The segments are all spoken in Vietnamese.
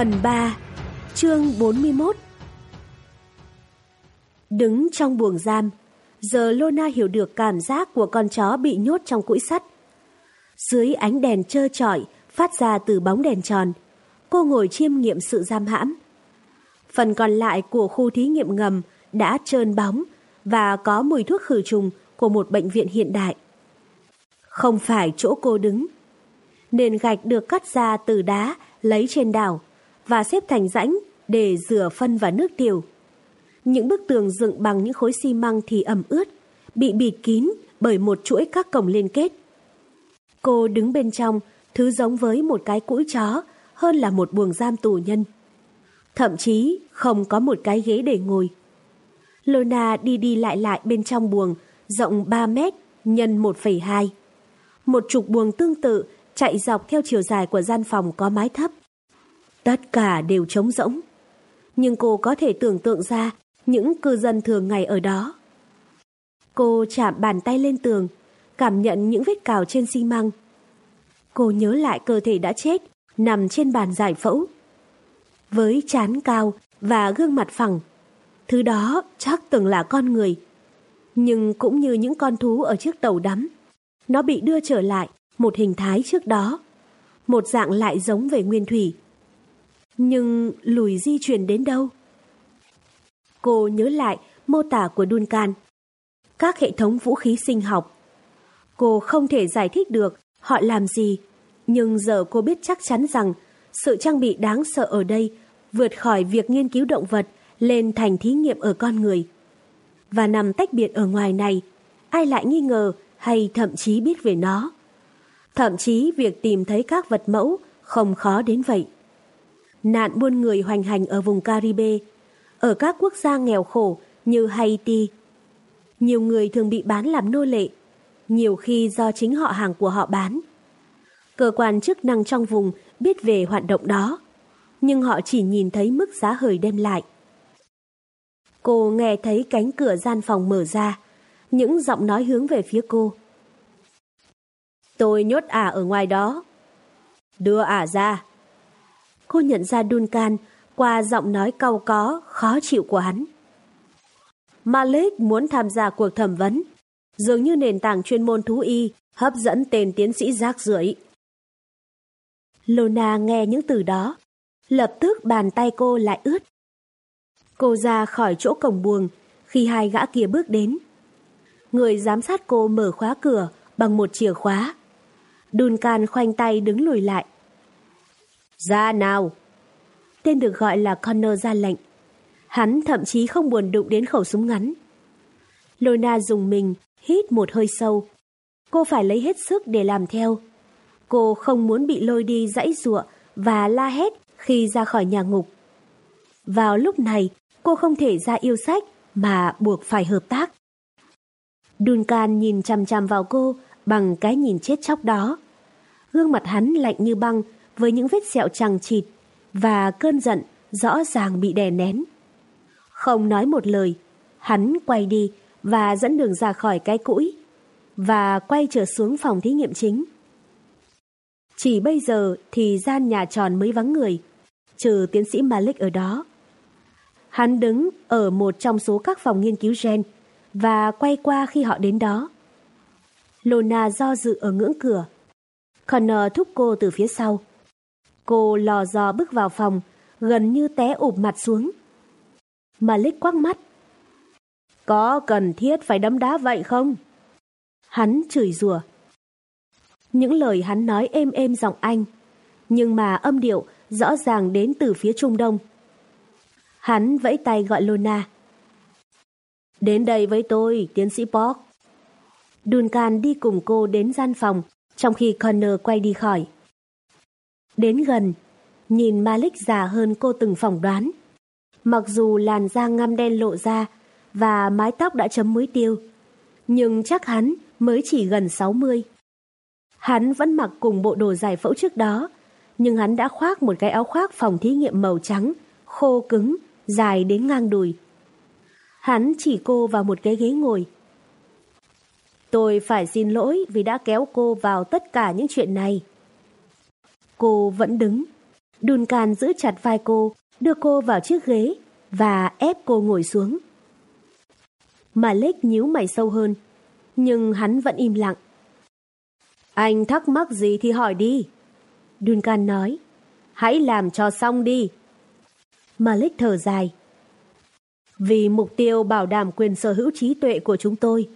Phần 3 Chương 41 Đứng trong buồng giam, giờ Lona hiểu được cảm giác của con chó bị nhốt trong cũi sắt. Dưới ánh đèn trơ trọi phát ra từ bóng đèn tròn, cô ngồi chiêm nghiệm sự giam hãm. Phần còn lại của khu thí nghiệm ngầm đã trơn bóng và có mùi thuốc khử trùng của một bệnh viện hiện đại. Không phải chỗ cô đứng. Nền gạch được cắt ra từ đá lấy trên đảo và xếp thành rãnh để rửa phân và nước tiểu. Những bức tường dựng bằng những khối xi măng thì ẩm ướt, bị bịt kín bởi một chuỗi các cổng liên kết. Cô đứng bên trong, thứ giống với một cái cũi chó hơn là một buồng giam tù nhân. Thậm chí không có một cái ghế để ngồi. Lona đi đi lại lại bên trong buồng, rộng 3 mét nhân 1,2. Một trục buồng tương tự chạy dọc theo chiều dài của gian phòng có mái thấp. Tất cả đều trống rỗng. Nhưng cô có thể tưởng tượng ra những cư dân thường ngày ở đó. Cô chạm bàn tay lên tường, cảm nhận những vết cào trên xi măng. Cô nhớ lại cơ thể đã chết, nằm trên bàn giải phẫu. Với chán cao và gương mặt phẳng, thứ đó chắc từng là con người. Nhưng cũng như những con thú ở chiếc tàu đắm, nó bị đưa trở lại một hình thái trước đó, một dạng lại giống về nguyên thủy. Nhưng lùi di chuyển đến đâu? Cô nhớ lại mô tả của Duncan. Các hệ thống vũ khí sinh học. Cô không thể giải thích được họ làm gì, nhưng giờ cô biết chắc chắn rằng sự trang bị đáng sợ ở đây vượt khỏi việc nghiên cứu động vật lên thành thí nghiệm ở con người. Và nằm tách biệt ở ngoài này, ai lại nghi ngờ hay thậm chí biết về nó. Thậm chí việc tìm thấy các vật mẫu không khó đến vậy. Nạn buôn người hoành hành ở vùng Caribe, ở các quốc gia nghèo khổ như Haiti. Nhiều người thường bị bán làm nô lệ, nhiều khi do chính họ hàng của họ bán. Cơ quan chức năng trong vùng biết về hoạt động đó, nhưng họ chỉ nhìn thấy mức giá hời đem lại. Cô nghe thấy cánh cửa gian phòng mở ra, những giọng nói hướng về phía cô. Tôi nhốt ả ở ngoài đó. Đưa ả ra. Cô nhận ra Duncan qua giọng nói cau có, khó chịu của hắn. Malik muốn tham gia cuộc thẩm vấn, dường như nền tảng chuyên môn thú y hấp dẫn tên tiến sĩ rác rưởi. Lona nghe những từ đó, lập tức bàn tay cô lại ướt. Cô ra khỏi chỗ cổng buồng khi hai gã kia bước đến. Người giám sát cô mở khóa cửa bằng một chìa khóa. Duncan khoanh tay đứng lùi lại. Ra nào! Tên được gọi là Connor ra lệnh. Hắn thậm chí không buồn đụng đến khẩu súng ngắn. Lona dùng mình, hít một hơi sâu. Cô phải lấy hết sức để làm theo. Cô không muốn bị lôi đi dãy ruộng và la hét khi ra khỏi nhà ngục. Vào lúc này, cô không thể ra yêu sách mà buộc phải hợp tác. Duncan nhìn chằm chằm vào cô bằng cái nhìn chết chóc đó. Gương mặt hắn lạnh như băng với những vết sẹo chằng chịt và cơn giận rõ ràng bị đè nén. Không nói một lời, hắn quay đi và dẫn đường ra khỏi cái cũi và quay trở xuống phòng thí nghiệm chính. Chỉ bây giờ thì gian nhà tròn mới vắng người, trừ tiến sĩ Malik ở đó. Hắn đứng ở một trong số các phòng nghiên cứu gen và quay qua khi họ đến đó. Lona do dự ở ngưỡng cửa. Connor thúc cô từ phía sau. Cô lò dò bước vào phòng, gần như té ụp mặt xuống. Malik quắc mắt. Có cần thiết phải đấm đá vậy không? Hắn chửi rủa. Những lời hắn nói êm êm giọng Anh, nhưng mà âm điệu rõ ràng đến từ phía Trung Đông. Hắn vẫy tay gọi Lona. Đến đây với tôi, tiến sĩ Park. Duncan đi cùng cô đến gian phòng, trong khi Connor quay đi khỏi. Đến gần, nhìn Malik già hơn cô từng phỏng đoán. Mặc dù làn da ngăm đen lộ ra và mái tóc đã chấm muối tiêu, nhưng chắc hắn mới chỉ gần 60. Hắn vẫn mặc cùng bộ đồ giải phẫu trước đó, nhưng hắn đã khoác một cái áo khoác phòng thí nghiệm màu trắng, khô cứng, dài đến ngang đùi. Hắn chỉ cô vào một cái ghế ngồi. Tôi phải xin lỗi vì đã kéo cô vào tất cả những chuyện này. Cô vẫn đứng, Duncan giữ chặt vai cô, đưa cô vào chiếc ghế và ép cô ngồi xuống. Malik nhíu mày sâu hơn, nhưng hắn vẫn im lặng. Anh thắc mắc gì thì hỏi đi. Duncan nói, hãy làm cho xong đi. Malik thở dài. Vì mục tiêu bảo đảm quyền sở hữu trí tuệ của chúng tôi,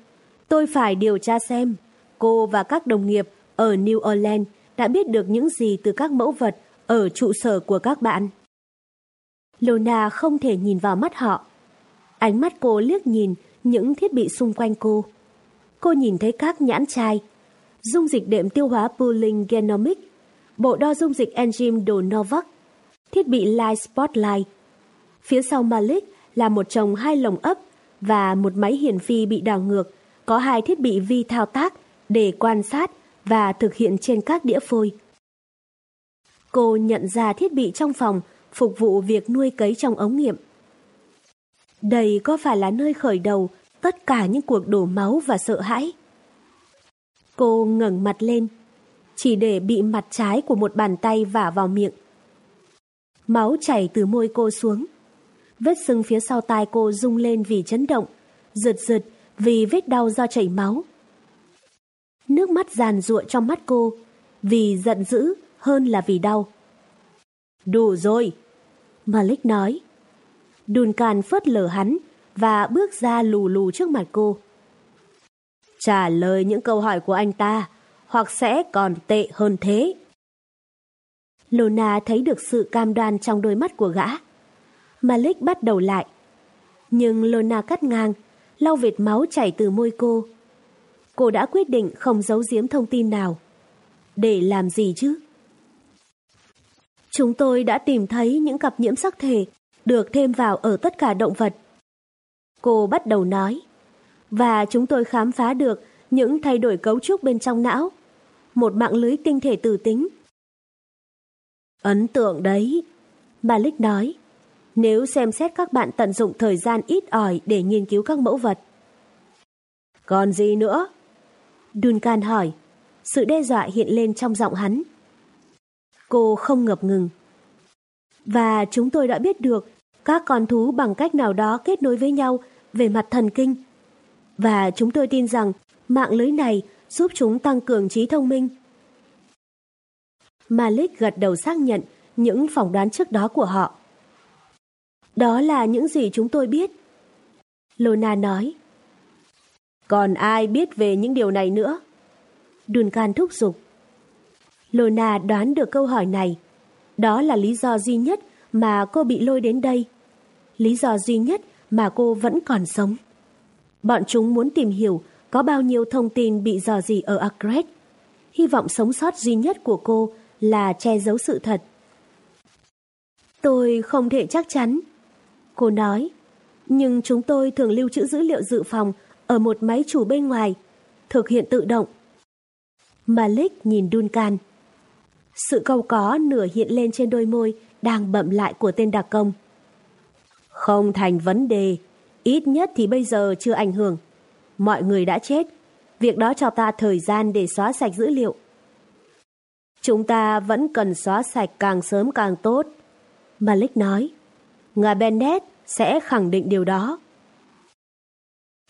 tôi phải điều tra xem cô và các đồng nghiệp ở New Orleans đã biết được những gì từ các mẫu vật ở trụ sở của các bạn. Lona không thể nhìn vào mắt họ. Ánh mắt cô liếc nhìn những thiết bị xung quanh cô. Cô nhìn thấy các nhãn chai, dung dịch đệm tiêu hóa Pooling Genomic, bộ đo dung dịch enzyme đồ Novak, thiết bị Light Spotlight. Phía sau Malik là một chồng hai lồng ấp và một máy hiển vi bị đảo ngược, có hai thiết bị vi thao tác để quan sát và thực hiện trên các đĩa phôi. Cô nhận ra thiết bị trong phòng phục vụ việc nuôi cấy trong ống nghiệm. Đây có phải là nơi khởi đầu tất cả những cuộc đổ máu và sợ hãi? Cô ngẩng mặt lên, chỉ để bị mặt trái của một bàn tay vả vào miệng. Máu chảy từ môi cô xuống. Vết sưng phía sau tai cô rung lên vì chấn động, rượt rượt vì vết đau do chảy máu. Nước mắt giàn ruộng trong mắt cô, vì giận dữ hơn là vì đau. Đủ rồi, Malik nói. Đùn càn phớt lờ hắn và bước ra lù lù trước mặt cô. Trả lời những câu hỏi của anh ta, hoặc sẽ còn tệ hơn thế. Lona thấy được sự cam đoan trong đôi mắt của gã. Malik bắt đầu lại. Nhưng Lona cắt ngang, lau vệt máu chảy từ môi cô. Cô đã quyết định không giấu giếm thông tin nào. Để làm gì chứ? Chúng tôi đã tìm thấy những cặp nhiễm sắc thể được thêm vào ở tất cả động vật. Cô bắt đầu nói. Và chúng tôi khám phá được những thay đổi cấu trúc bên trong não. Một mạng lưới tinh thể tử tính. Ấn tượng đấy, Malik nói. Nếu xem xét các bạn tận dụng thời gian ít ỏi để nghiên cứu các mẫu vật. Còn gì nữa? Duncan hỏi. Sự đe dọa hiện lên trong giọng hắn. Cô không ngập ngừng. Và chúng tôi đã biết được các con thú bằng cách nào đó kết nối với nhau về mặt thần kinh. Và chúng tôi tin rằng mạng lưới này giúp chúng tăng cường trí thông minh. Malik gật đầu xác nhận những phỏng đoán trước đó của họ. Đó là những gì chúng tôi biết. Lona nói. Còn ai biết về những điều này nữa? Duncan thúc giục. Lona đoán được câu hỏi này. Đó là lý do duy nhất mà cô bị lôi đến đây. Lý do duy nhất mà cô vẫn còn sống. Bọn chúng muốn tìm hiểu có bao nhiêu thông tin bị dò dỉ ở Agret. Hy vọng sống sót duy nhất của cô là che giấu sự thật. Tôi không thể chắc chắn. Cô nói, nhưng chúng tôi thường lưu trữ dữ liệu dự phòng ở một máy chủ bên ngoài, thực hiện tự động. Malik nhìn Duncan. Sự câu có nửa hiện lên trên đôi môi đang bậm lại của tên đặc công. Không thành vấn đề, ít nhất thì bây giờ chưa ảnh hưởng. Mọi người đã chết, việc đó cho ta thời gian để xóa sạch dữ liệu. Chúng ta vẫn cần xóa sạch càng sớm càng tốt. Malik nói. Ngài Bennett sẽ khẳng định điều đó.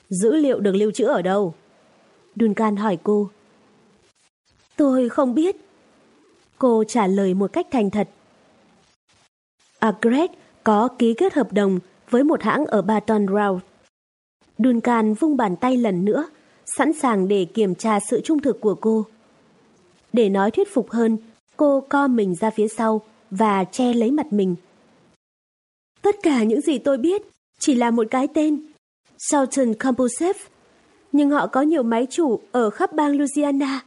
Dữ liệu được lưu trữ ở đâu? Duncan hỏi cô. Tôi không biết. Cô trả lời một cách thành thật. À, Agret có ký kết hợp đồng với một hãng ở Baton Rouge. Duncan vung bàn tay lần nữa, sẵn sàng để kiểm tra sự trung thực của cô. Để nói thuyết phục hơn, cô co mình ra phía sau và che lấy mặt mình. Tất cả những gì tôi biết chỉ là một cái tên, Southern Composite, nhưng họ có nhiều máy chủ ở khắp bang Louisiana.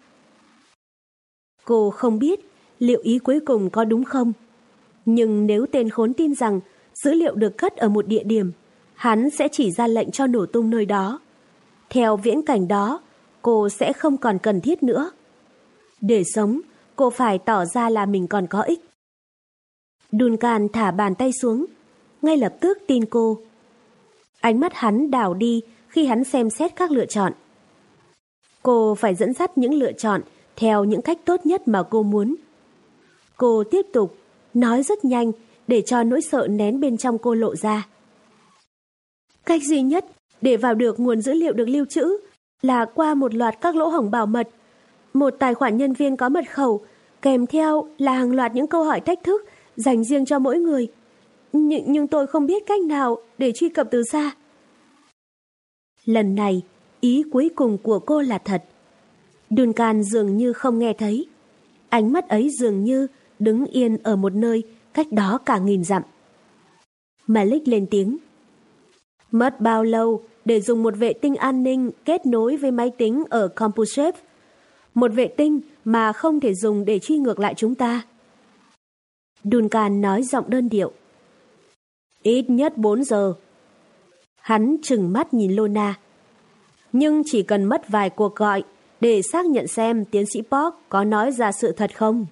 Cô không biết liệu ý cuối cùng có đúng không. Nhưng nếu tên khốn tin rằng dữ liệu được cất ở một địa điểm, hắn sẽ chỉ ra lệnh cho nổ tung nơi đó. Theo viễn cảnh đó, cô sẽ không còn cần thiết nữa. Để sống, cô phải tỏ ra là mình còn có ích. Duncan thả bàn tay xuống, ngay lập tức tin cô. Ánh mắt hắn đảo đi khi hắn xem xét các lựa chọn. Cô phải dẫn dắt những lựa chọn theo những cách tốt nhất mà cô muốn. Cô tiếp tục, nói rất nhanh để cho nỗi sợ nén bên trong cô lộ ra. Cách duy nhất để vào được nguồn dữ liệu được lưu trữ là qua một loạt các lỗ hổng bảo mật. Một tài khoản nhân viên có mật khẩu, kèm theo là hàng loạt những câu hỏi thách thức dành riêng cho mỗi người. Nh nhưng tôi không biết cách nào để truy cập từ xa. Lần này, ý cuối cùng của cô là thật. Duncan dường như không nghe thấy. Ánh mắt ấy dường như đứng yên ở một nơi cách đó cả nghìn dặm. Malik lên tiếng. Mất bao lâu để dùng một vệ tinh an ninh kết nối với máy tính ở CompuServe? Một vệ tinh mà không thể dùng để truy ngược lại chúng ta. Duncan nói giọng đơn điệu. Ít nhất 4 giờ. Hắn chừng mắt nhìn Lona. Nhưng chỉ cần mất vài cuộc gọi để xác nhận xem tiến sĩ Park có nói ra sự thật không.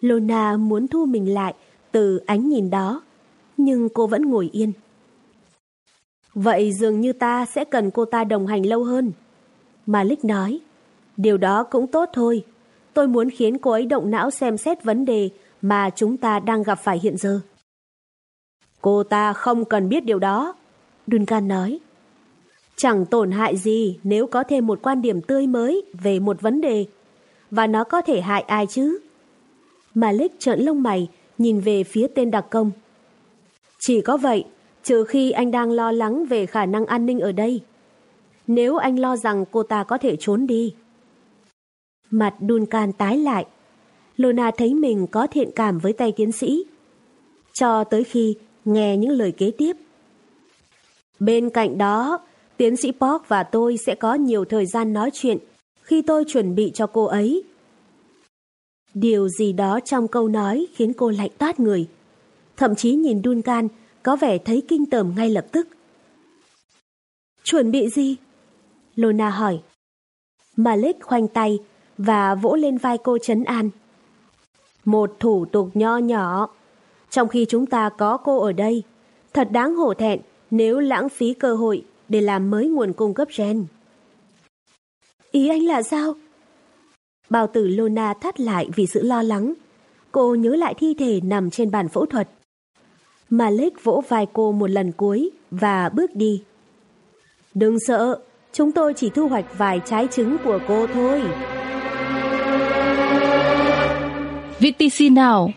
Lona muốn thu mình lại từ ánh nhìn đó, nhưng cô vẫn ngồi yên. Vậy dường như ta sẽ cần cô ta đồng hành lâu hơn. Malik nói, điều đó cũng tốt thôi. Tôi muốn khiến cô ấy động não xem xét vấn đề mà chúng ta đang gặp phải hiện giờ. Cô ta không cần biết điều đó, Duncan nói. Chẳng tổn hại gì nếu có thêm một quan điểm tươi mới về một vấn đề. Và nó có thể hại ai chứ? Malik trợn lông mày, nhìn về phía tên đặc công. Chỉ có vậy, trừ khi anh đang lo lắng về khả năng an ninh ở đây. Nếu anh lo rằng cô ta có thể trốn đi. Mặt Duncan tái lại. Lona thấy mình có thiện cảm với tay tiến sĩ. Cho tới khi nghe những lời kế tiếp. Bên cạnh đó, tiến sĩ Park và tôi sẽ có nhiều thời gian nói chuyện khi tôi chuẩn bị cho cô ấy. Điều gì đó trong câu nói khiến cô lạnh toát người. Thậm chí nhìn Duncan có vẻ thấy kinh tởm ngay lập tức. Chuẩn bị gì? Lona hỏi. Malik khoanh tay và vỗ lên vai cô chấn an. Một thủ tục nho nhỏ. Trong khi chúng ta có cô ở đây, thật đáng hổ thẹn nếu lãng phí cơ hội để làm mới nguồn cung cấp gen. Ý anh là sao? Bào tử Lona thắt lại vì sự lo lắng. Cô nhớ lại thi thể nằm trên bàn phẫu thuật. Malik vỗ vai cô một lần cuối và bước đi. Đừng sợ, chúng tôi chỉ thu hoạch vài trái trứng của cô thôi. VTC nào?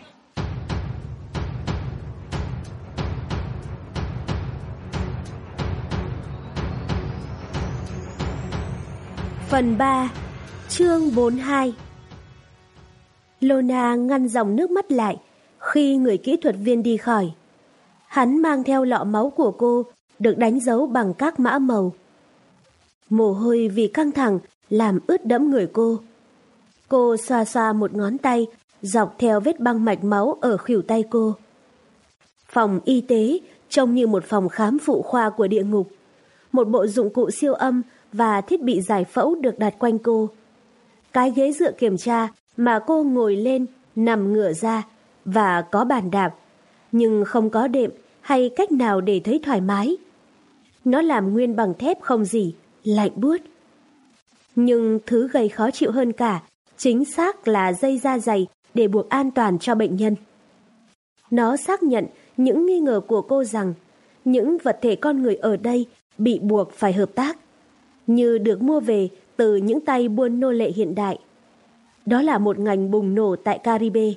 Phần 3 Chương 42 Lona ngăn dòng nước mắt lại khi người kỹ thuật viên đi khỏi. Hắn mang theo lọ máu của cô, được đánh dấu bằng các mã màu. Mồ hôi vì căng thẳng làm ướt đẫm người cô. Cô xoa xoa một ngón tay, dọc theo vết băng mạch máu ở khuỷu tay cô. Phòng y tế trông như một phòng khám phụ khoa của địa ngục. Một bộ dụng cụ siêu âm và thiết bị giải phẫu được đặt quanh cô. Cái ghế dựa kiểm tra mà cô ngồi lên, nằm ngửa ra và có bàn đạp, nhưng không có đệm hay cách nào để thấy thoải mái. Nó làm nguyên bằng thép không gì, lạnh buốt. Nhưng thứ gây khó chịu hơn cả chính xác là dây da dày để buộc an toàn cho bệnh nhân. Nó xác nhận những nghi ngờ của cô rằng những vật thể con người ở đây bị buộc phải hợp tác, như được mua về từ những tay buôn nô lệ hiện đại. Đó là một ngành bùng nổ tại Caribe.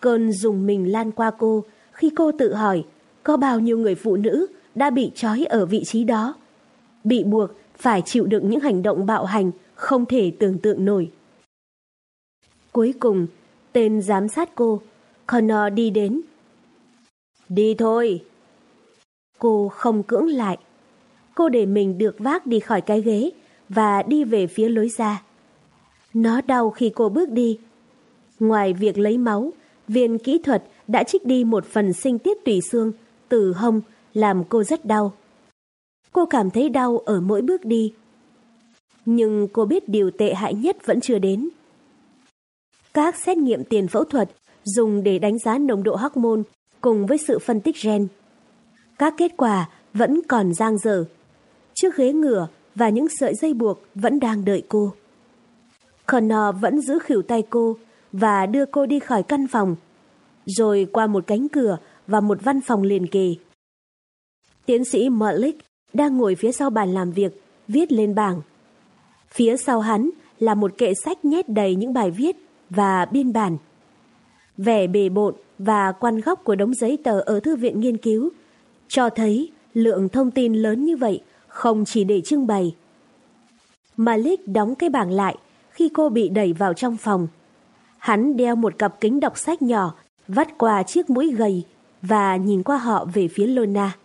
Cơn dùng mình lan qua cô khi cô tự hỏi có bao nhiêu người phụ nữ đã bị trói ở vị trí đó, bị buộc phải chịu đựng những hành động bạo hành không thể tưởng tượng nổi. Cuối cùng, tên giám sát cô, Connor đi đến. Đi thôi. Cô không cưỡng lại. Cô để mình được vác đi khỏi cái ghế và đi về phía lối ra. Nó đau khi cô bước đi. Ngoài việc lấy máu, viên kỹ thuật đã trích đi một phần sinh tiết tủy xương từ hông làm cô rất đau. Cô cảm thấy đau ở mỗi bước đi. Nhưng cô biết điều tệ hại nhất vẫn chưa đến. Các xét nghiệm tiền phẫu thuật dùng để đánh giá nồng độ hormone cùng với sự phân tích gen. Các kết quả vẫn còn giang dở. Chiếc ghế ngửa và những sợi dây buộc vẫn đang đợi cô. Connor vẫn giữ khỉu tay cô và đưa cô đi khỏi căn phòng, rồi qua một cánh cửa và một văn phòng liền kề. Tiến sĩ Malik đang ngồi phía sau bàn làm việc, viết lên bảng. Phía sau hắn là một kệ sách nhét đầy những bài viết và biên bản. Vẻ bề bộn và quan góc của đống giấy tờ ở thư viện nghiên cứu cho thấy lượng thông tin lớn như vậy không chỉ để trưng bày. Malik đóng cái bảng lại khi cô bị đẩy vào trong phòng. Hắn đeo một cặp kính đọc sách nhỏ, vắt qua chiếc mũi gầy và nhìn qua họ về phía Lona.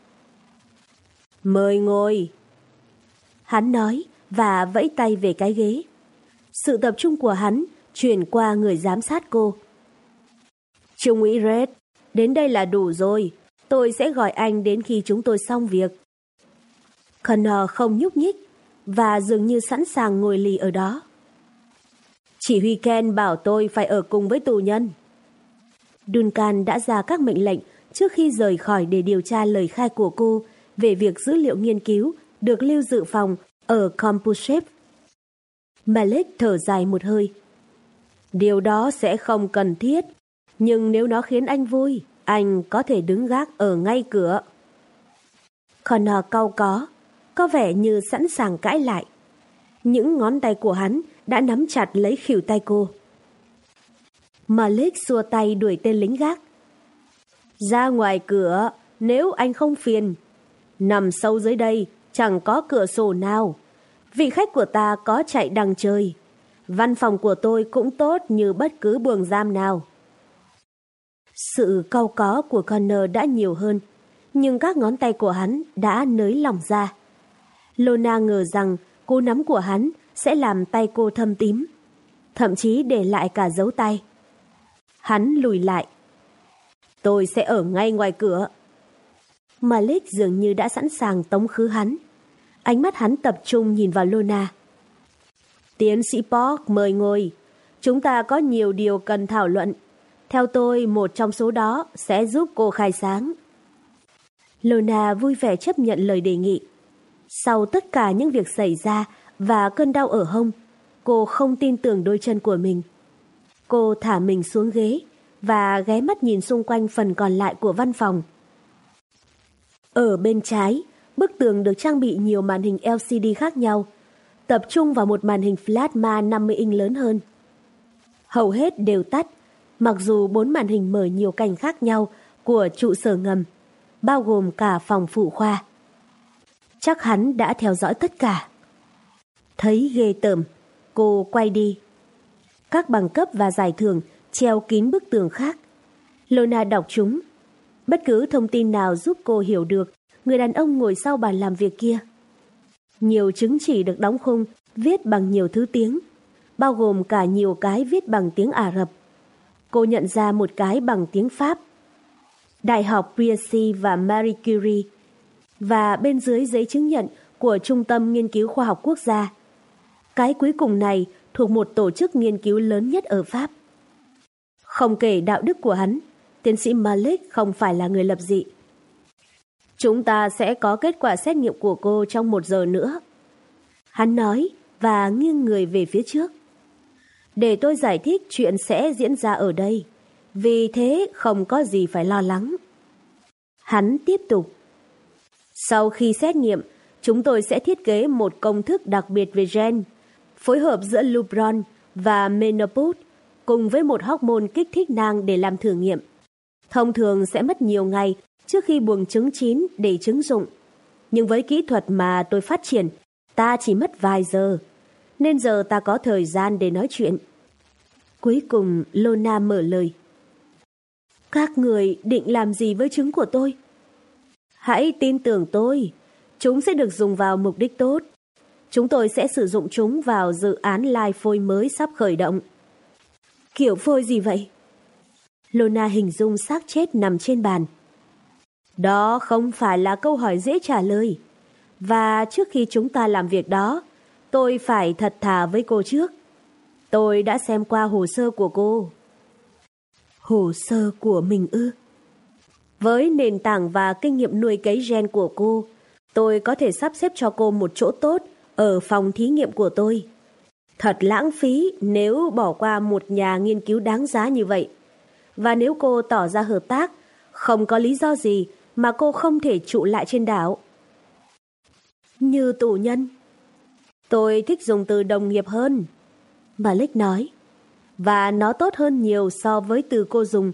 Mời ngồi. Hắn nói và vẫy tay về cái ghế. Sự tập trung của hắn chuyển qua người giám sát cô. Trung úy Red, đến đây là đủ rồi. Tôi sẽ gọi anh đến khi chúng tôi xong việc. Connor không nhúc nhích và dường như sẵn sàng ngồi lì ở đó. Chỉ huy Ken bảo tôi phải ở cùng với tù nhân. Duncan đã ra các mệnh lệnh trước khi rời khỏi để điều tra lời khai của cô về việc dữ liệu nghiên cứu được lưu dự phòng ở CompuShape. Malik thở dài một hơi. Điều đó sẽ không cần thiết, nhưng nếu nó khiến anh vui, anh có thể đứng gác ở ngay cửa. Connor cau có, có vẻ như sẵn sàng cãi lại. Những ngón tay của hắn đã nắm chặt lấy khỉu tay cô. Malik xua tay đuổi tên lính gác. Ra ngoài cửa, nếu anh không phiền. Nằm sâu dưới đây, chẳng có cửa sổ nào. Vị khách của ta có chạy đằng trời. Văn phòng của tôi cũng tốt như bất cứ buồng giam nào. Sự cau có của Connor đã nhiều hơn, nhưng các ngón tay của hắn đã nới lỏng ra. Lona ngờ rằng cô nắm của hắn sẽ làm tay cô thâm tím, thậm chí để lại cả dấu tay. Hắn lùi lại. Tôi sẽ ở ngay ngoài cửa. Malik dường như đã sẵn sàng tống khứ hắn. Ánh mắt hắn tập trung nhìn vào Lona. Tiến sĩ Park mời ngồi. Chúng ta có nhiều điều cần thảo luận. Theo tôi, một trong số đó sẽ giúp cô khai sáng. Lona vui vẻ chấp nhận lời đề nghị. Sau tất cả những việc xảy ra và cơn đau ở hông, cô không tin tưởng đôi chân của mình. Cô thả mình xuống ghế và ghé mắt nhìn xung quanh phần còn lại của văn phòng. Ở bên trái, bức tường được trang bị nhiều màn hình LCD khác nhau, tập trung vào một màn hình plasma 50 inch lớn hơn. Hầu hết đều tắt, mặc dù bốn màn hình mở nhiều cảnh khác nhau của trụ sở ngầm, bao gồm cả phòng phụ khoa. Chắc hắn đã theo dõi tất cả. Thấy ghê tởm, cô quay đi. Các bằng cấp và giải thưởng treo kín bức tường khác. Lona đọc chúng. Bất cứ thông tin nào giúp cô hiểu được người đàn ông ngồi sau bàn làm việc kia. Nhiều chứng chỉ được đóng khung viết bằng nhiều thứ tiếng, bao gồm cả nhiều cái viết bằng tiếng Ả Rập. Cô nhận ra một cái bằng tiếng Pháp. Đại học Piercy và Marie Curie và bên dưới giấy chứng nhận của Trung tâm Nghiên cứu Khoa học Quốc gia. Cái cuối cùng này thuộc một tổ chức nghiên cứu lớn nhất ở Pháp. Không kể đạo đức của hắn, tiến sĩ Malik không phải là người lập dị. Chúng ta sẽ có kết quả xét nghiệm của cô trong một giờ nữa. Hắn nói và nghiêng người về phía trước. Để tôi giải thích chuyện sẽ diễn ra ở đây. Vì thế không có gì phải lo lắng. Hắn tiếp tục. Sau khi xét nghiệm, chúng tôi sẽ thiết kế một công thức đặc biệt về gen, phối hợp giữa Lubron và Menopause cùng với một hormone kích thích nang để làm thử nghiệm. Thông thường sẽ mất nhiều ngày trước khi buồng trứng chín để trứng dụng. Nhưng với kỹ thuật mà tôi phát triển, ta chỉ mất vài giờ. Nên giờ ta có thời gian để nói chuyện. Cuối cùng Lona mở lời. Các người định làm gì với trứng của tôi? Hãy tin tưởng tôi. Chúng sẽ được dùng vào mục đích tốt. Chúng tôi sẽ sử dụng chúng vào dự án lai phôi mới sắp khởi động. Kiểu phôi gì vậy? Lona hình dung xác chết nằm trên bàn. Đó không phải là câu hỏi dễ trả lời. Và trước khi chúng ta làm việc đó, tôi phải thật thà với cô trước. Tôi đã xem qua hồ sơ của cô. Hồ sơ của mình ư? Với nền tảng và kinh nghiệm nuôi cấy gen của cô, tôi có thể sắp xếp cho cô một chỗ tốt ở phòng thí nghiệm của tôi. Thật lãng phí nếu bỏ qua một nhà nghiên cứu đáng giá như vậy. Và nếu cô tỏ ra hợp tác, không có lý do gì mà cô không thể trụ lại trên đảo. Như tù nhân. Tôi thích dùng từ đồng nghiệp hơn. Malik nói. Và nó tốt hơn nhiều so với từ cô dùng.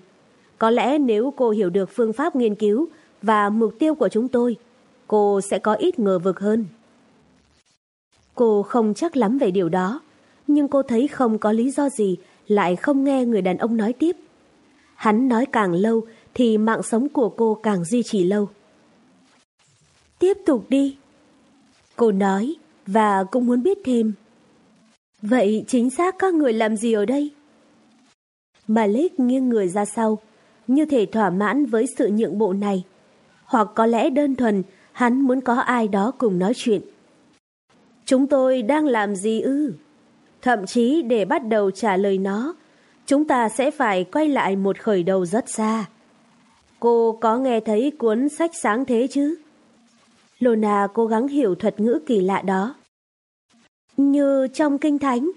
Có lẽ nếu cô hiểu được phương pháp nghiên cứu và mục tiêu của chúng tôi, cô sẽ có ít ngờ vực hơn. Cô không chắc lắm về điều đó, nhưng cô thấy không có lý do gì lại không nghe người đàn ông nói tiếp. Hắn nói càng lâu thì mạng sống của cô càng duy trì lâu. Tiếp tục đi. Cô nói và cũng muốn biết thêm. Vậy chính xác các người làm gì ở đây? Malik nghiêng người ra sau, như thể thỏa mãn với sự nhượng bộ này. Hoặc có lẽ đơn thuần hắn muốn có ai đó cùng nói chuyện. Chúng tôi đang làm gì ư? Thậm chí để bắt đầu trả lời nó, chúng ta sẽ phải quay lại một khởi đầu rất xa. Cô có nghe thấy cuốn sách sáng thế chứ? Lona cố gắng hiểu thuật ngữ kỳ lạ đó. Như trong kinh thánh.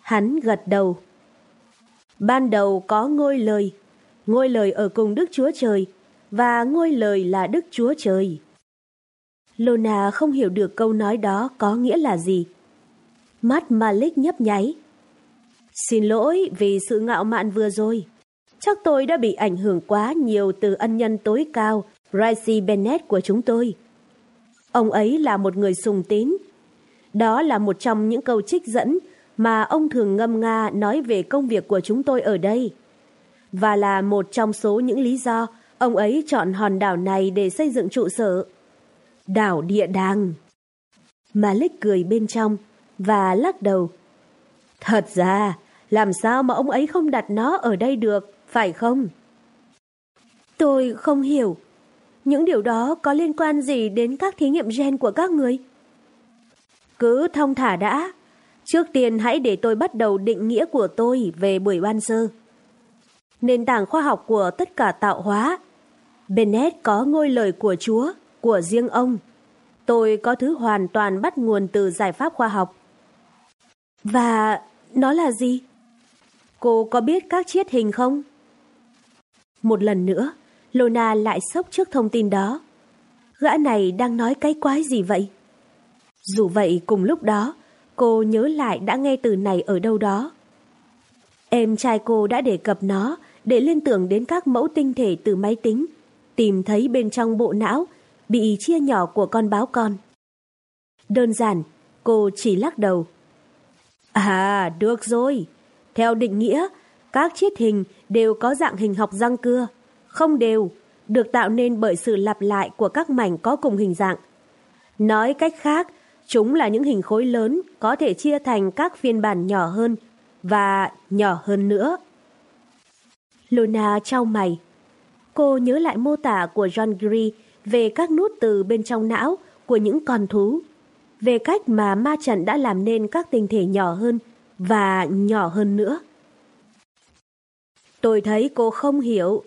Hắn gật đầu. Ban đầu có ngôi lời, ngôi lời ở cùng Đức Chúa Trời, và ngôi lời là Đức Chúa Trời. Lona không hiểu được câu nói đó có nghĩa là gì. Mắt Malik nhấp nháy. Xin lỗi vì sự ngạo mạn vừa rồi. Chắc tôi đã bị ảnh hưởng quá nhiều từ ân nhân tối cao, Raisi Bennett của chúng tôi. Ông ấy là một người sùng tín. Đó là một trong những câu trích dẫn mà ông thường ngâm nga nói về công việc của chúng tôi ở đây. Và là một trong số những lý do ông ấy chọn hòn đảo này để xây dựng trụ sở. Đảo địa đàng. Malik cười bên trong và lắc đầu. Thật ra, làm sao mà ông ấy không đặt nó ở đây được, phải không? Tôi không hiểu. Những điều đó có liên quan gì đến các thí nghiệm gen của các người? Cứ thông thả đã. Trước tiên hãy để tôi bắt đầu định nghĩa của tôi về buổi ban sơ. Nền tảng khoa học của tất cả tạo hóa. Bennett có ngôi lời của Chúa, của riêng ông. Tôi có thứ hoàn toàn bắt nguồn từ giải pháp khoa học. Và nó là gì? Cô có biết các chiết hình không? Một lần nữa, Lona lại sốc trước thông tin đó. Gã này đang nói cái quái gì vậy? Dù vậy cùng lúc đó, cô nhớ lại đã nghe từ này ở đâu đó. Em trai cô đã đề cập nó để liên tưởng đến các mẫu tinh thể từ máy tính, tìm thấy bên trong bộ não bị chia nhỏ của con báo con. Đơn giản, cô chỉ lắc đầu. À, được rồi. Theo định nghĩa, các chiết hình đều có dạng hình học răng cưa, không đều, được tạo nên bởi sự lặp lại của các mảnh có cùng hình dạng. Nói cách khác, chúng là những hình khối lớn có thể chia thành các phiên bản nhỏ hơn và nhỏ hơn nữa. Luna trao mày. Cô nhớ lại mô tả của John Gray về các nút từ bên trong não của những con thú, về cách mà ma trận đã làm nên các tinh thể nhỏ hơn và nhỏ hơn nữa. Tôi thấy cô không hiểu.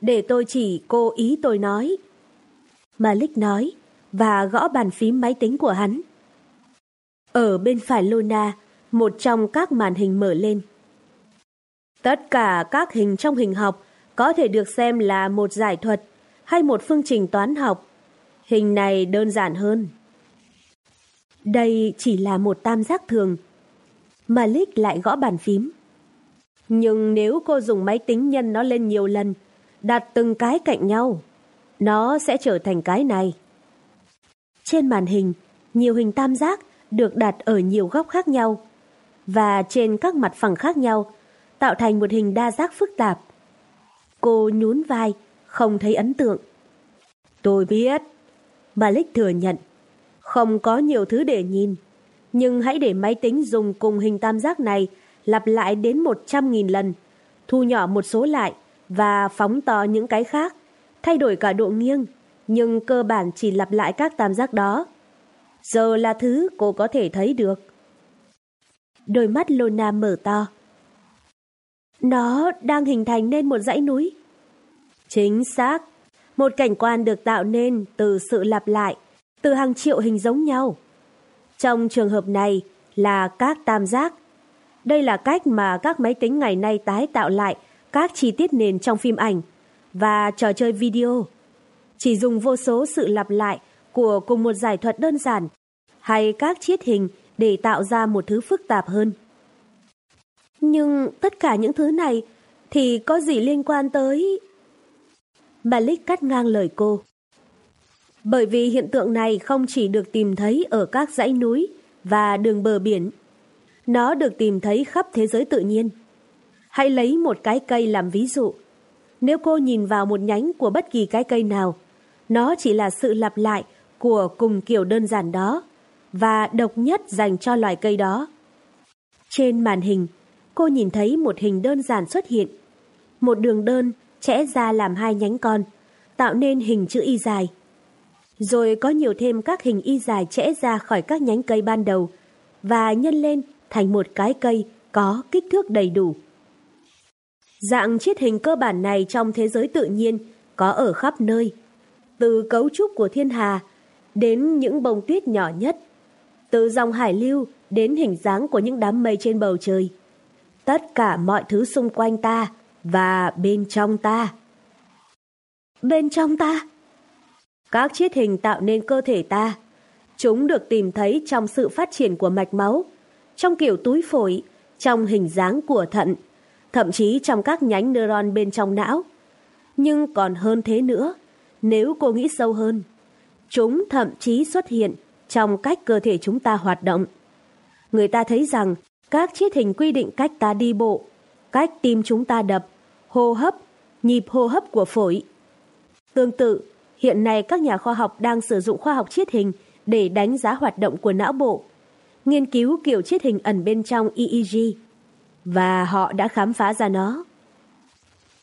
Để tôi chỉ cô ý tôi nói. Malik nói và gõ bàn phím máy tính của hắn. Ở bên phải Luna, một trong các màn hình mở lên. Tất cả các hình trong hình học có thể được xem là một giải thuật hay một phương trình toán học. Hình này đơn giản hơn. Đây chỉ là một tam giác thường. Malik lại gõ bàn phím. Nhưng nếu cô dùng máy tính nhân nó lên nhiều lần, đặt từng cái cạnh nhau, nó sẽ trở thành cái này. Trên màn hình, nhiều hình tam giác được đặt ở nhiều góc khác nhau và trên các mặt phẳng khác nhau tạo thành một hình đa giác phức tạp. Cô nhún vai, không thấy ấn tượng. Tôi biết. Malik thừa nhận. Không có nhiều thứ để nhìn. Nhưng hãy để máy tính dùng cùng hình tam giác này lặp lại đến 100.000 lần, thu nhỏ một số lại và phóng to những cái khác, thay đổi cả độ nghiêng, nhưng cơ bản chỉ lặp lại các tam giác đó. Giờ là thứ cô có thể thấy được. Đôi mắt Lona mở to. Nó đang hình thành nên một dãy núi. Chính xác. Một cảnh quan được tạo nên từ sự lặp lại, từ hàng triệu hình giống nhau. Trong trường hợp này, là các tam giác. Đây là cách mà các máy tính ngày nay tái tạo lại các chi tiết nền trong phim ảnh và trò chơi video. Chỉ dùng vô số sự lặp lại của cùng một giải thuật đơn giản hay các chiết hình để tạo ra một thứ phức tạp hơn. Nhưng tất cả những thứ này thì có gì liên quan tới... Malik cắt ngang lời cô. Bởi vì hiện tượng này không chỉ được tìm thấy ở các dãy núi và đường bờ biển. Nó được tìm thấy khắp thế giới tự nhiên. Hãy lấy một cái cây làm ví dụ. Nếu cô nhìn vào một nhánh của bất kỳ cái cây nào, nó chỉ là sự lặp lại của cùng kiểu đơn giản đó và độc nhất dành cho loài cây đó. Trên màn hình, cô nhìn thấy một hình đơn giản xuất hiện. Một đường đơn chẽ ra làm hai nhánh con, tạo nên hình chữ y dài. Rồi có nhiều thêm các hình y dài chẽ ra khỏi các nhánh cây ban đầu và nhân lên thành một cái cây có kích thước đầy đủ. Dạng chiết hình cơ bản này trong thế giới tự nhiên có ở khắp nơi, từ cấu trúc của thiên hà đến những bông tuyết nhỏ nhất, từ dòng hải lưu đến hình dáng của những đám mây trên bầu trời. Tất cả mọi thứ xung quanh ta và bên trong ta. Bên trong ta? Các chiết hình tạo nên cơ thể ta. Chúng được tìm thấy trong sự phát triển của mạch máu, trong kiểu túi phổi, trong hình dáng của thận, thậm chí trong các nhánh neuron bên trong não. Nhưng còn hơn thế nữa, nếu cô nghĩ sâu hơn, chúng thậm chí xuất hiện trong cách cơ thể chúng ta hoạt động. Người ta thấy rằng các chiết hình quy định cách ta đi bộ, cách tim chúng ta đập, hô hấp, nhịp hô hấp của phổi. Tương tự, hiện nay các nhà khoa học đang sử dụng khoa học chiết hình để đánh giá hoạt động của não bộ, nghiên cứu kiểu chiết hình ẩn bên trong EEG, và họ đã khám phá ra nó.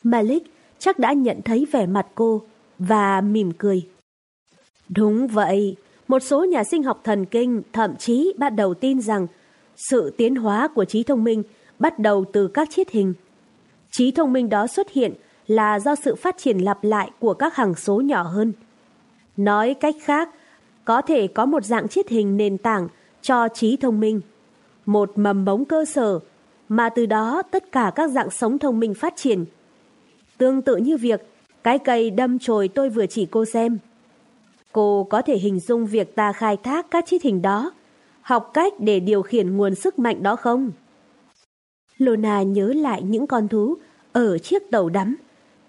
Malik chắc đã nhận thấy vẻ mặt cô và mỉm cười. Đúng vậy, một số nhà sinh học thần kinh thậm chí bắt đầu tin rằng sự tiến hóa của trí thông minh bắt đầu từ các chiết hình. Trí thông minh đó xuất hiện là do sự phát triển lặp lại của các hằng số nhỏ hơn. Nói cách khác, có thể có một dạng chiết hình nền tảng cho trí thông minh, một mầm mống cơ sở mà từ đó tất cả các dạng sống thông minh phát triển. Tương tự như việc cái cây đâm chồi tôi vừa chỉ cô xem. Cô có thể hình dung việc ta khai thác các chiết hình đó, học cách để điều khiển nguồn sức mạnh đó không? Lona nhớ lại những con thú ở chiếc tàu đắm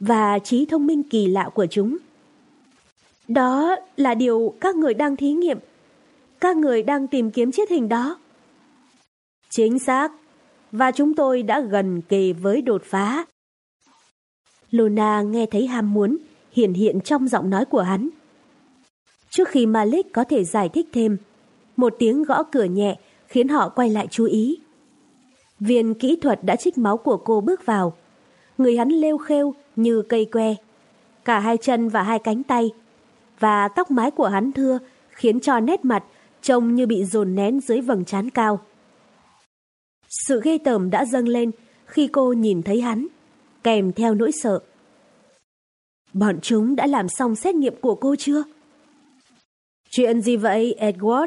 và trí thông minh kỳ lạ của chúng. Đó là điều các người đang thí nghiệm. Các người đang tìm kiếm chiếc hình đó. Chính xác. Và chúng tôi đã gần kề với đột phá. Luna nghe thấy ham muốn hiện hiện trong giọng nói của hắn. Trước khi Malik có thể giải thích thêm, một tiếng gõ cửa nhẹ khiến họ quay lại chú ý. Viên kỹ thuật đã trích máu của cô bước vào. Người hắn lêu khêu như cây que. Cả hai chân và hai cánh tay. Và tóc mái của hắn thưa khiến cho nét mặt trông như bị dồn nén dưới vầng trán cao. Sự ghê tởm đã dâng lên khi cô nhìn thấy hắn, kèm theo nỗi sợ. Bọn chúng đã làm xong xét nghiệm của cô chưa? Chuyện gì vậy, Edward?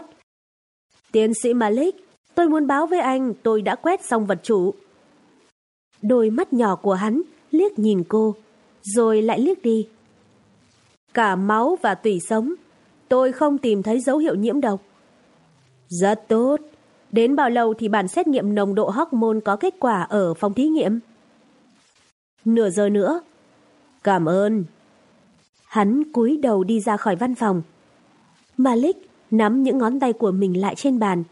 Tiến sĩ Malik, tôi muốn báo với anh tôi đã quét xong vật chủ. Đôi mắt nhỏ của hắn liếc nhìn cô, rồi lại liếc đi. Cả máu và tủy sống, tôi không tìm thấy dấu hiệu nhiễm độc. Rất tốt. Đến bao lâu thì bản xét nghiệm nồng độ hormone có kết quả ở phòng thí nghiệm? Nửa giờ nữa. Cảm ơn. Hắn cúi đầu đi ra khỏi văn phòng. Malik nắm những ngón tay của mình lại trên bàn.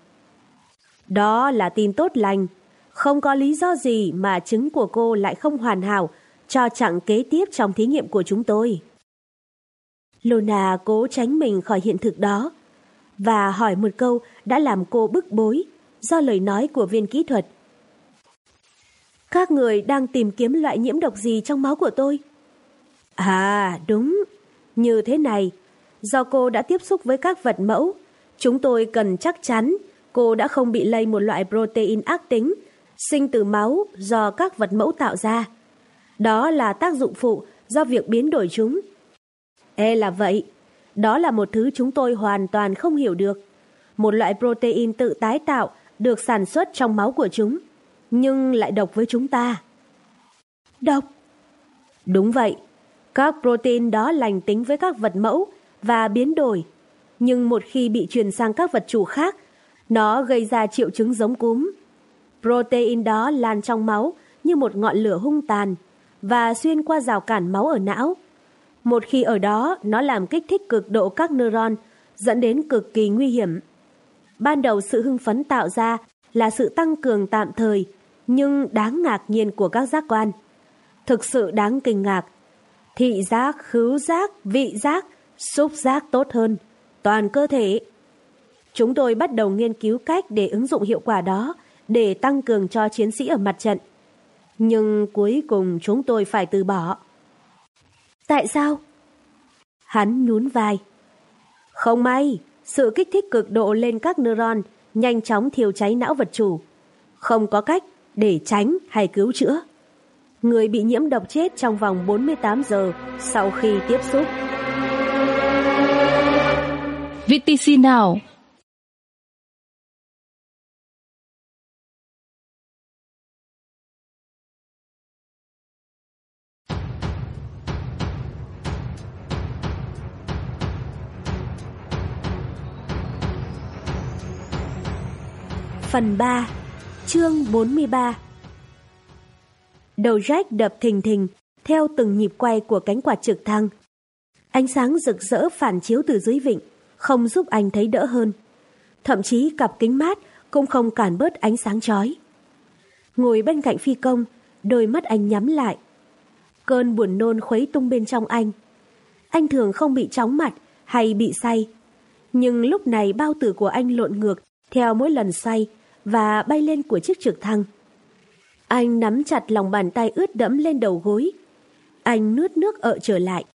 Đó là tin tốt lành. Không có lý do gì mà chứng của cô lại không hoàn hảo cho chặng kế tiếp trong thí nghiệm của chúng tôi. Lona cố tránh mình khỏi hiện thực đó và hỏi một câu đã làm cô bức bối do lời nói của viên kỹ thuật. Các người đang tìm kiếm loại nhiễm độc gì trong máu của tôi? À, đúng. Như thế này, do cô đã tiếp xúc với các vật mẫu, chúng tôi cần chắc chắn cô đã không bị lây một loại protein ác tính sinh từ máu do các vật mẫu tạo ra. Đó là tác dụng phụ do việc biến đổi chúng. E là vậy. Đó là một thứ chúng tôi hoàn toàn không hiểu được. Một loại protein tự tái tạo được sản xuất trong máu của chúng, nhưng lại độc với chúng ta. Độc? Đúng vậy, các protein đó lành tính với các vật mẫu và biến đổi, nhưng một khi bị truyền sang các vật chủ khác, nó gây ra triệu chứng giống cúm. Protein đó lan trong máu như một ngọn lửa hung tàn và xuyên qua rào cản máu ở não. Một khi ở đó, nó làm kích thích cực độ các neuron, dẫn đến cực kỳ nguy hiểm. Ban đầu sự hưng phấn tạo ra là sự tăng cường tạm thời, nhưng đáng ngạc nhiên của các giác quan. Thực sự đáng kinh ngạc. Thị giác, khứu giác, vị giác, xúc giác tốt hơn, toàn cơ thể. Chúng tôi bắt đầu nghiên cứu cách để ứng dụng hiệu quả đó để tăng cường cho chiến sĩ ở mặt trận. Nhưng cuối cùng chúng tôi phải từ bỏ. Tại sao? Hắn nhún vai. Không may, sự kích thích cực độ lên các neuron nhanh chóng thiêu cháy não vật chủ. Không có cách để tránh hay cứu chữa. Người bị nhiễm độc chết trong vòng 48 giờ sau khi tiếp xúc. VTC nào? Phần 3 Chương 43 Đầu Jack đập thình thình theo từng nhịp quay của cánh quạt trực thăng. Ánh sáng rực rỡ phản chiếu từ dưới vịnh, không giúp anh thấy đỡ hơn. Thậm chí cặp kính mát cũng không cản bớt ánh sáng chói. Ngồi bên cạnh phi công, đôi mắt anh nhắm lại. Cơn buồn nôn khuấy tung bên trong anh. Anh thường không bị chóng mặt hay bị say. Nhưng lúc này bao tử của anh lộn ngược theo mỗi lần say và bay lên của chiếc trực thăng. Anh nắm chặt lòng bàn tay ướt đẫm lên đầu gối. Anh nuốt nước ợ trở lại.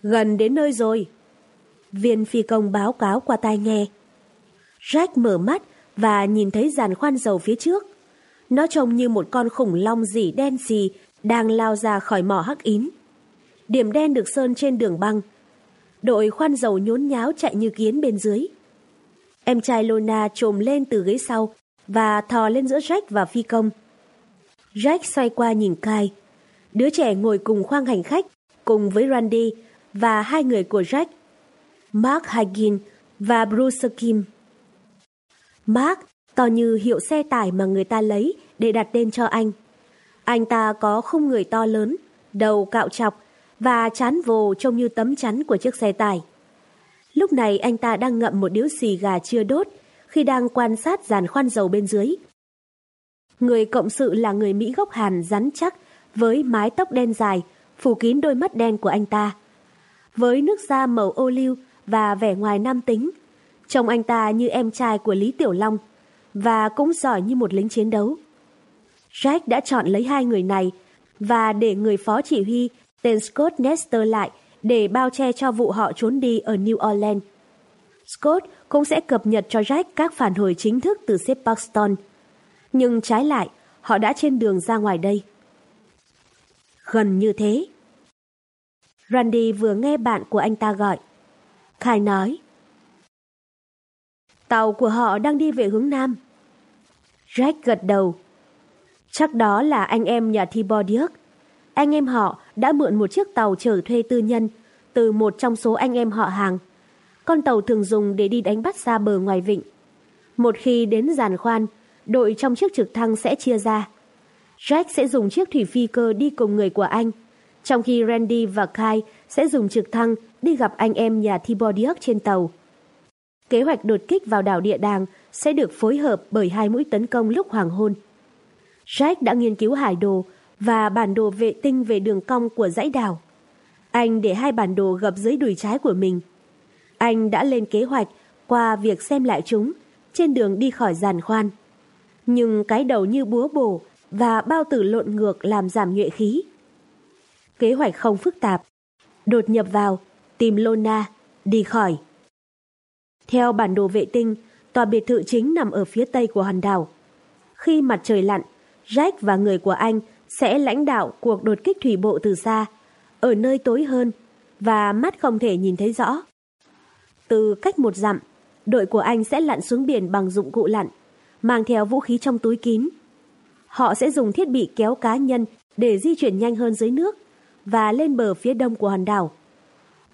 Gần đến nơi rồi. Viên phi công báo cáo qua tai nghe. Jack mở mắt và nhìn thấy giàn khoan dầu phía trước. Nó trông như một con khủng long dỉ đen xì đang lao ra khỏi mỏ hắc ín. Điểm đen được sơn trên đường băng. Đội khoan dầu nhốn nháo chạy như kiến bên dưới. Em trai Lona trồm lên từ ghế sau và thò lên giữa Jack và phi công. Jack xoay qua nhìn Kai. Đứa trẻ ngồi cùng khoang hành khách cùng với Randy và hai người của Jack, Mark Hagin và Bruce Kim. Mark to như hiệu xe tải mà người ta lấy để đặt tên cho anh. Anh ta có khung người to lớn, đầu cạo chọc và chán vồ trông như tấm chắn của chiếc xe tải. Lúc này anh ta đang ngậm một điếu xì gà chưa đốt khi đang quan sát dàn khoan dầu bên dưới. Người cộng sự là người Mỹ gốc Hàn rắn chắc với mái tóc đen dài, phủ kín đôi mắt đen của anh ta. Với nước da màu ô liu và vẻ ngoài nam tính, trông anh ta như em trai của Lý Tiểu Long và cũng giỏi như một lính chiến đấu. Jack đã chọn lấy hai người này và để người phó chỉ huy tên Scott Nestor lại để bao che cho vụ họ trốn đi ở New Orleans. Scott cũng sẽ cập nhật cho Jack các phản hồi chính thức từ sếp Buxton, Nhưng trái lại, họ đã trên đường ra ngoài đây. Gần như thế. Randy vừa nghe bạn của anh ta gọi. Khai nói. Tàu của họ đang đi về hướng Nam. Jack gật đầu. Chắc đó là anh em nhà Thibaudier. Anh em họ đã mượn một chiếc tàu chở thuê tư nhân từ một trong số anh em họ hàng. Con tàu thường dùng để đi đánh bắt xa bờ ngoài vịnh. Một khi đến giàn khoan, đội trong chiếc trực thăng sẽ chia ra. Jack sẽ dùng chiếc thủy phi cơ đi cùng người của anh, trong khi Randy và Kai sẽ dùng trực thăng đi gặp anh em nhà Thibodiac trên tàu. Kế hoạch đột kích vào đảo Địa Đàng sẽ được phối hợp bởi hai mũi tấn công lúc hoàng hôn. Jack đã nghiên cứu hải đồ và bản đồ vệ tinh về đường cong của dãy đảo. Anh để hai bản đồ gập dưới đùi trái của mình. Anh đã lên kế hoạch qua việc xem lại chúng trên đường đi khỏi giàn khoan. Nhưng cái đầu như búa bổ và bao tử lộn ngược làm giảm nhuệ khí. Kế hoạch không phức tạp. Đột nhập vào, tìm Lona, đi khỏi. Theo bản đồ vệ tinh, tòa biệt thự chính nằm ở phía tây của hòn đảo. Khi mặt trời lặn, Jack và người của anh sẽ lãnh đạo cuộc đột kích thủy bộ từ xa, ở nơi tối hơn và mắt không thể nhìn thấy rõ. Từ cách một dặm, đội của anh sẽ lặn xuống biển bằng dụng cụ lặn, mang theo vũ khí trong túi kín. Họ sẽ dùng thiết bị kéo cá nhân để di chuyển nhanh hơn dưới nước và lên bờ phía đông của hòn đảo,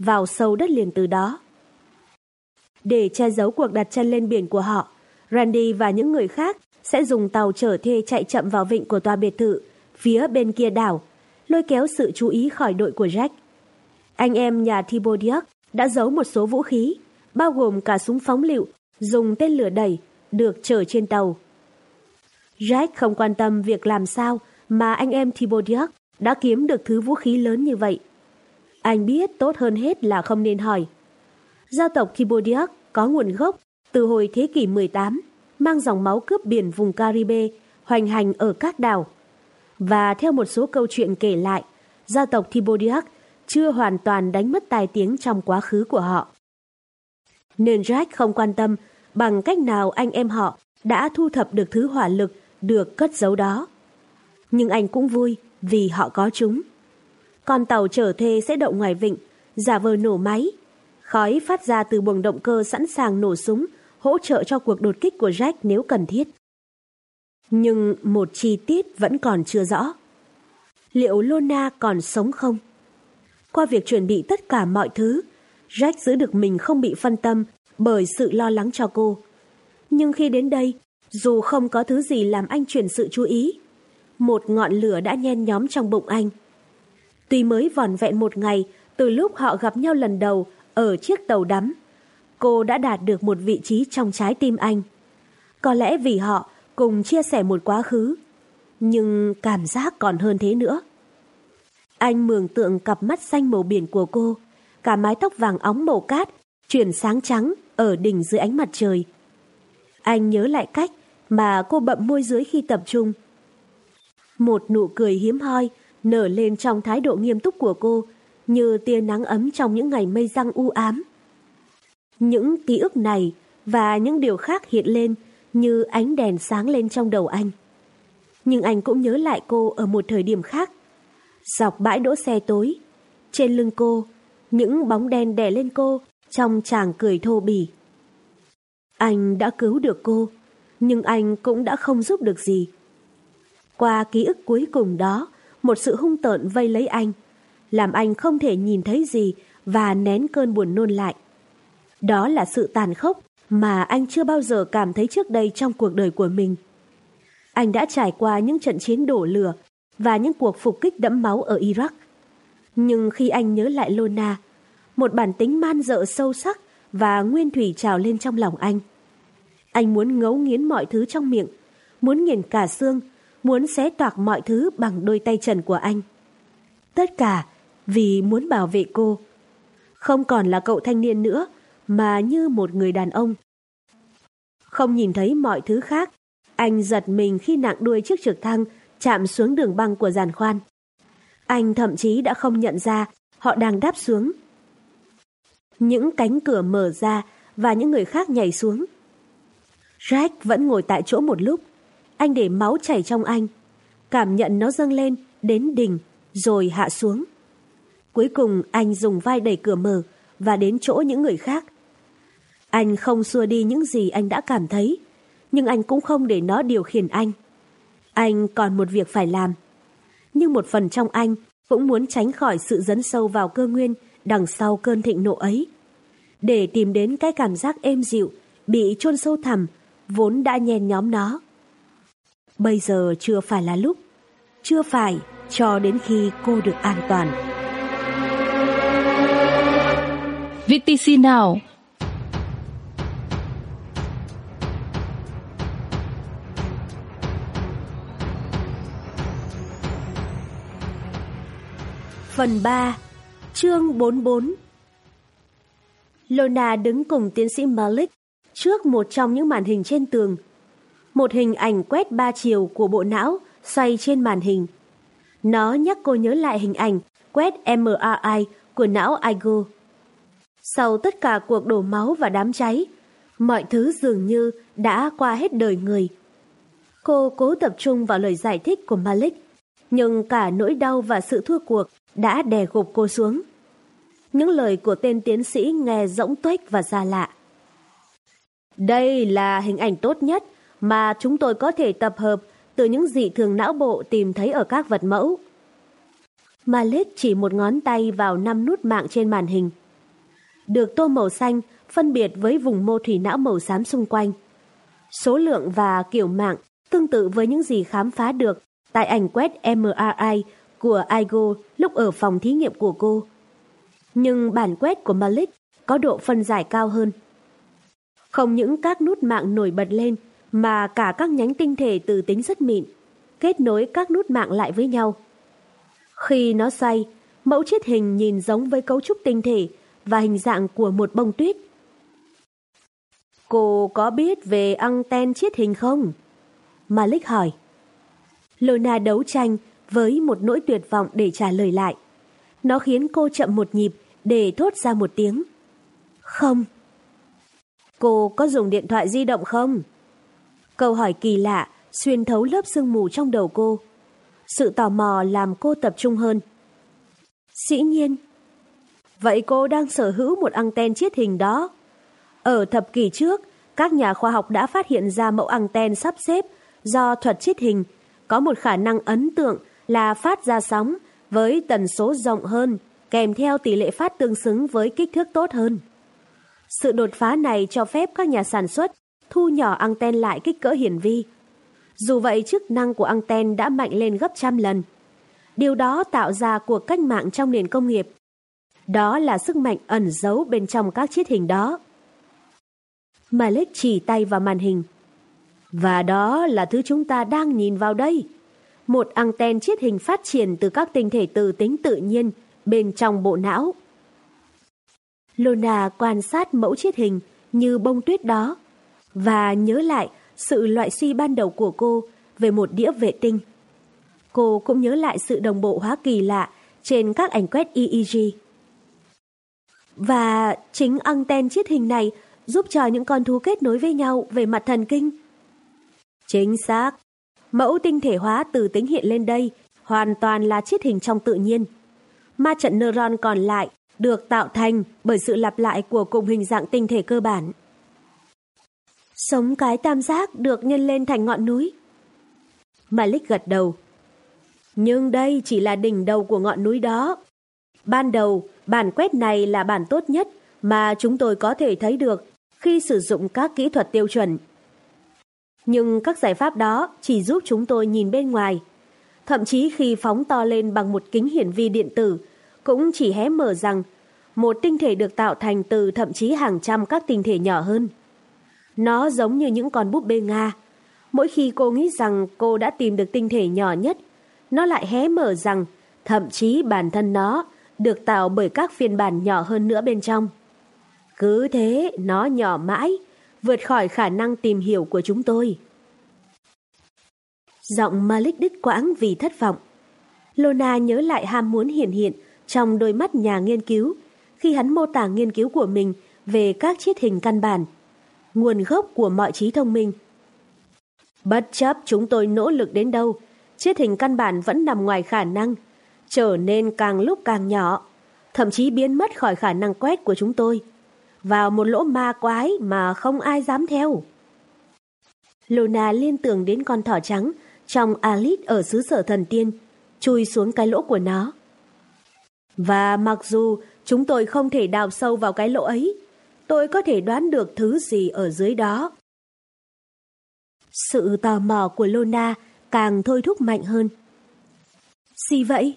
vào sâu đất liền từ đó. Để che giấu cuộc đặt chân lên biển của họ, Randy và những người khác sẽ dùng tàu chở thuê chạy chậm vào vịnh của tòa biệt thự phía bên kia đảo, lôi kéo sự chú ý khỏi đội của Jack. Anh em nhà Thibodiac đã giấu một số vũ khí, bao gồm cả súng phóng lựu, dùng tên lửa đẩy, được chở trên tàu. Jack không quan tâm việc làm sao mà anh em Thibodiac đã kiếm được thứ vũ khí lớn như vậy. Anh biết tốt hơn hết là không nên hỏi. Gia tộc Kibodiak có nguồn gốc từ hồi thế kỷ 18, mang dòng máu cướp biển vùng Caribe, hoành hành ở các đảo. Và theo một số câu chuyện kể lại, gia tộc Kibodiak chưa hoàn toàn đánh mất tài tiếng trong quá khứ của họ. Nên Jack không quan tâm bằng cách nào anh em họ đã thu thập được thứ hỏa lực được cất giấu đó. Nhưng anh cũng vui vì họ có chúng. Con tàu chở thuê sẽ đậu ngoài vịnh, giả vờ nổ máy. Khói phát ra từ buồng động cơ sẵn sàng nổ súng, hỗ trợ cho cuộc đột kích của Jack nếu cần thiết. Nhưng một chi tiết vẫn còn chưa rõ. Liệu Lona còn sống không? Qua việc chuẩn bị tất cả mọi thứ, Jack giữ được mình không bị phân tâm bởi sự lo lắng cho cô. Nhưng khi đến đây, dù không có thứ gì làm anh chuyển sự chú ý, một ngọn lửa đã nhen nhóm trong bụng anh. Tuy mới vòn vẹn một ngày từ lúc họ gặp nhau lần đầu ở chiếc tàu đắm, cô đã đạt được một vị trí trong trái tim anh. Có lẽ vì họ cùng chia sẻ một quá khứ, nhưng cảm giác còn hơn thế nữa. Anh mường tượng cặp mắt xanh màu biển của cô, cả mái tóc vàng óng màu cát, chuyển sáng trắng ở đỉnh dưới ánh mặt trời. Anh nhớ lại cách mà cô bậm môi dưới khi tập trung. Một nụ cười hiếm hoi nở lên trong thái độ nghiêm túc của cô, như tia nắng ấm trong những ngày mây răng u ám. Những ký ức này và những điều khác hiện lên như ánh đèn sáng lên trong đầu anh. Nhưng anh cũng nhớ lại cô ở một thời điểm khác. Dọc bãi đỗ xe tối, trên lưng cô, những bóng đen đè lên cô trong chàng cười thô bỉ. Anh đã cứu được cô, nhưng anh cũng đã không giúp được gì. Qua ký ức cuối cùng đó, một sự hung tợn vây lấy anh, làm anh không thể nhìn thấy gì và nén cơn buồn nôn lại. Đó là sự tàn khốc mà anh chưa bao giờ cảm thấy trước đây trong cuộc đời của mình. Anh đã trải qua những trận chiến đổ lửa và những cuộc phục kích đẫm máu ở Iraq. Nhưng khi anh nhớ lại Lona, một bản tính man dợ sâu sắc và nguyên thủy trào lên trong lòng anh. Anh muốn ngấu nghiến mọi thứ trong miệng, muốn nghiền cả xương, muốn xé toạc mọi thứ bằng đôi tay trần của anh. Tất cả vì muốn bảo vệ cô. Không còn là cậu thanh niên nữa, mà như một người đàn ông. Không nhìn thấy mọi thứ khác, anh giật mình khi nặng đuôi chiếc trực thăng chạm xuống đường băng của giàn khoan. Anh thậm chí đã không nhận ra họ đang đáp xuống. Những cánh cửa mở ra và những người khác nhảy xuống. Jack vẫn ngồi tại chỗ một lúc. Anh để máu chảy trong anh. Cảm nhận nó dâng lên đến đỉnh rồi hạ xuống. Cuối cùng anh dùng vai đẩy cửa mở và đến chỗ những người khác. Anh không xua đi những gì anh đã cảm thấy, nhưng anh cũng không để nó điều khiển anh. Anh còn một việc phải làm. Nhưng một phần trong anh cũng muốn tránh khỏi sự dấn sâu vào cơ nguyên đằng sau cơn thịnh nộ ấy. Để tìm đến cái cảm giác êm dịu, bị chôn sâu thẳm, vốn đã nhen nhóm nó. Bây giờ chưa phải là lúc, chưa phải cho đến khi cô được an toàn. VTC nào? Phần 3 Chương 44 Lona đứng cùng tiến sĩ Malik trước một trong những màn hình trên tường. Một hình ảnh quét ba chiều của bộ não xoay trên màn hình. Nó nhắc cô nhớ lại hình ảnh quét MRI của não Igo. Sau tất cả cuộc đổ máu và đám cháy, mọi thứ dường như đã qua hết đời người. Cô cố tập trung vào lời giải thích của Malik, nhưng cả nỗi đau và sự thua cuộc đã đè gục cô xuống. Những lời của tên tiến sĩ nghe rỗng tuếch và xa lạ. Đây là hình ảnh tốt nhất mà chúng tôi có thể tập hợp từ những dị thường não bộ tìm thấy ở các vật mẫu. Malik chỉ một ngón tay vào năm nút mạng trên màn hình. Được tô màu xanh phân biệt với vùng mô thủy não màu xám xung quanh. Số lượng và kiểu mạng tương tự với những gì khám phá được tại ảnh quét MRI của Igo lúc ở phòng thí nghiệm của cô. Nhưng bản quét của Malik có độ phân giải cao hơn. Không những các nút mạng nổi bật lên mà cả các nhánh tinh thể từ tính rất mịn, kết nối các nút mạng lại với nhau. Khi nó xoay, mẫu chiết hình nhìn giống với cấu trúc tinh thể và hình dạng của một bông tuyết. Cô có biết về anten chiết hình không? Malik hỏi. Lona đấu tranh với một nỗi tuyệt vọng để trả lời lại. Nó khiến cô chậm một nhịp để thốt ra một tiếng. Không. Cô có dùng điện thoại di động không? Câu hỏi kỳ lạ xuyên thấu lớp sương mù trong đầu cô. Sự tò mò làm cô tập trung hơn. Dĩ nhiên. Vậy cô đang sở hữu một anten chiết hình đó. Ở thập kỷ trước, các nhà khoa học đã phát hiện ra mẫu anten sắp xếp do thuật chiết hình có một khả năng ấn tượng là phát ra sóng với tần số rộng hơn, kèm theo tỷ lệ phát tương xứng với kích thước tốt hơn. Sự đột phá này cho phép các nhà sản xuất thu nhỏ anten lại kích cỡ hiển vi. Dù vậy, chức năng của anten đã mạnh lên gấp trăm lần. Điều đó tạo ra cuộc cách mạng trong nền công nghiệp. Đó là sức mạnh ẩn giấu bên trong các chiết hình đó. Malik chỉ tay vào màn hình. Và đó là thứ chúng ta đang nhìn vào đây. Một anten chiết hình phát triển từ các tinh thể từ tính tự nhiên bên trong bộ não. Lona quan sát mẫu chiết hình như bông tuyết đó và nhớ lại sự loại suy ban đầu của cô về một đĩa vệ tinh. Cô cũng nhớ lại sự đồng bộ hóa kỳ lạ trên các ảnh quét EEG. Và chính anten chiết hình này giúp cho những con thú kết nối với nhau về mặt thần kinh. Chính xác. Mẫu tinh thể hóa từ tính hiện lên đây hoàn toàn là chiết hình trong tự nhiên. Ma trận neuron còn lại được tạo thành bởi sự lặp lại của cùng hình dạng tinh thể cơ bản. Sống cái tam giác được nhân lên thành ngọn núi. Malik gật đầu. Nhưng đây chỉ là đỉnh đầu của ngọn núi đó. Ban đầu, bản quét này là bản tốt nhất mà chúng tôi có thể thấy được khi sử dụng các kỹ thuật tiêu chuẩn. Nhưng các giải pháp đó chỉ giúp chúng tôi nhìn bên ngoài. Thậm chí khi phóng to lên bằng một kính hiển vi điện tử, cũng chỉ hé mở rằng một tinh thể được tạo thành từ thậm chí hàng trăm các tinh thể nhỏ hơn. Nó giống như những con búp bê Nga. Mỗi khi cô nghĩ rằng cô đã tìm được tinh thể nhỏ nhất, nó lại hé mở rằng thậm chí bản thân nó được tạo bởi các phiên bản nhỏ hơn nữa bên trong. Cứ thế, nó nhỏ mãi, vượt khỏi khả năng tìm hiểu của chúng tôi. Giọng Malik đứt quãng vì thất vọng. Lona nhớ lại ham muốn hiển hiện trong đôi mắt nhà nghiên cứu khi hắn mô tả nghiên cứu của mình về các chiết hình căn bản, nguồn gốc của mọi trí thông minh. Bất chấp chúng tôi nỗ lực đến đâu, chiếc hình căn bản vẫn nằm ngoài khả năng, trở nên càng lúc càng nhỏ, thậm chí biến mất khỏi khả năng quét của chúng tôi, vào một lỗ ma quái mà không ai dám theo. Luna liên tưởng đến con thỏ trắng trong Alice ở xứ sở thần tiên, chui xuống cái lỗ của nó. Và mặc dù chúng tôi không thể đào sâu vào cái lỗ ấy, tôi có thể đoán được thứ gì ở dưới đó. Sự tò mò của Lona càng thôi thúc mạnh hơn. Gì vậy?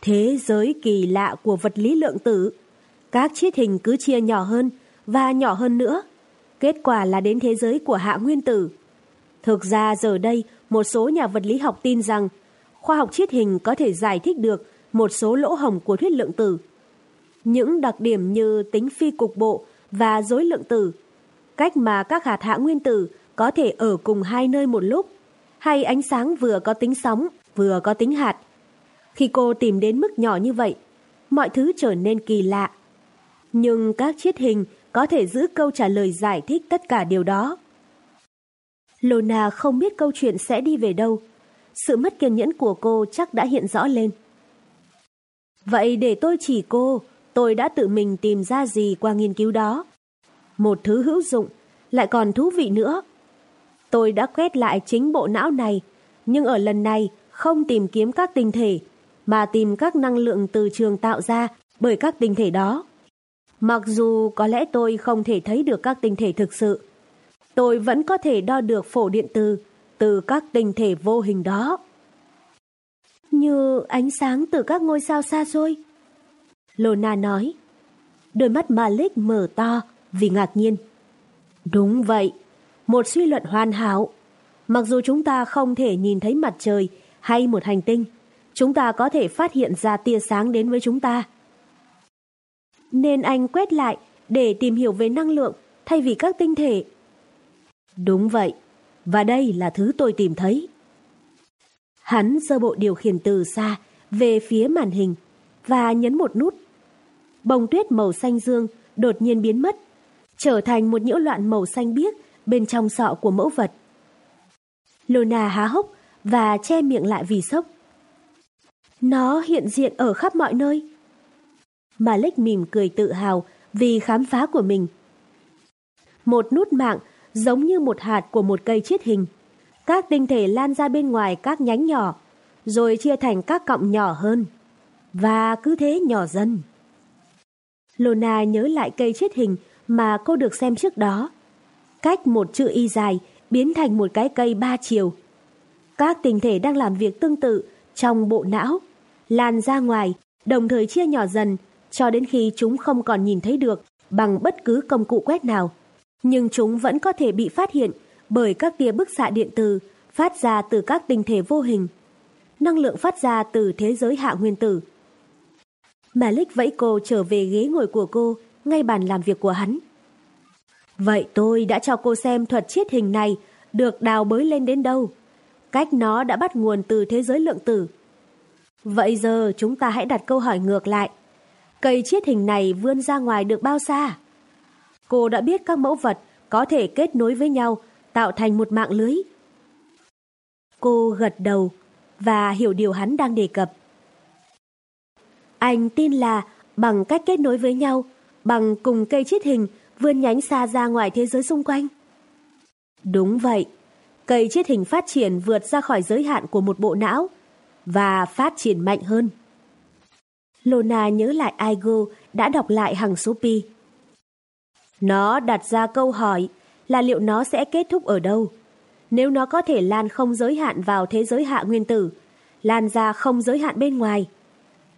Thế giới kỳ lạ của vật lý lượng tử. Các chiết hình cứ chia nhỏ hơn và nhỏ hơn nữa. Kết quả là đến thế giới của hạ nguyên tử. Thực ra giờ đây, một số nhà vật lý học tin rằng khoa học chiết hình có thể giải thích được một số lỗ hổng của thuyết lượng tử. Những đặc điểm như tính phi cục bộ và dối lượng tử, cách mà các hạt hạ nguyên tử có thể ở cùng hai nơi một lúc, hay ánh sáng vừa có tính sóng, vừa có tính hạt. Khi cô tìm đến mức nhỏ như vậy, mọi thứ trở nên kỳ lạ. Nhưng các chiết hình có thể giữ câu trả lời giải thích tất cả điều đó. Lona không biết câu chuyện sẽ đi về đâu. Sự mất kiên nhẫn của cô chắc đã hiện rõ lên. Vậy để tôi chỉ cô, tôi đã tự mình tìm ra gì qua nghiên cứu đó. Một thứ hữu dụng, lại còn thú vị nữa. Tôi đã quét lại chính bộ não này, nhưng ở lần này không tìm kiếm các tinh thể, mà tìm các năng lượng từ trường tạo ra bởi các tinh thể đó. Mặc dù có lẽ tôi không thể thấy được các tinh thể thực sự, tôi vẫn có thể đo được phổ điện từ từ các tinh thể vô hình đó. Như ánh sáng từ các ngôi sao xa xôi. Lona nói. Đôi mắt Malik mở to vì ngạc nhiên. Đúng vậy, một suy luận hoàn hảo. Mặc dù chúng ta không thể nhìn thấy mặt trời hay một hành tinh, chúng ta có thể phát hiện ra tia sáng đến với chúng ta. Nên anh quét lại để tìm hiểu về năng lượng thay vì các tinh thể. Đúng vậy, và đây là thứ tôi tìm thấy. Hắn giơ bộ điều khiển từ xa về phía màn hình và nhấn một nút. Bông tuyết màu xanh dương đột nhiên biến mất, trở thành một nhiễu loạn màu xanh biếc bên trong sọ của mẫu vật. Luna há hốc và che miệng lại vì sốc. Nó hiện diện ở khắp mọi nơi. Malik mỉm cười tự hào vì khám phá của mình. Một nút mạng giống như một hạt của một cây chiết hình. Các tinh thể lan ra bên ngoài các nhánh nhỏ, rồi chia thành các cọng nhỏ hơn. Và cứ thế nhỏ dần. Lona nhớ lại cây chết hình mà cô được xem trước đó. Cách một chữ y dài biến thành một cái cây ba chiều. Các tinh thể đang làm việc tương tự trong bộ não, lan ra ngoài, đồng thời chia nhỏ dần cho đến khi chúng không còn nhìn thấy được bằng bất cứ công cụ quét nào. Nhưng chúng vẫn có thể bị phát hiện bởi các tia bức xạ điện từ phát ra từ các tinh thể vô hình. Năng lượng phát ra từ thế giới hạ nguyên tử. Malik vẫy cô trở về ghế ngồi của cô, ngay bàn làm việc của hắn. Vậy tôi đã cho cô xem thuật chiết hình này được đào bới lên đến đâu. Cách nó đã bắt nguồn từ thế giới lượng tử. Vậy giờ chúng ta hãy đặt câu hỏi ngược lại. Cây chiết hình này vươn ra ngoài được bao xa? Cô đã biết các mẫu vật có thể kết nối với nhau, tạo thành một mạng lưới. Cô gật đầu và hiểu điều hắn đang đề cập. Anh tin là bằng cách kết nối với nhau, bằng cùng cây chiết hình vươn nhánh xa ra ngoài thế giới xung quanh. Đúng vậy, cây chiết hình phát triển vượt ra khỏi giới hạn của một bộ não và phát triển mạnh hơn. Lona nhớ lại Aigo đã đọc lại hàng số pi. Nó đặt ra câu hỏi là liệu nó sẽ kết thúc ở đâu? Nếu nó có thể lan không giới hạn vào thế giới hạ nguyên tử, lan ra không giới hạn bên ngoài.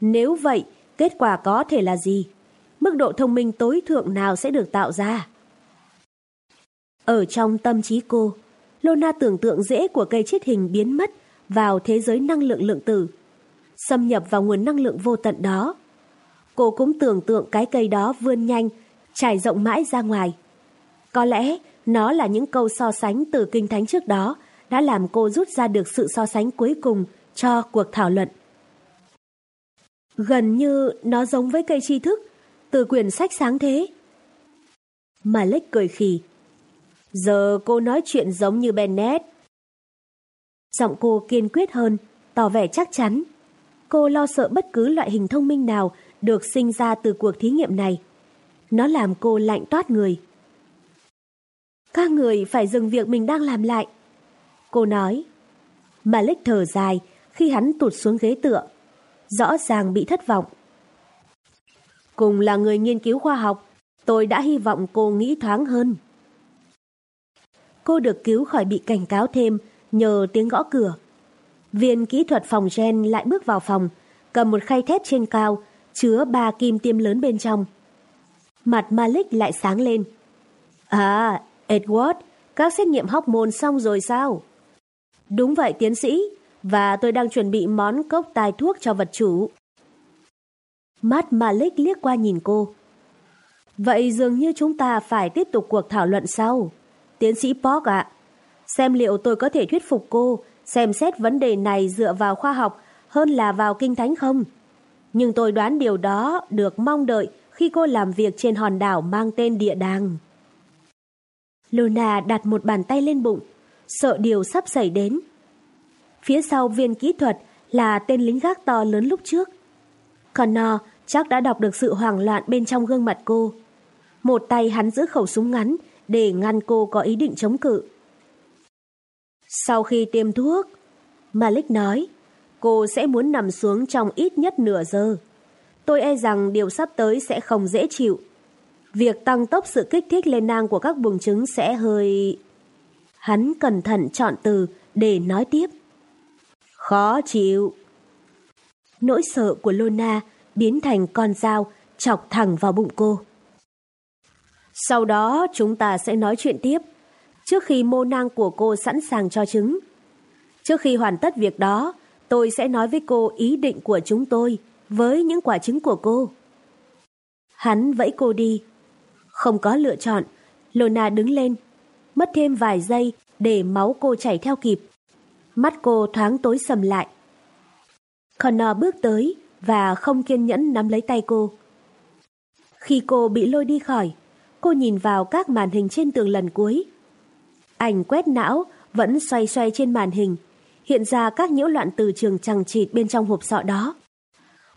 Nếu vậy, kết quả có thể là gì? Mức độ thông minh tối thượng nào sẽ được tạo ra? Ở trong tâm trí cô, Lona tưởng tượng dễ của cây chiết hình biến mất vào thế giới năng lượng lượng tử, xâm nhập vào nguồn năng lượng vô tận đó. Cô cũng tưởng tượng cái cây đó vươn nhanh, trải rộng mãi ra ngoài. Có lẽ nó là những câu so sánh từ kinh thánh trước đó đã làm cô rút ra được sự so sánh cuối cùng cho cuộc thảo luận. Gần như nó giống với cây tri thức từ quyển sách sáng thế. mà Malik cười khì. Giờ cô nói chuyện giống như Bennett. Giọng cô kiên quyết hơn, tỏ vẻ chắc chắn. Cô lo sợ bất cứ loại hình thông minh nào được sinh ra từ cuộc thí nghiệm này. Nó làm cô lạnh toát người. Các người phải dừng việc mình đang làm lại. Cô nói. Malik thở dài khi hắn tụt xuống ghế tựa. Rõ ràng bị thất vọng. Cùng là người nghiên cứu khoa học, tôi đã hy vọng cô nghĩ thoáng hơn. Cô được cứu khỏi bị cảnh cáo thêm nhờ tiếng gõ cửa. Viên kỹ thuật phòng gen lại bước vào phòng, cầm một khay thép trên cao, chứa ba kim tiêm lớn bên trong. Mặt Malik lại sáng lên. À, Edward, các xét nghiệm hóc môn xong rồi sao? Đúng vậy tiến sĩ, và tôi đang chuẩn bị món cốc tài thuốc cho vật chủ. Mắt Malik liếc qua nhìn cô. Vậy dường như chúng ta phải tiếp tục cuộc thảo luận sau. Tiến sĩ Park ạ, xem liệu tôi có thể thuyết phục cô xem xét vấn đề này dựa vào khoa học hơn là vào kinh thánh không? Nhưng tôi đoán điều đó được mong đợi khi cô làm việc trên hòn đảo mang tên địa đàng. Luna đặt một bàn tay lên bụng, sợ điều sắp xảy đến. Phía sau viên kỹ thuật là tên lính gác to lớn lúc trước. Connor chắc đã đọc được sự hoảng loạn bên trong gương mặt cô. Một tay hắn giữ khẩu súng ngắn, để ngăn cô có ý định chống cự. Sau khi tiêm thuốc, Malik nói, cô sẽ muốn nằm xuống trong ít nhất nửa giờ. Tôi e rằng điều sắp tới sẽ không dễ chịu. Việc tăng tốc sự kích thích lên nang của các buồng trứng sẽ hơi... Hắn cẩn thận chọn từ để nói tiếp. Khó chịu. Nỗi sợ của Lona biến thành con dao chọc thẳng vào bụng cô. Sau đó chúng ta sẽ nói chuyện tiếp, trước khi mô nang của cô sẵn sàng cho trứng. Trước khi hoàn tất việc đó, tôi sẽ nói với cô ý định của chúng tôi với những quả trứng của cô. Hắn vẫy cô đi. Không có lựa chọn, Lona đứng lên, mất thêm vài giây để máu cô chảy theo kịp. Mắt cô thoáng tối sầm lại. Connor bước tới và không kiên nhẫn nắm lấy tay cô. Khi cô bị lôi đi khỏi, cô nhìn vào các màn hình trên tường lần cuối. Ảnh quét não vẫn xoay xoay trên màn hình, hiện ra các nhiễu loạn từ trường chằng chịt bên trong hộp sọ đó.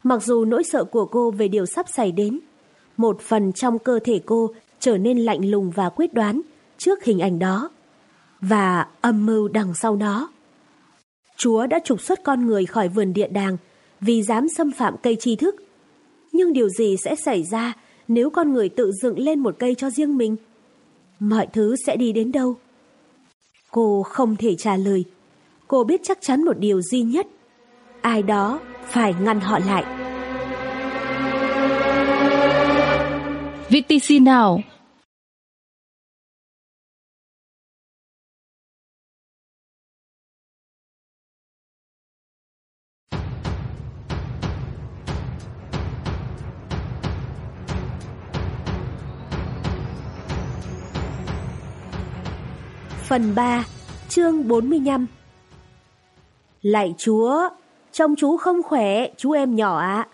Mặc dù nỗi sợ của cô về điều sắp xảy đến, một phần trong cơ thể cô trở nên lạnh lùng và quyết đoán trước hình ảnh đó, và âm mưu đằng sau nó. Chúa đã trục xuất con người khỏi vườn địa đàng vì dám xâm phạm cây tri thức. Nhưng điều gì sẽ xảy ra nếu con người tự dựng lên một cây cho riêng mình? Mọi thứ sẽ đi đến đâu? Cô không thể trả lời. Cô biết chắc chắn một điều duy nhất. Ai đó phải ngăn họ lại. VTC nào? Phần 3, chương 45 Lạy chúa, trông chú không khỏe, chú em nhỏ ạ.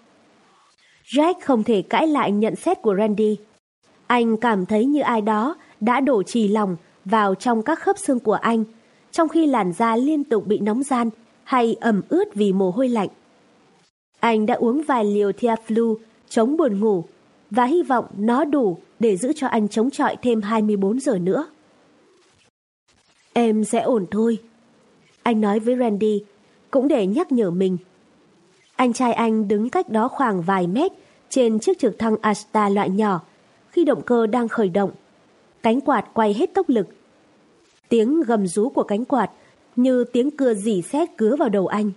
Jack không thể cãi lại nhận xét của Randy. Anh cảm thấy như ai đó đã đổ trì lòng vào trong các khớp xương của anh, trong khi làn da liên tục bị nóng gian hay ẩm ướt vì mồ hôi lạnh. Anh đã uống vài liều Thiaflu chống buồn ngủ và hy vọng nó đủ để giữ cho anh chống chọi thêm 24 giờ nữa. Em sẽ ổn thôi. Anh nói với Randy, cũng để nhắc nhở mình. Anh trai anh đứng cách đó khoảng vài mét trên chiếc trực thăng Asta loại nhỏ khi động cơ đang khởi động. Cánh quạt quay hết tốc lực. Tiếng gầm rú của cánh quạt như tiếng cưa dỉ xét cứa vào đầu anh.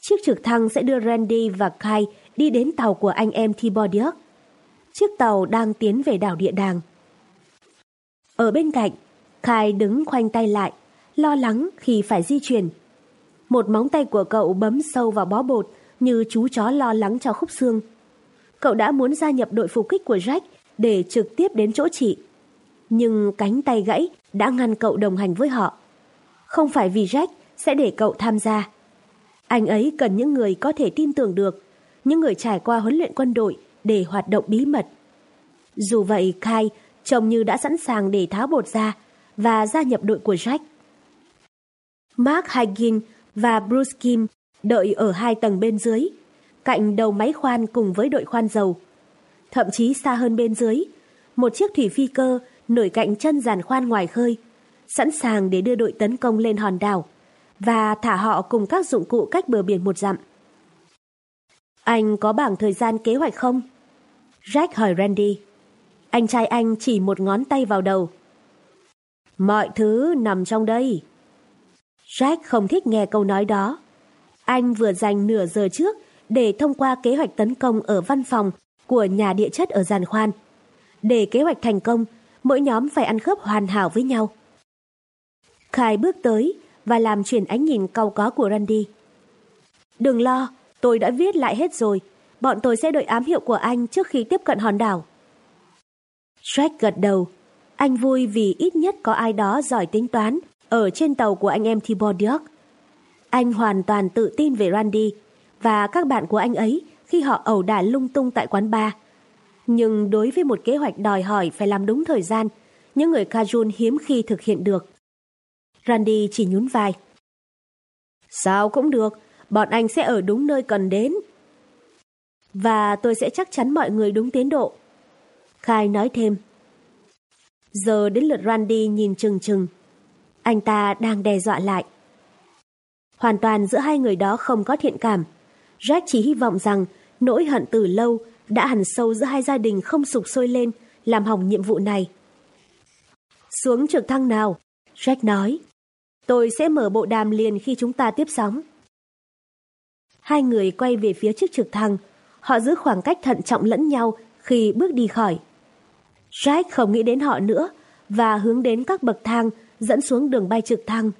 Chiếc trực thăng sẽ đưa Randy và Kai đi đến tàu của anh em Thibodius. Chiếc tàu đang tiến về đảo địa đàng. Ở bên cạnh, Khai đứng khoanh tay lại, lo lắng khi phải di chuyển. Một móng tay của cậu bấm sâu vào bó bột như chú chó lo lắng cho khúc xương. Cậu đã muốn gia nhập đội phục kích của Jack để trực tiếp đến chỗ chị. Nhưng cánh tay gãy đã ngăn cậu đồng hành với họ. Không phải vì Jack sẽ để cậu tham gia. Anh ấy cần những người có thể tin tưởng được, những người trải qua huấn luyện quân đội để hoạt động bí mật. Dù vậy, Kai trông như đã sẵn sàng để tháo bột ra và gia nhập đội của Jack. Mark Hagin và Bruce Kim đợi ở hai tầng bên dưới, cạnh đầu máy khoan cùng với đội khoan dầu. Thậm chí xa hơn bên dưới, một chiếc thủy phi cơ nổi cạnh chân giàn khoan ngoài khơi, sẵn sàng để đưa đội tấn công lên hòn đảo và thả họ cùng các dụng cụ cách bờ biển một dặm. Anh có bảng thời gian kế hoạch không? Jack hỏi Randy. Anh trai anh chỉ một ngón tay vào đầu. Mọi thứ nằm trong đây. Jack không thích nghe câu nói đó. Anh vừa dành nửa giờ trước để thông qua kế hoạch tấn công ở văn phòng của nhà địa chất ở giàn khoan. Để kế hoạch thành công, mỗi nhóm phải ăn khớp hoàn hảo với nhau. Khai bước tới và làm chuyển ánh nhìn cau có của Randy. Đừng lo, tôi đã viết lại hết rồi. Bọn tôi sẽ đợi ám hiệu của anh trước khi tiếp cận hòn đảo. Shrek gật đầu anh vui vì ít nhất có ai đó giỏi tính toán ở trên tàu của anh em Thibodius. Anh hoàn toàn tự tin về Randy và các bạn của anh ấy khi họ ẩu đả lung tung tại quán bar. Nhưng đối với một kế hoạch đòi hỏi phải làm đúng thời gian, những người Kajun hiếm khi thực hiện được. Randy chỉ nhún vai. Sao cũng được, bọn anh sẽ ở đúng nơi cần đến. Và tôi sẽ chắc chắn mọi người đúng tiến độ. Khai nói thêm. Giờ đến lượt Randy nhìn chừng chừng. Anh ta đang đe dọa lại. Hoàn toàn giữa hai người đó không có thiện cảm. Jack chỉ hy vọng rằng nỗi hận từ lâu đã hằn sâu giữa hai gia đình không sụp sôi lên làm hỏng nhiệm vụ này. Xuống trực thăng nào, Jack nói. Tôi sẽ mở bộ đàm liền khi chúng ta tiếp sóng. Hai người quay về phía trước trực thăng. Họ giữ khoảng cách thận trọng lẫn nhau khi bước đi khỏi. Jack không nghĩ đến họ nữa và hướng đến các bậc thang dẫn xuống đường bay trực thăng.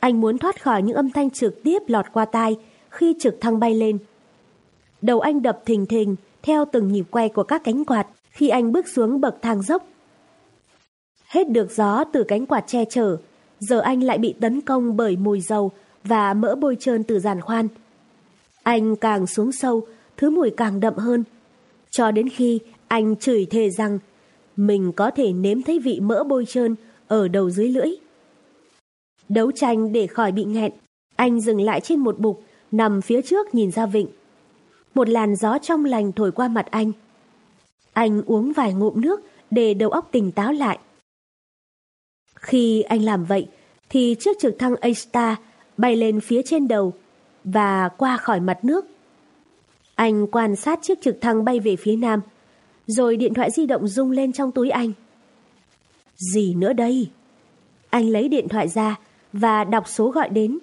Anh muốn thoát khỏi những âm thanh trực tiếp lọt qua tai khi trực thăng bay lên. Đầu anh đập thình thình theo từng nhịp quay của các cánh quạt khi anh bước xuống bậc thang dốc. Hết được gió từ cánh quạt che chở, giờ anh lại bị tấn công bởi mùi dầu và mỡ bôi trơn từ giàn khoan. Anh càng xuống sâu, thứ mùi càng đậm hơn. Cho đến khi anh chửi thề rằng mình có thể nếm thấy vị mỡ bôi trơn ở đầu dưới lưỡi. Đấu tranh để khỏi bị nghẹn, anh dừng lại trên một bục, nằm phía trước nhìn ra vịnh. Một làn gió trong lành thổi qua mặt anh. Anh uống vài ngụm nước để đầu óc tỉnh táo lại. Khi anh làm vậy, thì chiếc trực thăng A-Star bay lên phía trên đầu và qua khỏi mặt nước. Anh quan sát chiếc trực thăng bay về phía nam, rồi điện thoại di động rung lên trong túi anh. Gì nữa đây? Anh lấy điện thoại ra và đọc số gọi đến.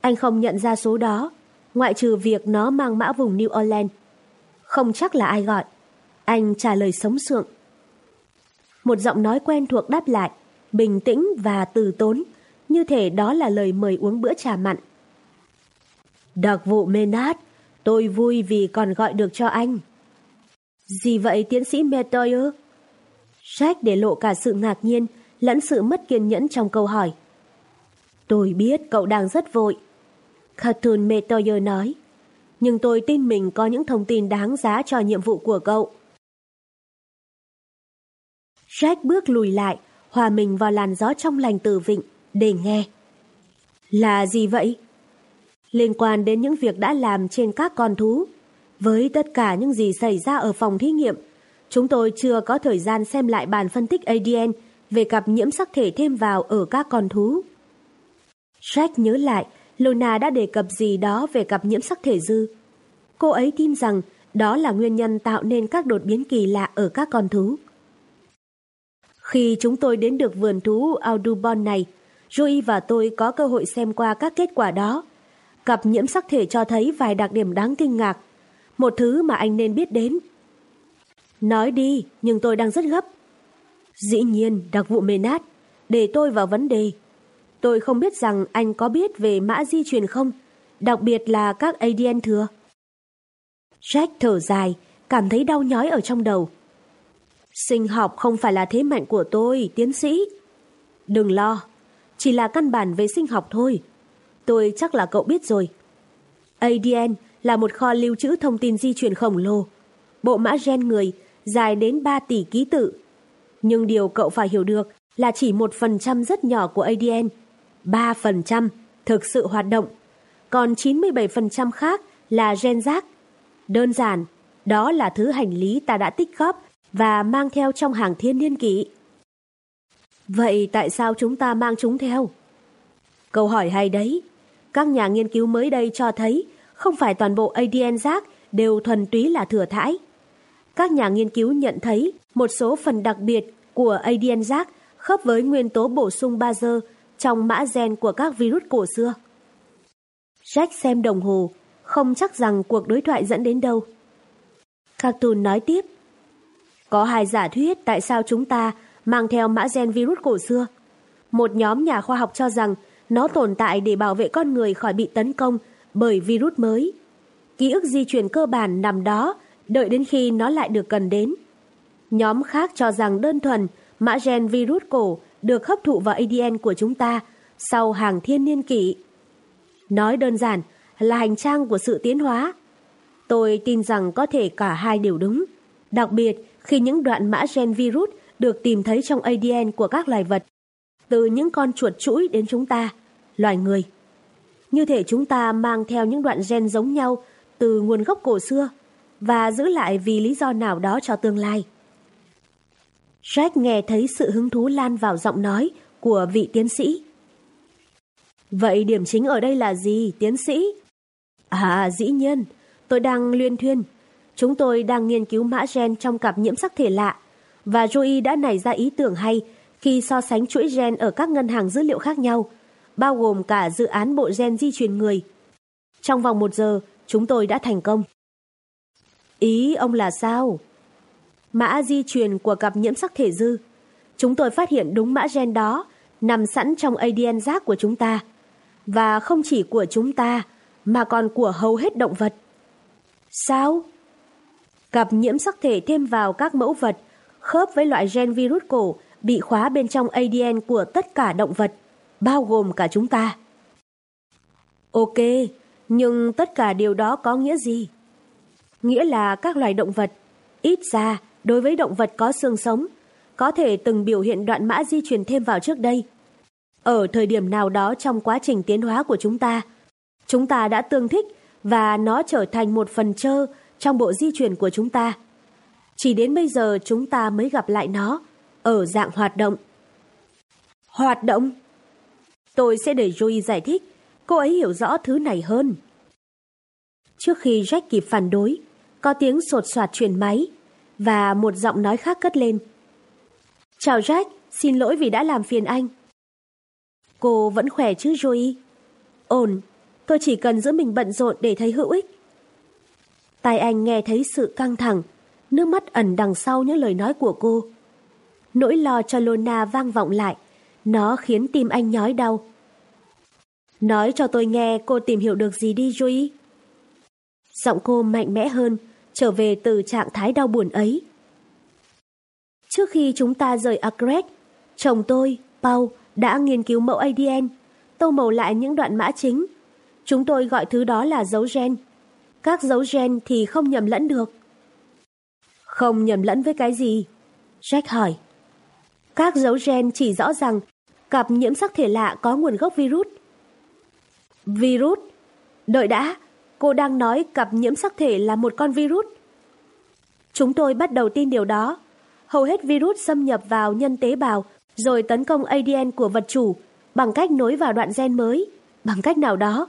Anh không nhận ra số đó, ngoại trừ việc nó mang mã vùng New Orleans. Không chắc là ai gọi. Anh trả lời sống sượng. Một giọng nói quen thuộc đáp lại, bình tĩnh và từ tốn, như thể đó là lời mời uống bữa trà mặn. Đặc vụ Menard, tôi vui vì còn gọi được cho anh. Gì vậy tiến sĩ Metoyer? Jack để lộ cả sự ngạc nhiên lẫn sự mất kiên nhẫn trong câu hỏi. Tôi biết cậu đang rất vội. Cartoon Metoyer nói. Nhưng tôi tin mình có những thông tin đáng giá cho nhiệm vụ của cậu. Jack bước lùi lại, hòa mình vào làn gió trong lành từ vịnh, để nghe. Là gì vậy? Liên quan đến những việc đã làm trên các con thú. Với tất cả những gì xảy ra ở phòng thí nghiệm, chúng tôi chưa có thời gian xem lại bản phân tích ADN về cặp nhiễm sắc thể thêm vào ở các con thú. Jack nhớ lại, Luna đã đề cập gì đó về cặp nhiễm sắc thể dư. Cô ấy tin rằng đó là nguyên nhân tạo nên các đột biến kỳ lạ ở các con thú. Khi chúng tôi đến được vườn thú Audubon này, Joey và tôi có cơ hội xem qua các kết quả đó. Cặp nhiễm sắc thể cho thấy vài đặc điểm đáng kinh ngạc, một thứ mà anh nên biết đến. Nói đi, nhưng tôi đang rất gấp. Dĩ nhiên, đặc vụ mê nát, để tôi vào vấn đề. Tôi không biết rằng anh có biết về mã di truyền không, đặc biệt là các ADN thừa. Jack thở dài, cảm thấy đau nhói ở trong đầu. Sinh học không phải là thế mạnh của tôi, tiến sĩ. Đừng lo, chỉ là căn bản về sinh học thôi. Tôi chắc là cậu biết rồi. ADN là một kho lưu trữ thông tin di truyền khổng lồ. Bộ mã gen người dài đến 3 tỷ ký tự. Nhưng điều cậu phải hiểu được là chỉ một phần trăm rất nhỏ của ADN. 3% thực sự hoạt động. Còn 97% khác là gen rác. Đơn giản, đó là thứ hành lý ta đã tích góp và mang theo trong hàng thiên niên kỷ. Vậy tại sao chúng ta mang chúng theo? Câu hỏi hay đấy. Các nhà nghiên cứu mới đây cho thấy không phải toàn bộ ADN rác đều thuần túy là thừa thải. Các nhà nghiên cứu nhận thấy một số phần đặc biệt của ADN rác khớp với nguyên tố bổ sung bazơ trong mã gen của các virus cổ xưa. Jack xem đồng hồ, không chắc rằng cuộc đối thoại dẫn đến đâu. Cartoon nói tiếp. Có hai giả thuyết tại sao chúng ta mang theo mã gen virus cổ xưa. Một nhóm nhà khoa học cho rằng nó tồn tại để bảo vệ con người khỏi bị tấn công bởi virus mới. Ký ức di chuyển cơ bản nằm đó, đợi đến khi nó lại được cần đến. Nhóm khác cho rằng đơn thuần mã gen virus cổ được hấp thụ vào ADN của chúng ta sau hàng thiên niên kỷ. Nói đơn giản là hành trang của sự tiến hóa. Tôi tin rằng có thể cả hai đều đúng. Đặc biệt khi những đoạn mã gen virus được tìm thấy trong ADN của các loài vật, từ những con chuột chuỗi đến chúng ta, loài người. Như thể chúng ta mang theo những đoạn gen giống nhau từ nguồn gốc cổ xưa và giữ lại vì lý do nào đó cho tương lai. Jack nghe thấy sự hứng thú lan vào giọng nói của vị tiến sĩ. Vậy điểm chính ở đây là gì, tiến sĩ? À, dĩ nhiên, tôi đang luyên thuyên. Chúng tôi đang nghiên cứu mã gen trong cặp nhiễm sắc thể lạ, và Joey đã nảy ra ý tưởng hay khi so sánh chuỗi gen ở các ngân hàng dữ liệu khác nhau, bao gồm cả dự án bộ gen di truyền người. Trong vòng một giờ, chúng tôi đã thành công. Ý ông là sao? Mã di truyền của cặp nhiễm sắc thể dư. Chúng tôi phát hiện đúng mã gen đó nằm sẵn trong ADN rác của chúng ta. Và không chỉ của chúng ta, mà còn của hầu hết động vật. Sao? Cặp nhiễm sắc thể thêm vào các mẫu vật khớp với loại gen virus cổ bị khóa bên trong ADN của tất cả động vật, bao gồm cả chúng ta. Ok, nhưng tất cả điều đó có nghĩa gì? Nghĩa là các loài động vật, ít ra đối với động vật có xương sống, có thể từng biểu hiện đoạn mã di truyền thêm vào trước đây. Ở thời điểm nào đó trong quá trình tiến hóa của chúng ta, chúng ta đã tương thích và nó trở thành một phần trơ trong bộ di truyền của chúng ta. Chỉ đến bây giờ chúng ta mới gặp lại nó ở dạng hoạt động. Hoạt động? Tôi sẽ để Joey giải thích, cô ấy hiểu rõ thứ này hơn. Trước khi Jack kịp phản đối, có tiếng sột soạt truyền máy và một giọng nói khác cất lên. Chào Jack, xin lỗi vì đã làm phiền anh. Cô vẫn khỏe chứ Joey? Ổn, tôi chỉ cần giữ mình bận rộn để thấy hữu ích. Tai anh nghe thấy sự căng thẳng, nước mắt ẩn đằng sau những lời nói của cô. Nỗi lo cho Lona vang vọng lại, nó khiến tim anh nhói đau. Nói cho tôi nghe cô tìm hiểu được gì đi Joey. Giọng cô mạnh mẽ hơn, trở về từ trạng thái đau buồn ấy. Trước khi chúng ta rời Agret, chồng tôi, Paul, đã nghiên cứu mẫu ADN, tô màu lại những đoạn mã chính. Chúng tôi gọi thứ đó là dấu gen. Các dấu gen thì không nhầm lẫn được. Không nhầm lẫn với cái gì? Jack hỏi. Các dấu gen chỉ rõ rằng cặp nhiễm sắc thể lạ có nguồn gốc virus. Virus? Đợi đã, cô đang nói cặp nhiễm sắc thể là một con virus. Chúng tôi bắt đầu tin điều đó. Hầu hết virus xâm nhập vào nhân tế bào rồi tấn công ADN của vật chủ bằng cách nối vào đoạn gen mới, bằng cách nào đó.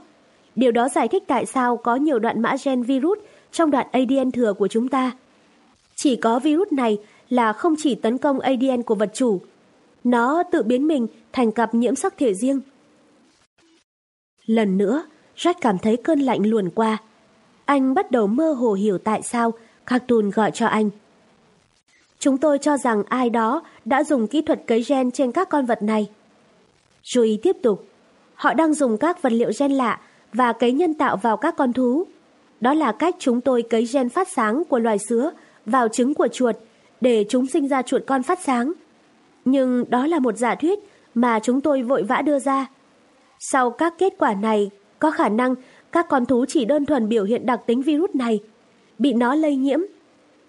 Điều đó giải thích tại sao có nhiều đoạn mã gen virus trong đoạn ADN thừa của chúng ta. Chỉ có virus này là không chỉ tấn công ADN của vật chủ, nó tự biến mình thành cặp nhiễm sắc thể riêng. Lần nữa, Jack cảm thấy cơn lạnh luồn qua. Anh bắt đầu mơ hồ hiểu tại sao Cartoon gọi cho anh. Chúng tôi cho rằng ai đó đã dùng kỹ thuật cấy gen trên các con vật này. Joey tiếp tục. Họ đang dùng các vật liệu gen lạ và cấy nhân tạo vào các con thú. Đó là cách chúng tôi cấy gen phát sáng của loài sứa vào trứng của chuột để chúng sinh ra chuột con phát sáng. Nhưng đó là một giả thuyết mà chúng tôi vội vã đưa ra. Sau các kết quả này, có khả năng các con thú chỉ đơn thuần biểu hiện đặc tính virus này, bị nó lây nhiễm,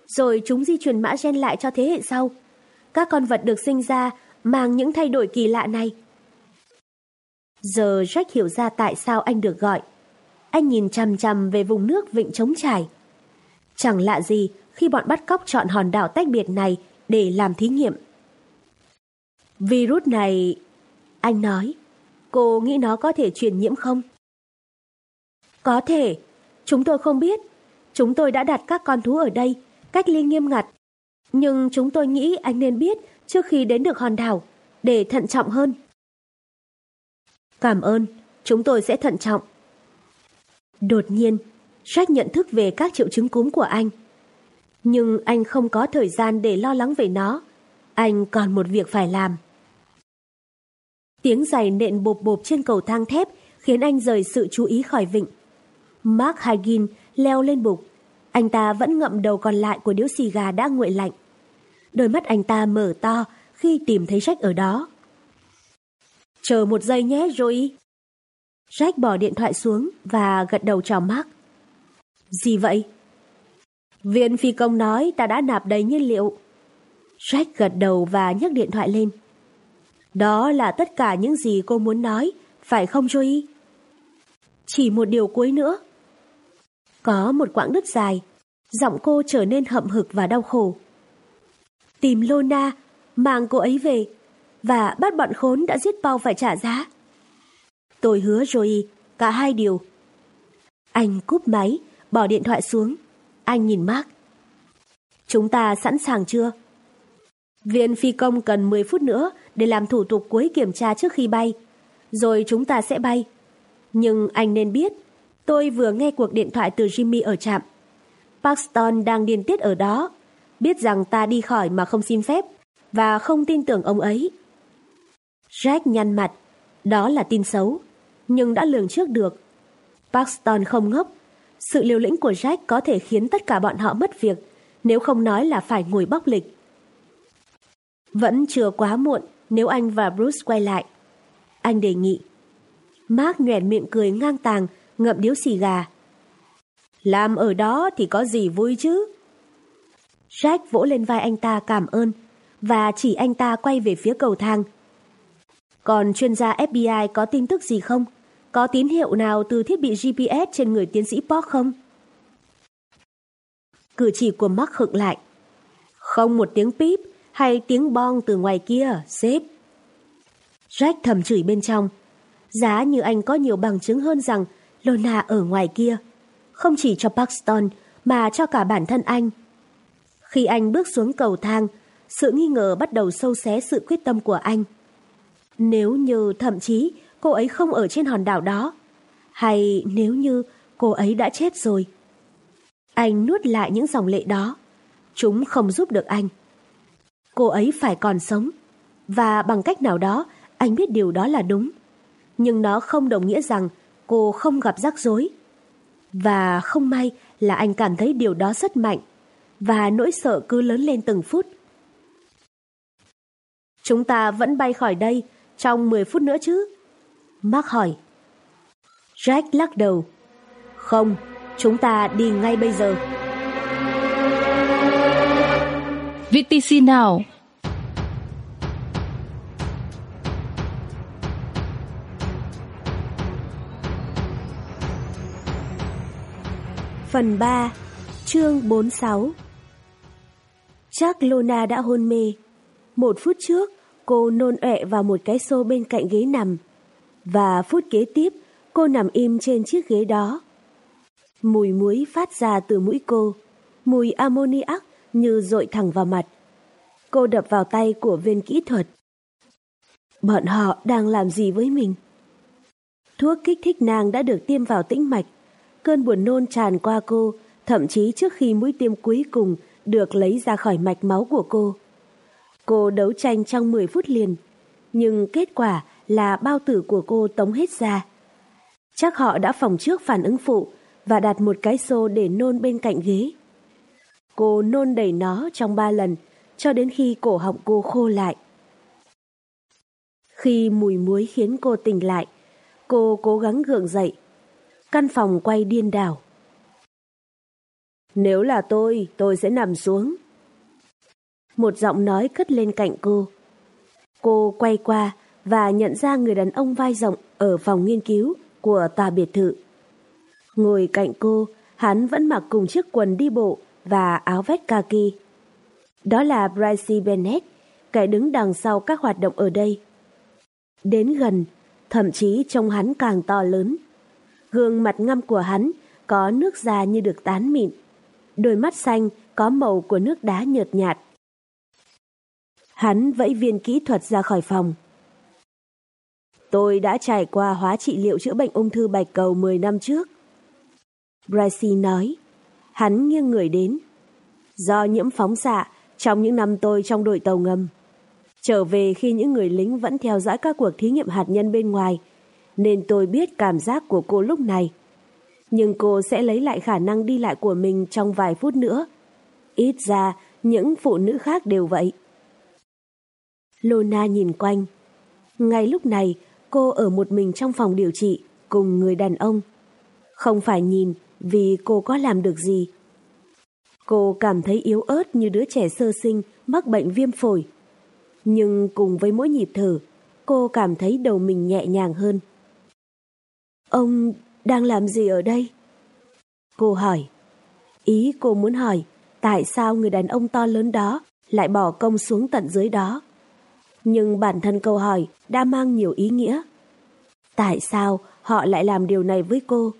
rồi chúng di truyền mã gen lại cho thế hệ sau. Các con vật được sinh ra mang những thay đổi kỳ lạ này. Giờ Jack hiểu ra tại sao anh được gọi. Anh nhìn chằm chằm về vùng nước vịnh trống trải. Chẳng lạ gì khi bọn bắt cóc chọn hòn đảo tách biệt này để làm thí nghiệm. Virus này... Anh nói, cô nghĩ nó có thể truyền nhiễm không? Có thể, chúng tôi không biết. Chúng tôi đã đặt các con thú ở đây, cách ly nghiêm ngặt. Nhưng chúng tôi nghĩ anh nên biết trước khi đến được hòn đảo, để thận trọng hơn. Cảm ơn, chúng tôi sẽ thận trọng. Đột nhiên, Jack nhận thức về các triệu chứng cúm của anh. Nhưng anh không có thời gian để lo lắng về nó. Anh còn một việc phải làm. Tiếng giày nện bộp bộp trên cầu thang thép khiến anh rời sự chú ý khỏi vịnh. Mark Hagin leo lên bục. Anh ta vẫn ngậm đầu còn lại của điếu xì gà đã nguội lạnh. Đôi mắt anh ta mở to khi tìm thấy Jack ở đó. Chờ một giây nhé, Joey. Jack bỏ điện thoại xuống và gật đầu chào Mark. Gì vậy? Viên phi công nói ta đã nạp đầy nhiên liệu. Jack gật đầu và nhấc điện thoại lên. Đó là tất cả những gì cô muốn nói, phải không Joey? Chỉ một điều cuối nữa. Có một quãng đứt dài, giọng cô trở nên hậm hực và đau khổ. Tìm Lona, mang cô ấy về và bắt bọn khốn đã giết Paul phải trả giá. Tôi hứa Joey cả hai điều. Anh cúp máy, bỏ điện thoại xuống. Anh nhìn Mark. Chúng ta sẵn sàng chưa? Viên phi công cần 10 phút nữa để làm thủ tục cuối kiểm tra trước khi bay. Rồi chúng ta sẽ bay. Nhưng anh nên biết, tôi vừa nghe cuộc điện thoại từ Jimmy ở trạm. Paxton đang điên tiết ở đó, biết rằng ta đi khỏi mà không xin phép và không tin tưởng ông ấy. Jack nhăn mặt, đó là tin xấu, nhưng đã lường trước được. Paxton không ngốc, sự liều lĩnh của Jack có thể khiến tất cả bọn họ mất việc, nếu không nói là phải ngồi bóc lịch. Vẫn chưa quá muộn nếu anh và Bruce quay lại. Anh đề nghị. Mark nhoẻn miệng cười ngang tàng, ngậm điếu xì gà. Làm ở đó thì có gì vui chứ? Jack vỗ lên vai anh ta cảm ơn và chỉ anh ta quay về phía cầu thang. Còn chuyên gia FBI có tin tức gì không? Có tín hiệu nào từ thiết bị GPS trên người tiến sĩ Park không? Cử chỉ của Mark khựng lại. Không một tiếng píp hay tiếng bong từ ngoài kia, sếp. Jack thầm chửi bên trong. Giá như anh có nhiều bằng chứng hơn rằng Lona ở ngoài kia. Không chỉ cho Paxton mà cho cả bản thân anh. Khi anh bước xuống cầu thang, sự nghi ngờ bắt đầu sâu xé sự quyết tâm của anh. Nếu như thậm chí cô ấy không ở trên hòn đảo đó, hay nếu như cô ấy đã chết rồi. Anh nuốt lại những dòng lệ đó. Chúng không giúp được anh. Cô ấy phải còn sống. Và bằng cách nào đó, anh biết điều đó là đúng. Nhưng nó không đồng nghĩa rằng cô không gặp rắc rối. Và không may là anh cảm thấy điều đó rất mạnh. Và nỗi sợ cứ lớn lên từng phút. Chúng ta vẫn bay khỏi đây trong 10 phút nữa chứ? Mark hỏi. Jack lắc đầu. Không, chúng ta đi ngay bây giờ. VTC nào? Phần 3 Chương 46 Chắc Lona đã hôn mê. Một phút trước, cô nôn ẹ vào một cái xô bên cạnh ghế nằm. Và phút kế tiếp, cô nằm im trên chiếc ghế đó. Mùi muối phát ra từ mũi cô. Mùi ammoniac như dội thẳng vào mặt. Cô đập vào tay của viên kỹ thuật. Bọn họ đang làm gì với mình? Thuốc kích thích nàng đã được tiêm vào tĩnh mạch. Cơn buồn nôn tràn qua cô, thậm chí trước khi mũi tiêm cuối cùng được lấy ra khỏi mạch máu của cô. Cô đấu tranh trong 10 phút liền, nhưng kết quả là bao tử của cô tống hết ra. Chắc họ đã phòng trước phản ứng phụ và đặt một cái xô để nôn bên cạnh ghế. Cô nôn đầy nó trong ba lần cho đến khi cổ họng cô khô lại. Khi mùi muối khiến cô tỉnh lại, cô cố gắng gượng dậy. Căn phòng quay điên đảo. Nếu là tôi, tôi sẽ nằm xuống. Một giọng nói cất lên cạnh cô. Cô quay qua và nhận ra người đàn ông vai rộng ở phòng nghiên cứu của tòa biệt thự. Ngồi cạnh cô, hắn vẫn mặc cùng chiếc quần đi bộ và áo vest kaki. Đó là Bryce Bennett, kẻ đứng đằng sau các hoạt động ở đây. Đến gần, thậm chí trông hắn càng to lớn. Gương mặt ngăm của hắn có nước da như được tán mịn. Đôi mắt xanh có màu của nước đá nhợt nhạt. Hắn vẫy viên kỹ thuật ra khỏi phòng. Tôi đã trải qua hóa trị liệu chữa bệnh ung thư bạch cầu 10 năm trước. Bryce nói. Hắn nghiêng người đến. Do nhiễm phóng xạ trong những năm tôi trong đội tàu ngầm. Trở về khi những người lính vẫn theo dõi các cuộc thí nghiệm hạt nhân bên ngoài, nên tôi biết cảm giác của cô lúc này. Nhưng cô sẽ lấy lại khả năng đi lại của mình trong vài phút nữa. Ít ra, những phụ nữ khác đều vậy. Lona nhìn quanh. Ngay lúc này, cô ở một mình trong phòng điều trị cùng người đàn ông. Không phải nhìn vì cô có làm được gì. Cô cảm thấy yếu ớt như đứa trẻ sơ sinh mắc bệnh viêm phổi. Nhưng cùng với mỗi nhịp thở, cô cảm thấy đầu mình nhẹ nhàng hơn. Ông đang làm gì ở đây? Cô hỏi. Ý cô muốn hỏi, tại sao người đàn ông to lớn đó lại bỏ công xuống tận dưới đó? Nhưng bản thân câu hỏi đã mang nhiều ý nghĩa. Tại sao họ lại làm điều này với cô?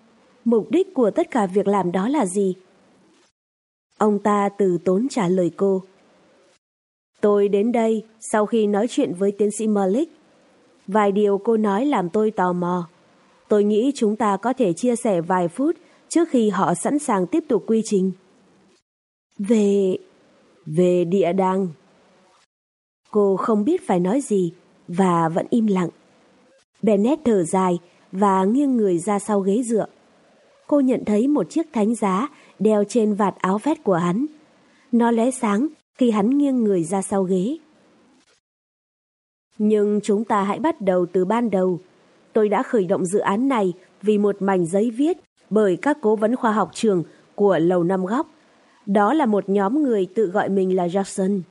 Mục đích của tất cả việc làm đó là gì? Ông ta từ tốn trả lời cô. Tôi đến đây sau khi nói chuyện với tiến sĩ Malik. Vài điều cô nói làm tôi tò mò. Tôi nghĩ chúng ta có thể chia sẻ vài phút trước khi họ sẵn sàng tiếp tục quy trình. Về... về địa đàng. Cô không biết phải nói gì và vẫn im lặng. Bennett thở dài và nghiêng người ra sau ghế dựa. Cô nhận thấy một chiếc thánh giá đeo trên vạt áo vest của hắn. Nó lóe sáng khi hắn nghiêng người ra sau ghế. Nhưng chúng ta hãy bắt đầu từ ban đầu. Tôi đã khởi động dự án này vì một mảnh giấy viết bởi các cố vấn khoa học trường của Lầu Năm Góc. Đó là một nhóm người tự gọi mình là Jackson.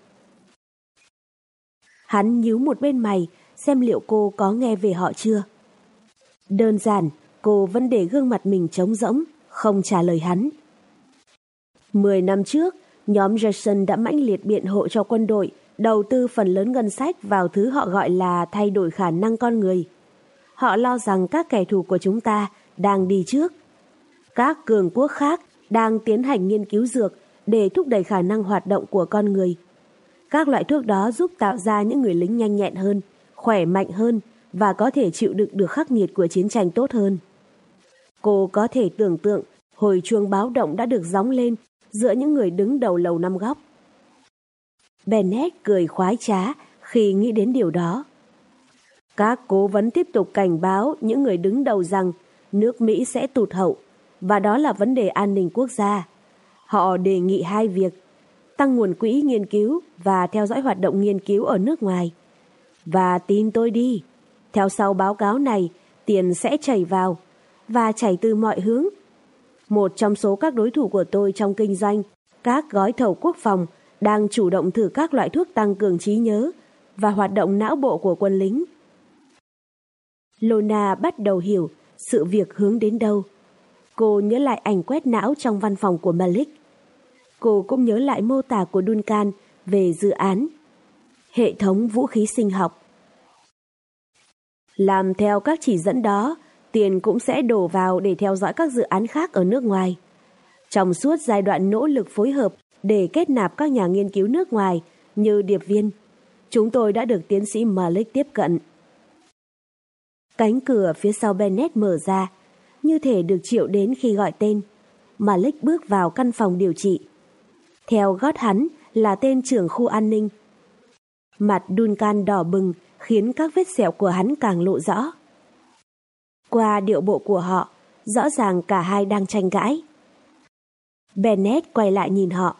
Hắn nhíu một bên mày xem liệu cô có nghe về họ chưa. Đơn giản, cô vẫn để gương mặt mình trống rỗng, không trả lời hắn. Mười năm trước, nhóm Jackson đã mãnh liệt biện hộ cho quân đội đầu tư phần lớn ngân sách vào thứ họ gọi là thay đổi khả năng con người. Họ lo rằng các kẻ thù của chúng ta đang đi trước. Các cường quốc khác đang tiến hành nghiên cứu dược để thúc đẩy khả năng hoạt động của con người. Các loại thuốc đó giúp tạo ra những người lính nhanh nhẹn hơn, khỏe mạnh hơn và có thể chịu đựng được khắc nghiệt của chiến tranh tốt hơn. Cô có thể tưởng tượng hồi chuông báo động đã được gióng lên giữa những người đứng đầu lầu năm góc. Bennett cười khoái trá khi nghĩ đến điều đó. Các cố vấn tiếp tục cảnh báo những người đứng đầu rằng nước Mỹ sẽ tụt hậu và đó là vấn đề an ninh quốc gia. Họ đề nghị hai việc, tăng nguồn quỹ nghiên cứu và theo dõi hoạt động nghiên cứu ở nước ngoài. Và tin tôi đi, theo sau báo cáo này, tiền sẽ chảy vào và chảy từ mọi hướng. Một trong số các đối thủ của tôi trong kinh doanh, các gói thầu quốc phòng đang chủ động thử các loại thuốc tăng cường trí nhớ và hoạt động não bộ của quân lính. Lona bắt đầu hiểu sự việc hướng đến đâu. Cô nhớ lại ảnh quét não trong văn phòng của Malik. Cô cũng nhớ lại mô tả của Duncan về dự án hệ thống vũ khí sinh học. Làm theo các chỉ dẫn đó, tiền cũng sẽ đổ vào để theo dõi các dự án khác ở nước ngoài. Trong suốt giai đoạn nỗ lực phối hợp để kết nạp các nhà nghiên cứu nước ngoài như điệp viên, chúng tôi đã được tiến sĩ Malik tiếp cận. Cánh cửa phía sau Bennett mở ra, như thể được triệu đến khi gọi tên. Malik bước vào căn phòng điều trị. Theo gót hắn là tên trưởng khu an ninh. Mặt Duncan đỏ bừng khiến các vết sẹo của hắn càng lộ rõ. Qua điệu bộ của họ, rõ ràng cả hai đang tranh cãi. Bennett quay lại nhìn họ.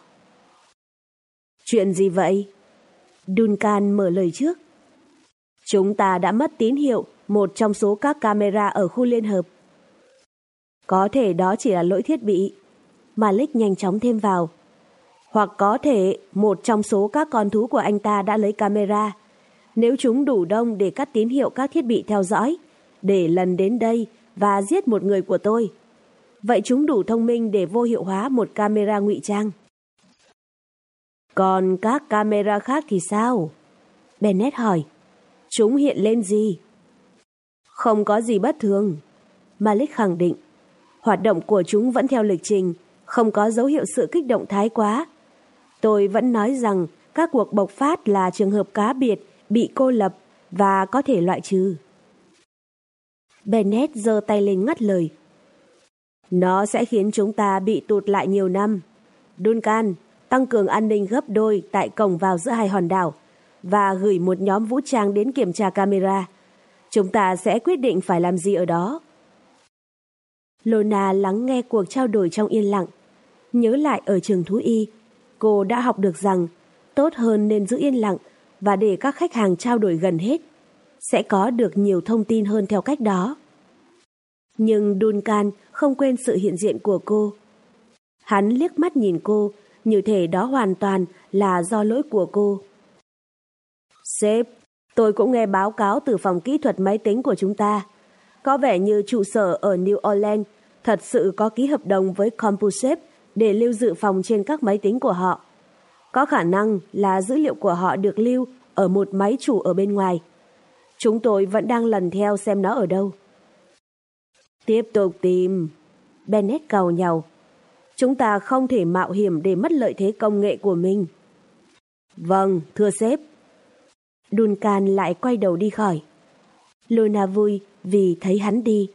Chuyện gì vậy? Duncan mở lời trước. Chúng ta đã mất tín hiệu một trong số các camera ở khu liên hợp. Có thể đó chỉ là lỗi thiết bị. Malik nhanh chóng thêm vào. Hoặc có thể một trong số các con thú của anh ta đã lấy camera. Nếu chúng đủ đông để cắt tín hiệu các thiết bị theo dõi, để lần đến đây và giết một người của tôi. Vậy chúng đủ thông minh để vô hiệu hóa một camera ngụy trang. Còn các camera khác thì sao? Bennett hỏi. Chúng hiện lên gì? Không có gì bất thường. Malik khẳng định. Hoạt động của chúng vẫn theo lịch trình, không có dấu hiệu sự kích động thái quá. Tôi vẫn nói rằng các cuộc bộc phát là trường hợp cá biệt, bị cô lập và có thể loại trừ. Bennett giơ tay lên ngắt lời. Nó sẽ khiến chúng ta bị tụt lại nhiều năm. Duncan, tăng cường an ninh gấp đôi tại cổng vào giữa hai hòn đảo và gửi một nhóm vũ trang đến kiểm tra camera. Chúng ta sẽ quyết định phải làm gì ở đó. Lona lắng nghe cuộc trao đổi trong yên lặng. Nhớ lại ở trường thú y, cô đã học được rằng tốt hơn nên giữ yên lặng và để các khách hàng trao đổi gần hết. Sẽ có được nhiều thông tin hơn theo cách đó. Nhưng Duncan không quên sự hiện diện của cô. Hắn liếc mắt nhìn cô, như thể đó hoàn toàn là do lỗi của cô. Sếp, tôi cũng nghe báo cáo từ phòng kỹ thuật máy tính của chúng ta. Có vẻ như trụ sở ở New Orleans thật sự có ký hợp đồng với CompuSafe để lưu dự phòng trên các máy tính của họ. Có khả năng là dữ liệu của họ được lưu ở một máy chủ ở bên ngoài. Chúng tôi vẫn đang lần theo xem nó ở đâu. Tiếp tục tìm. Bennett cầu nhau. Chúng ta không thể mạo hiểm để mất lợi thế công nghệ của mình. Vâng, thưa sếp. Duncan lại quay đầu đi khỏi. Luna vui vì thấy hắn đi.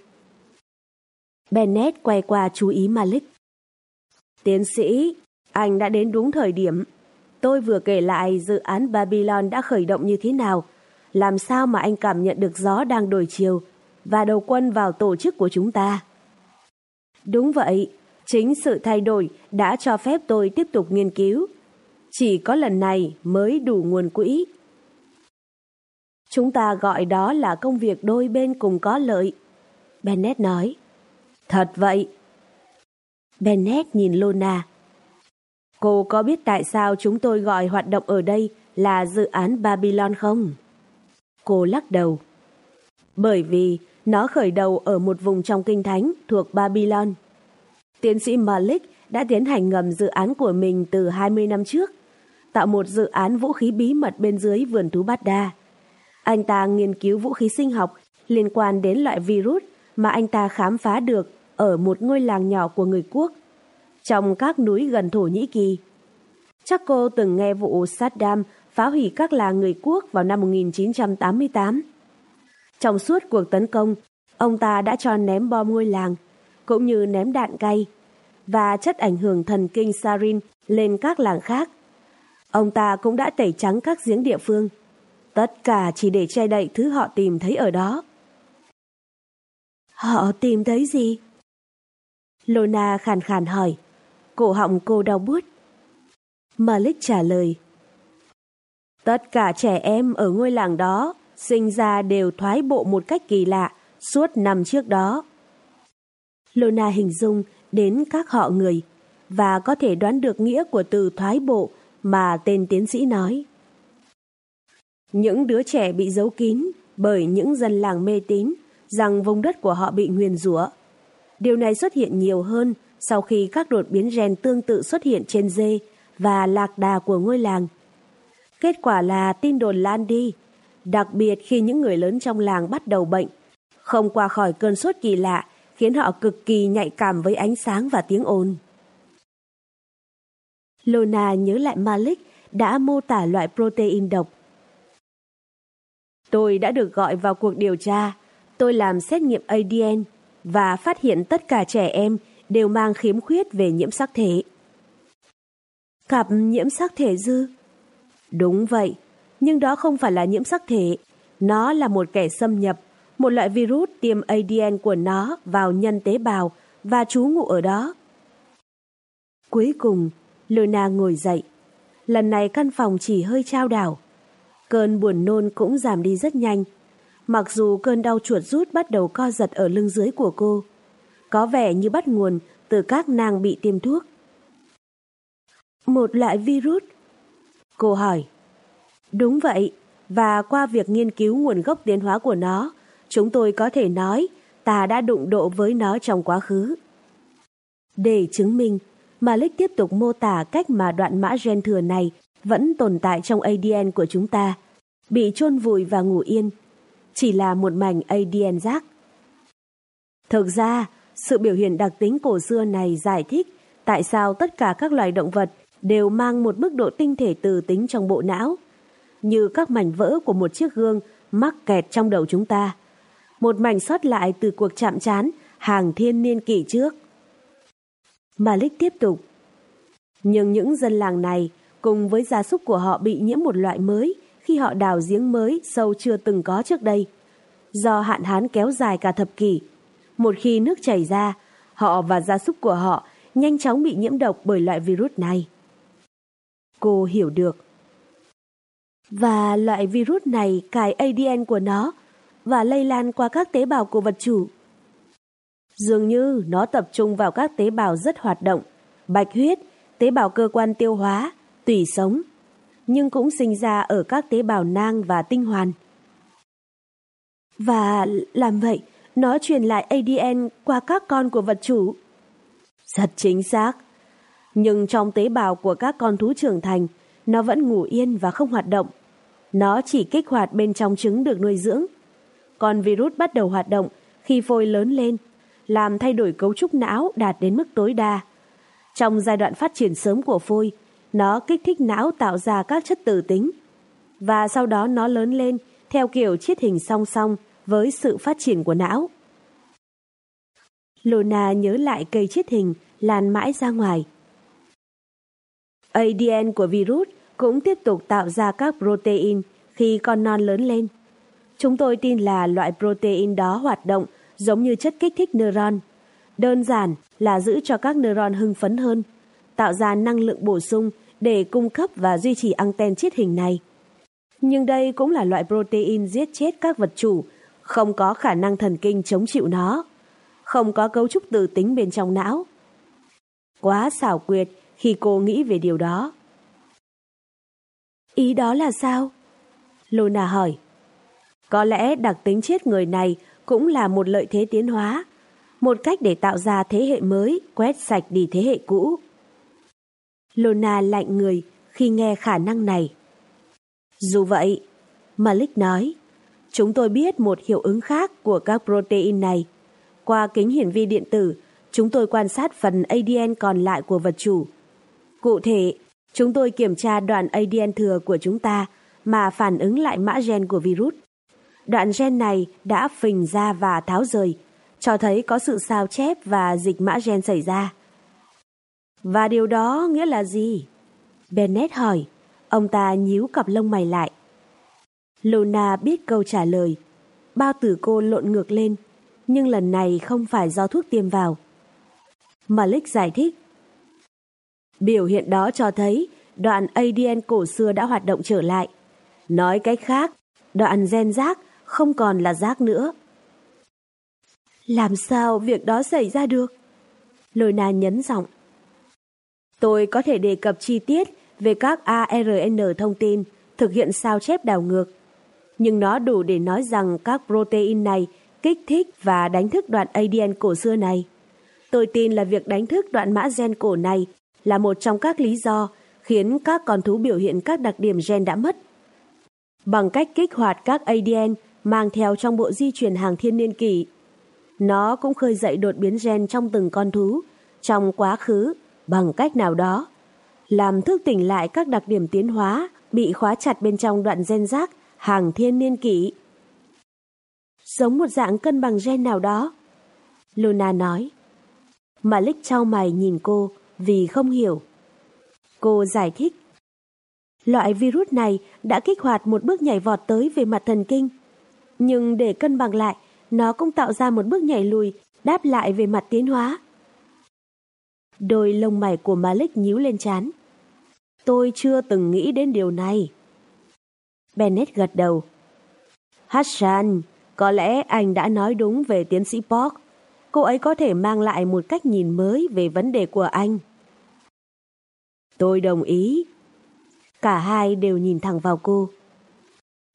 Bennett quay qua chú ý Malik. Tiến sĩ, anh đã đến đúng thời điểm. Tôi vừa kể lại dự án Babylon đã khởi động như thế nào. Làm sao mà anh cảm nhận được gió đang đổi chiều và đầu quân vào tổ chức của chúng ta? Đúng vậy, chính sự thay đổi đã cho phép tôi tiếp tục nghiên cứu. Chỉ có lần này mới đủ nguồn quỹ. Chúng ta gọi đó là công việc đôi bên cùng có lợi. Bennett nói. Thật vậy. Bennett nhìn Lona. Cô có biết tại sao chúng tôi gọi hoạt động ở đây là dự án Babylon không? Cô lắc đầu. Bởi vì nó khởi đầu ở một vùng trong kinh thánh thuộc Babylon. Tiến sĩ Malik đã tiến hành ngầm dự án của mình từ 20 năm trước, tạo một dự án vũ khí bí mật bên dưới vườn thú Bát Đa. Anh ta nghiên cứu vũ khí sinh học liên quan đến loại virus mà anh ta khám phá được ở một ngôi làng nhỏ của người quốc, trong các núi gần Thổ Nhĩ Kỳ. Chắc cô từng nghe vụ Saddam phá hủy các làng người quốc vào năm 1988. Trong suốt cuộc tấn công, ông ta đã cho ném bom ngôi làng, cũng như ném đạn cay và chất ảnh hưởng thần kinh sarin lên các làng khác. Ông ta cũng đã tẩy trắng các giếng địa phương. Tất cả chỉ để che đậy thứ họ tìm thấy ở đó. Họ tìm thấy gì? Lona khàn khàn hỏi. Cổ họng cô đau buốt. Malik trả lời. Tất cả trẻ em ở ngôi làng đó sinh ra đều thoái bộ một cách kỳ lạ suốt năm trước đó. Lona hình dung đến các họ người và có thể đoán được nghĩa của từ thoái bộ mà tên tiến sĩ nói. Những đứa trẻ bị giấu kín bởi những dân làng mê tín rằng vùng đất của họ bị nguyền rủa. Điều này xuất hiện nhiều hơn sau khi các đột biến gen tương tự xuất hiện trên dê và lạc đà của ngôi làng. Kết quả là tin đồn lan đi, đặc biệt khi những người lớn trong làng bắt đầu bệnh, không qua khỏi cơn sốt kỳ lạ khiến họ cực kỳ nhạy cảm với ánh sáng và tiếng ồn. Lona nhớ lại Malik đã mô tả loại protein độc. Tôi đã được gọi vào cuộc điều tra. Tôi làm xét nghiệm ADN và phát hiện tất cả trẻ em đều mang khiếm khuyết về nhiễm sắc thể. Cặp nhiễm sắc thể dư? Đúng vậy, nhưng đó không phải là nhiễm sắc thể. Nó là một kẻ xâm nhập một loại virus tiêm ADN của nó vào nhân tế bào và trú ngụ ở đó. Cuối cùng, Luna ngồi dậy. Lần này căn phòng chỉ hơi trao đảo. Cơn buồn nôn cũng giảm đi rất nhanh. Mặc dù cơn đau chuột rút bắt đầu co giật ở lưng dưới của cô. Có vẻ như bắt nguồn từ các nàng bị tiêm thuốc. Một loại virus? Cô hỏi. Đúng vậy, và qua việc nghiên cứu nguồn gốc tiến hóa của nó, chúng tôi có thể nói ta đã đụng độ với nó trong quá khứ. Để chứng minh, Malik tiếp tục mô tả cách mà đoạn mã gen thừa này vẫn tồn tại trong ADN của chúng ta, bị chôn vùi và ngủ yên, chỉ là một mảnh ADN rác. Thực ra, sự biểu hiện đặc tính cổ xưa này giải thích tại sao tất cả các loài động vật đều mang một mức độ tinh thể từ tính trong bộ não, như các mảnh vỡ của một chiếc gương mắc kẹt trong đầu chúng ta một mảnh sót lại từ cuộc chạm trán hàng thiên niên kỷ trước. Malik tiếp tục. Nhưng những dân làng này cùng với gia súc của họ bị nhiễm một loại mới khi họ đào giếng mới sâu chưa từng có trước đây. Do hạn hán kéo dài cả thập kỷ, một khi nước chảy ra, họ và gia súc của họ nhanh chóng bị nhiễm độc bởi loại virus này. Cô hiểu được. Và loại virus này cài ADN của nó và lây lan qua các tế bào của vật chủ. Dường như nó tập trung vào các tế bào rất hoạt động, bạch huyết, tế bào cơ quan tiêu hóa, tủy sống, nhưng cũng sinh ra ở các tế bào nang và tinh hoàn. Và làm vậy, nó truyền lại ADN qua các con của vật chủ. Rất chính xác. Nhưng trong tế bào của các con thú trưởng thành, nó vẫn ngủ yên và không hoạt động. Nó chỉ kích hoạt bên trong trứng được nuôi dưỡng. Còn virus bắt đầu hoạt động khi phôi lớn lên, làm thay đổi cấu trúc não đạt đến mức tối đa. Trong giai đoạn phát triển sớm của phôi, nó kích thích não tạo ra các chất tử tính. Và sau đó nó lớn lên theo kiểu chiết hình song song với sự phát triển của não. Luna nhớ lại cây chiết hình lan mãi ra ngoài. ADN của virus cũng tiếp tục tạo ra các protein khi con non lớn lên. Chúng tôi tin là loại protein đó hoạt động giống như chất kích thích neuron. Đơn giản là giữ cho các neuron hưng phấn hơn, tạo ra năng lượng bổ sung để cung cấp và duy trì anten chiết hình này. Nhưng đây cũng là loại protein giết chết các vật chủ, không có khả năng thần kinh chống chịu nó, không có cấu trúc tự tính bên trong não. Quá xảo quyệt khi cô nghĩ về điều đó. Ý đó là sao? Luna hỏi. Có lẽ đặc tính chết người này cũng là một lợi thế tiến hóa, một cách để tạo ra thế hệ mới quét sạch đi thế hệ cũ. Luna lạnh người khi nghe khả năng này. Dù vậy, Malik nói, chúng tôi biết một hiệu ứng khác của các protein này. Qua kính hiển vi điện tử, chúng tôi quan sát phần ADN còn lại của vật chủ. Cụ thể, chúng tôi kiểm tra đoạn ADN thừa của chúng ta mà phản ứng lại mã gen của virus. Đoạn gen này đã phình ra và tháo rời, cho thấy có sự sao chép và dịch mã gen xảy ra. Và điều đó nghĩa là gì? Bennett hỏi. Ông ta nhíu cặp lông mày lại. Luna biết câu trả lời. Bao tử cô lộn ngược lên, nhưng lần này không phải do thuốc tiêm vào. Malik giải thích. Biểu hiện đó cho thấy đoạn ADN cổ xưa đã hoạt động trở lại. Nói cách khác, đoạn gen rác không còn là rác nữa. Làm sao việc đó xảy ra được? Luna nhấn giọng. Tôi có thể đề cập chi tiết về các ARN thông tin thực hiện sao chép đảo ngược. Nhưng nó đủ để nói rằng các protein này kích thích và đánh thức đoạn ADN cổ xưa này. Tôi tin là việc đánh thức đoạn mã gen cổ này là một trong các lý do khiến các con thú biểu hiện các đặc điểm gen đã mất. Bằng cách kích hoạt các ADN mang theo trong bộ di truyền hàng thiên niên kỷ, nó cũng khơi dậy đột biến gen trong từng con thú trong quá khứ bằng cách nào đó, làm thức tỉnh lại các đặc điểm tiến hóa bị khóa chặt bên trong đoạn gen rác hàng thiên niên kỷ. Giống một dạng cân bằng gen nào đó. Luna nói. Malik trao mày nhìn cô vì không hiểu. Cô giải thích. Loại virus này đã kích hoạt một bước nhảy vọt tới về mặt thần kinh. Nhưng để cân bằng lại, nó cũng tạo ra một bước nhảy lùi đáp lại về mặt tiến hóa. Đôi lông mày của Malik nhíu lên chán. Tôi chưa từng nghĩ đến điều này. Bennett gật đầu. Hassan, có lẽ anh đã nói đúng về tiến sĩ Park. Cô ấy có thể mang lại một cách nhìn mới về vấn đề của anh. Tôi đồng ý. Cả hai đều nhìn thẳng vào cô.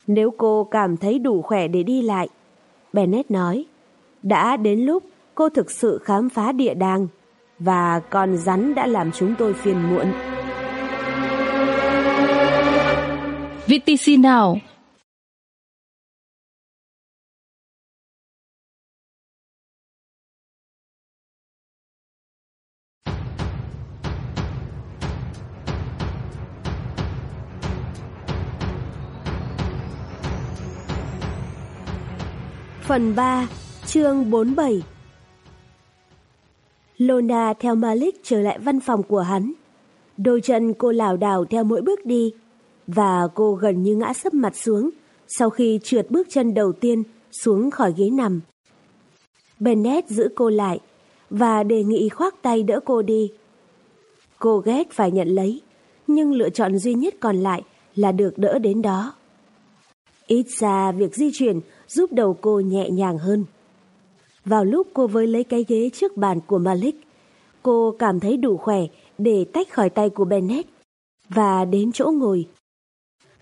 Nếu cô cảm thấy đủ khỏe để đi lại, Bennett nói, đã đến lúc cô thực sự khám phá địa đàng và con rắn đã làm chúng tôi phiền muộn. VTC nào? Phần 3, chương 47 Lona theo Malik trở lại văn phòng của hắn. Đôi chân cô lảo đảo theo mỗi bước đi và cô gần như ngã sấp mặt xuống sau khi trượt bước chân đầu tiên xuống khỏi ghế nằm. Bennett giữ cô lại và đề nghị khoác tay đỡ cô đi. Cô ghét phải nhận lấy, nhưng lựa chọn duy nhất còn lại là được đỡ đến đó. Ít ra việc di chuyển giúp đầu cô nhẹ nhàng hơn. Vào lúc cô với lấy cái ghế trước bàn của Malik, cô cảm thấy đủ khỏe để tách khỏi tay của Bennett và đến chỗ ngồi.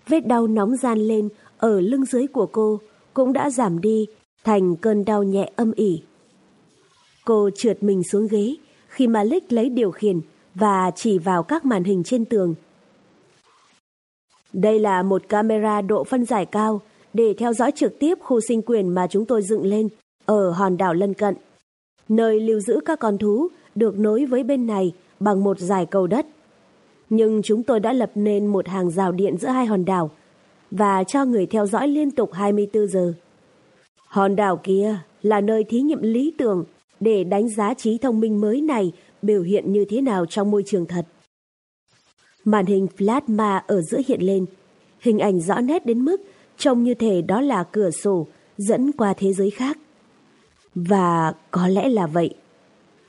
Vết đau nóng gian lên ở lưng dưới của cô cũng đã giảm đi thành cơn đau nhẹ âm ỉ. Cô trượt mình xuống ghế khi Malik lấy điều khiển và chỉ vào các màn hình trên tường. Đây là một camera độ phân giải cao để theo dõi trực tiếp khu sinh quyền mà chúng tôi dựng lên ở hòn đảo lân cận, nơi lưu giữ các con thú được nối với bên này bằng một dải cầu đất. Nhưng chúng tôi đã lập nên một hàng rào điện giữa hai hòn đảo và cho người theo dõi liên tục 24 giờ. Hòn đảo kia là nơi thí nghiệm lý tưởng để đánh giá trí thông minh mới này biểu hiện như thế nào trong môi trường thật. Màn hình plasma ở giữa hiện lên, hình ảnh rõ nét đến mức trông như thể đó là cửa sổ dẫn qua thế giới khác. Và có lẽ là vậy.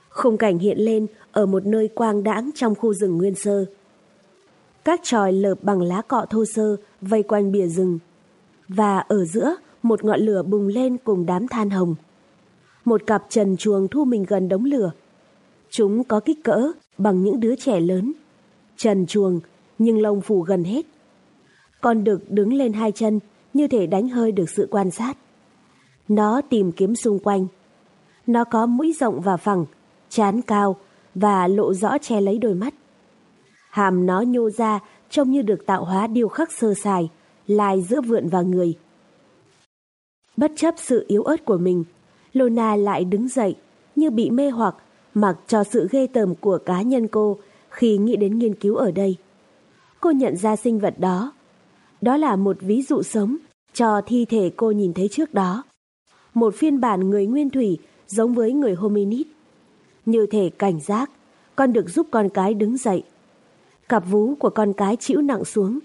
Khung cảnh hiện lên ở một nơi quang đãng trong khu rừng nguyên sơ. Các tròi lợp bằng lá cọ thô sơ vây quanh bìa rừng. Và ở giữa, một ngọn lửa bùng lên cùng đám than hồng. Một cặp trần chuồng thu mình gần đống lửa. Chúng có kích cỡ bằng những đứa trẻ lớn. Trần chuồng, nhưng lông phủ gần hết. Con đực đứng lên hai chân như thể đánh hơi được sự quan sát. Nó tìm kiếm xung quanh. Nó có mũi rộng và phẳng, chán cao và lộ rõ che lấy đôi mắt. Hàm nó nhô ra trông như được tạo hóa điêu khắc sơ sài, lai giữa vượn và người. Bất chấp sự yếu ớt của mình, Lona lại đứng dậy như bị mê hoặc mặc cho sự ghê tởm của cá nhân cô khi nghĩ đến nghiên cứu ở đây. Cô nhận ra sinh vật đó. Đó là một ví dụ sống cho thi thể cô nhìn thấy trước đó. Một phiên bản người nguyên thủy giống với người hominid. Như thể cảnh giác, con được giúp con cái đứng dậy. Cặp vú của con cái chịu nặng xuống.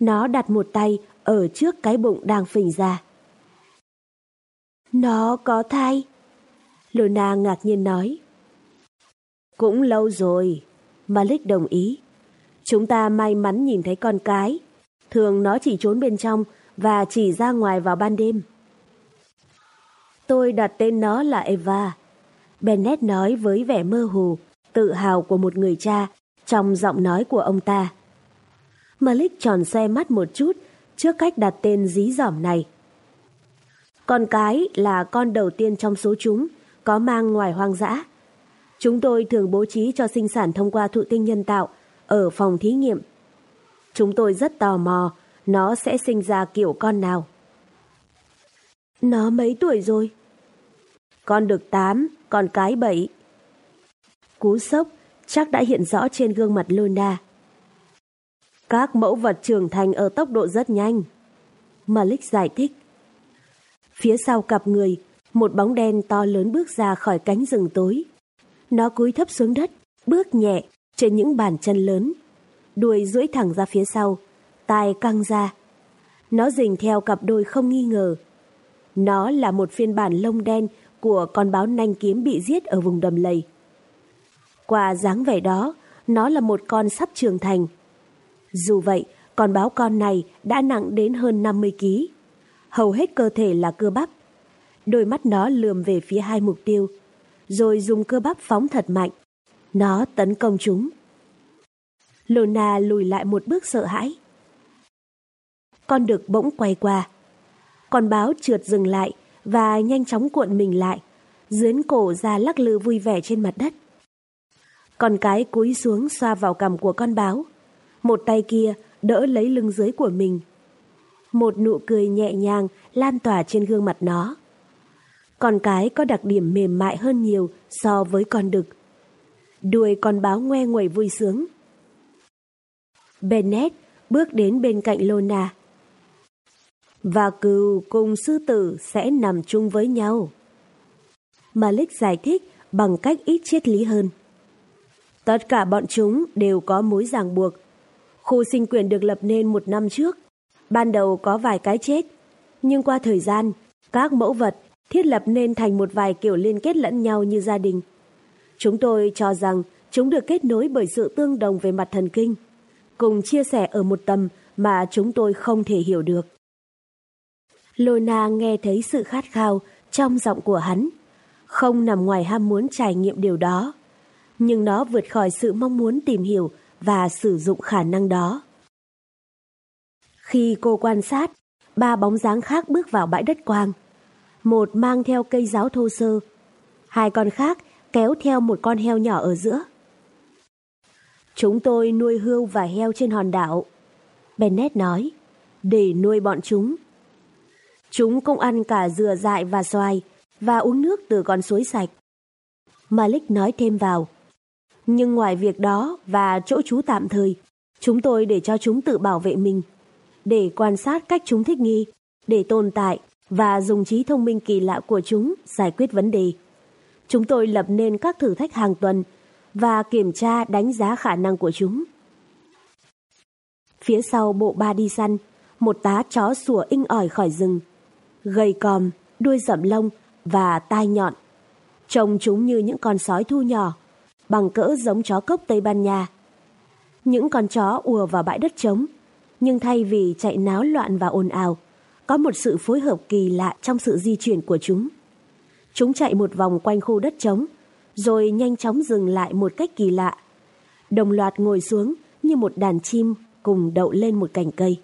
Nó đặt một tay ở trước cái bụng đang phình ra. Nó có thai. Luna ngạc nhiên nói. Cũng lâu rồi. Malik đồng ý. Chúng ta may mắn nhìn thấy con cái. Thường nó chỉ trốn bên trong và chỉ ra ngoài vào ban đêm. Tôi đặt tên nó là Eva. Bennett nói với vẻ mơ hồ, tự hào của một người cha trong giọng nói của ông ta. Malik tròn xe mắt một chút trước cách đặt tên dí dỏm này. Con cái là con đầu tiên trong số chúng có mang ngoài hoang dã. Chúng tôi thường bố trí cho sinh sản thông qua thụ tinh nhân tạo ở phòng thí nghiệm. Chúng tôi rất tò mò nó sẽ sinh ra kiểu con nào. Nó mấy tuổi rồi? Con được 8, con cái 7. Cú sốc chắc đã hiện rõ trên gương mặt Luna. Các mẫu vật trưởng thành ở tốc độ rất nhanh. Malik giải thích. Phía sau cặp người, một bóng đen to lớn bước ra khỏi cánh rừng tối. Nó cúi thấp xuống đất, bước nhẹ trên những bàn chân lớn. Đuôi duỗi thẳng ra phía sau, tai căng ra. Nó rình theo cặp đôi không nghi ngờ. Nó là một phiên bản lông đen của con báo nanh kiếm bị giết ở vùng đầm lầy. Qua dáng vẻ đó, nó là một con sắp trưởng thành. Dù vậy, con báo con này đã nặng đến hơn 50 kg. Hầu hết cơ thể là cơ bắp. Đôi mắt nó lườm về phía hai mục tiêu, rồi dùng cơ bắp phóng thật mạnh. Nó tấn công chúng. Lona lùi lại một bước sợ hãi. Con đực bỗng quay qua. Con báo trượt dừng lại và nhanh chóng cuộn mình lại, dướn cổ ra lắc lư vui vẻ trên mặt đất. Con cái cúi xuống xoa vào cằm của con báo. Một tay kia đỡ lấy lưng dưới của mình. Một nụ cười nhẹ nhàng lan tỏa trên gương mặt nó. Con cái có đặc điểm mềm mại hơn nhiều so với con đực. Đuôi con báo ngoe nguẩy vui sướng. Bennett bước đến bên cạnh Lona. Và cừu cùng sư tử sẽ nằm chung với nhau. Malik giải thích bằng cách ít triết lý hơn. Tất cả bọn chúng đều có mối ràng buộc. Khu sinh quyền được lập nên một năm trước. Ban đầu có vài cái chết, nhưng qua thời gian, các mẫu vật thiết lập nên thành một vài kiểu liên kết lẫn nhau như gia đình. Chúng tôi cho rằng chúng được kết nối bởi sự tương đồng về mặt thần kinh, cùng chia sẻ ở một tầm mà chúng tôi không thể hiểu được. Lona nghe thấy sự khát khao trong giọng của hắn, không nằm ngoài ham muốn trải nghiệm điều đó nhưng nó vượt khỏi sự mong muốn tìm hiểu và sử dụng khả năng đó. Khi cô quan sát, ba bóng dáng khác bước vào bãi đất quang. Một mang theo cây giáo thô sơ, hai con khác kéo theo một con heo nhỏ ở giữa. Chúng tôi nuôi hươu và heo trên hòn đảo. Bennett nói, để nuôi bọn chúng. Chúng cũng ăn cả dừa dại và xoài và uống nước từ con suối sạch. Malik nói thêm vào. Nhưng ngoài việc đó và chỗ trú tạm thời, chúng tôi để cho chúng tự bảo vệ mình, để quan sát cách chúng thích nghi, để tồn tại và dùng trí thông minh kỳ lạ của chúng giải quyết vấn đề. Chúng tôi lập nên các thử thách hàng tuần và kiểm tra đánh giá khả năng của chúng. Phía sau bộ ba đi săn, một tá chó sủa inh ỏi khỏi rừng. Gầy còm, đuôi rậm lông và tai nhọn. Trông chúng như những con sói thu nhỏ, bằng cỡ giống chó cốc Tây Ban Nha. Những con chó ùa vào bãi đất trống, nhưng thay vì chạy náo loạn và ồn ào, có một sự phối hợp kỳ lạ trong sự di chuyển của chúng. Chúng chạy một vòng quanh khu đất trống, rồi nhanh chóng dừng lại một cách kỳ lạ. Đồng loạt ngồi xuống như một đàn chim cùng đậu lên một cành cây.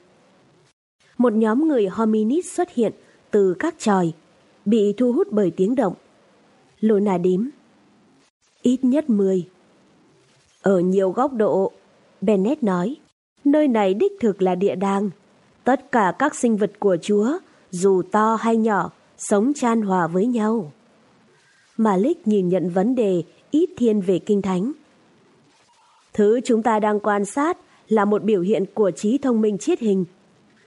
Một nhóm người hominid xuất hiện từ các tròi, bị thu hút bởi tiếng động. Luna đếm. Ít nhất 10. Ở nhiều góc độ, Bennett nói, nơi này đích thực là địa đàng. Tất cả các sinh vật của Chúa, dù to hay nhỏ, sống chan hòa với nhau. Malik nhìn nhận vấn đề ít thiên về kinh thánh. Thứ chúng ta đang quan sát là một biểu hiện của trí thông minh chiết hình.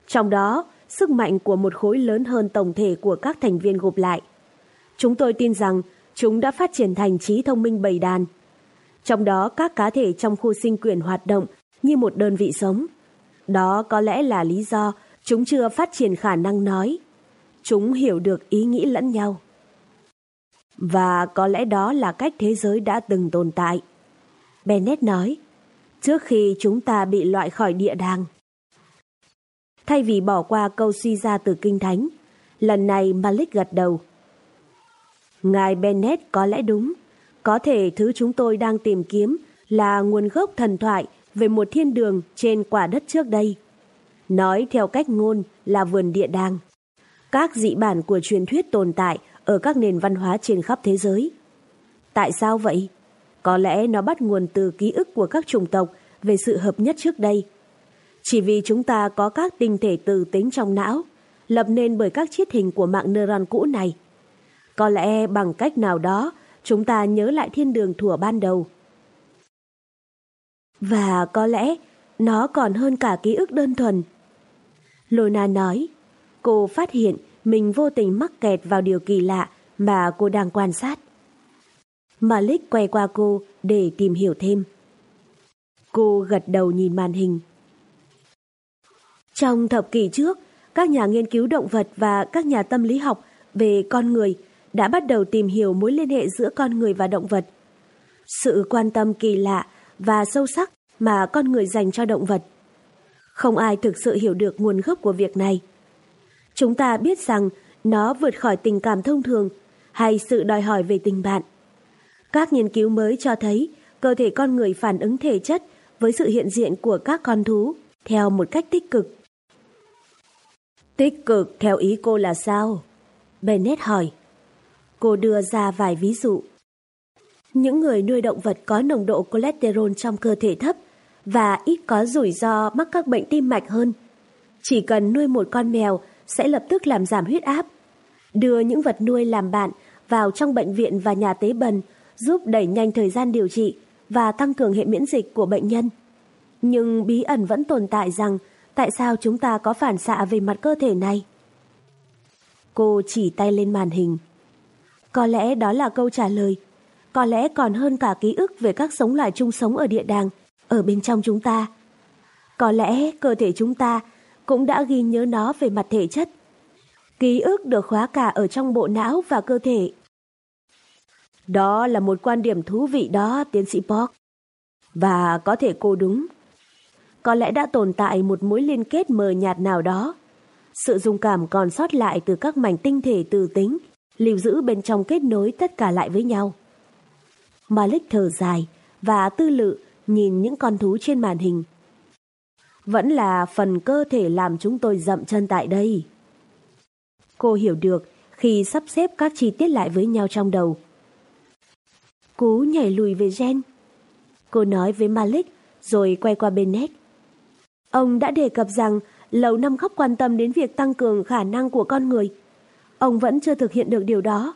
Trong đó, sức mạnh của một khối lớn hơn tổng thể của các thành viên gộp lại. Chúng tôi tin rằng chúng đã phát triển thành trí thông minh bầy đàn. Trong đó các cá thể trong khu sinh quyền hoạt động như một đơn vị sống. Đó có lẽ là lý do chúng chưa phát triển khả năng nói. Chúng hiểu được ý nghĩ lẫn nhau. Và có lẽ đó là cách thế giới đã từng tồn tại. Bennett nói, trước khi chúng ta bị loại khỏi địa đàng. Thay vì bỏ qua câu suy ra từ kinh thánh, lần này Malik gật đầu. Ngài Bennett có lẽ đúng, có thể thứ chúng tôi đang tìm kiếm là nguồn gốc thần thoại về một thiên đường trên quả đất trước đây. Nói theo cách ngôn là vườn địa đàng. Các dị bản của truyền thuyết tồn tại ở các nền văn hóa trên khắp thế giới. Tại sao vậy? Có lẽ nó bắt nguồn từ ký ức của các chủng tộc về sự hợp nhất trước đây. Chỉ vì chúng ta có các tinh thể từ tính trong não, lập nên bởi các chiết hình của mạng neuron cũ này. Có lẽ bằng cách nào đó, chúng ta nhớ lại thiên đường thủa ban đầu. Và có lẽ nó còn hơn cả ký ức đơn thuần. Lona nói, cô phát hiện mình vô tình mắc kẹt vào điều kỳ lạ mà cô đang quan sát. Malik quay qua cô để tìm hiểu thêm. Cô gật đầu nhìn màn hình. Trong thập kỷ trước, các nhà nghiên cứu động vật và các nhà tâm lý học về con người đã bắt đầu tìm hiểu mối liên hệ giữa con người và động vật. Sự quan tâm kỳ lạ và sâu sắc mà con người dành cho động vật. Không ai thực sự hiểu được nguồn gốc của việc này. Chúng ta biết rằng nó vượt khỏi tình cảm thông thường hay sự đòi hỏi về tình bạn. Các nghiên cứu mới cho thấy cơ thể con người phản ứng thể chất với sự hiện diện của các con thú theo một cách tích cực. Tích cực, theo ý cô là sao? Bennett hỏi. Cô đưa ra vài ví dụ. Những người nuôi động vật có nồng độ cholesterol trong cơ thể thấp và ít có rủi ro mắc các bệnh tim mạch hơn. Chỉ cần nuôi một con mèo sẽ lập tức làm giảm huyết áp. Đưa những vật nuôi làm bạn vào trong bệnh viện và nhà tế bần giúp đẩy nhanh thời gian điều trị và tăng cường hệ miễn dịch của bệnh nhân. Nhưng bí ẩn vẫn tồn tại rằng tại sao chúng ta có phản xạ về mặt cơ thể này? Cô chỉ tay lên màn hình. Có lẽ đó là câu trả lời. Có lẽ còn hơn cả ký ức về các sống loài chung sống ở địa đàng, ở bên trong chúng ta. Có lẽ cơ thể chúng ta cũng đã ghi nhớ nó về mặt thể chất. Ký ức được khóa cả ở trong bộ não và cơ thể. Đó là một quan điểm thú vị đó, tiến sĩ Park. Và có thể cô đúng. Có lẽ đã tồn tại một mối liên kết mờ nhạt nào đó. Sự dung cảm còn sót lại từ các mảnh tinh thể từ tính, lưu giữ bên trong kết nối tất cả lại với nhau. Malik thở dài và tư lự nhìn những con thú trên màn hình. Vẫn là phần cơ thể làm chúng tôi dậm chân tại đây. Cô hiểu được khi sắp xếp các chi tiết lại với nhau trong đầu. Cú nhảy lùi về gen. Cô nói với Malik rồi quay qua Bennett. Ông đã đề cập rằng Lầu Năm Góc quan tâm đến việc tăng cường khả năng của con người. Ông vẫn chưa thực hiện được điều đó.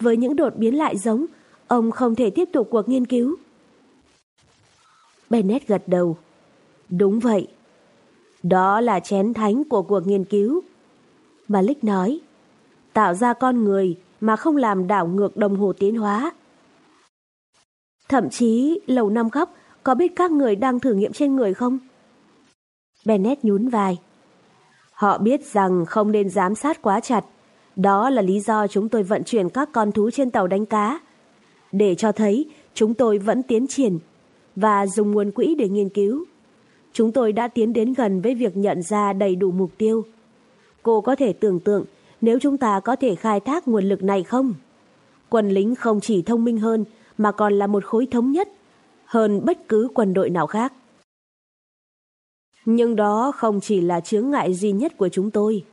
Với những đột biến lại giống, ông không thể tiếp tục cuộc nghiên cứu. Bennett gật đầu. Đúng vậy. Đó là chén thánh của cuộc nghiên cứu. Malik nói, tạo ra con người mà không làm đảo ngược đồng hồ tiến hóa. Thậm chí, lầu năm góc có biết các người đang thử nghiệm trên người không? Bennett nhún vai. Họ biết rằng không nên giám sát quá chặt. Đó là lý do chúng tôi vận chuyển các con thú trên tàu đánh cá. Để cho thấy chúng tôi vẫn tiến triển và dùng nguồn quỹ để nghiên cứu. Chúng tôi đã tiến đến gần với việc nhận ra đầy đủ mục tiêu. Cô có thể tưởng tượng nếu chúng ta có thể khai thác nguồn lực này không? Quân lính không chỉ thông minh hơn mà còn là một khối thống nhất hơn bất cứ quân đội nào khác. Nhưng đó không chỉ là chướng ngại duy nhất của chúng tôi.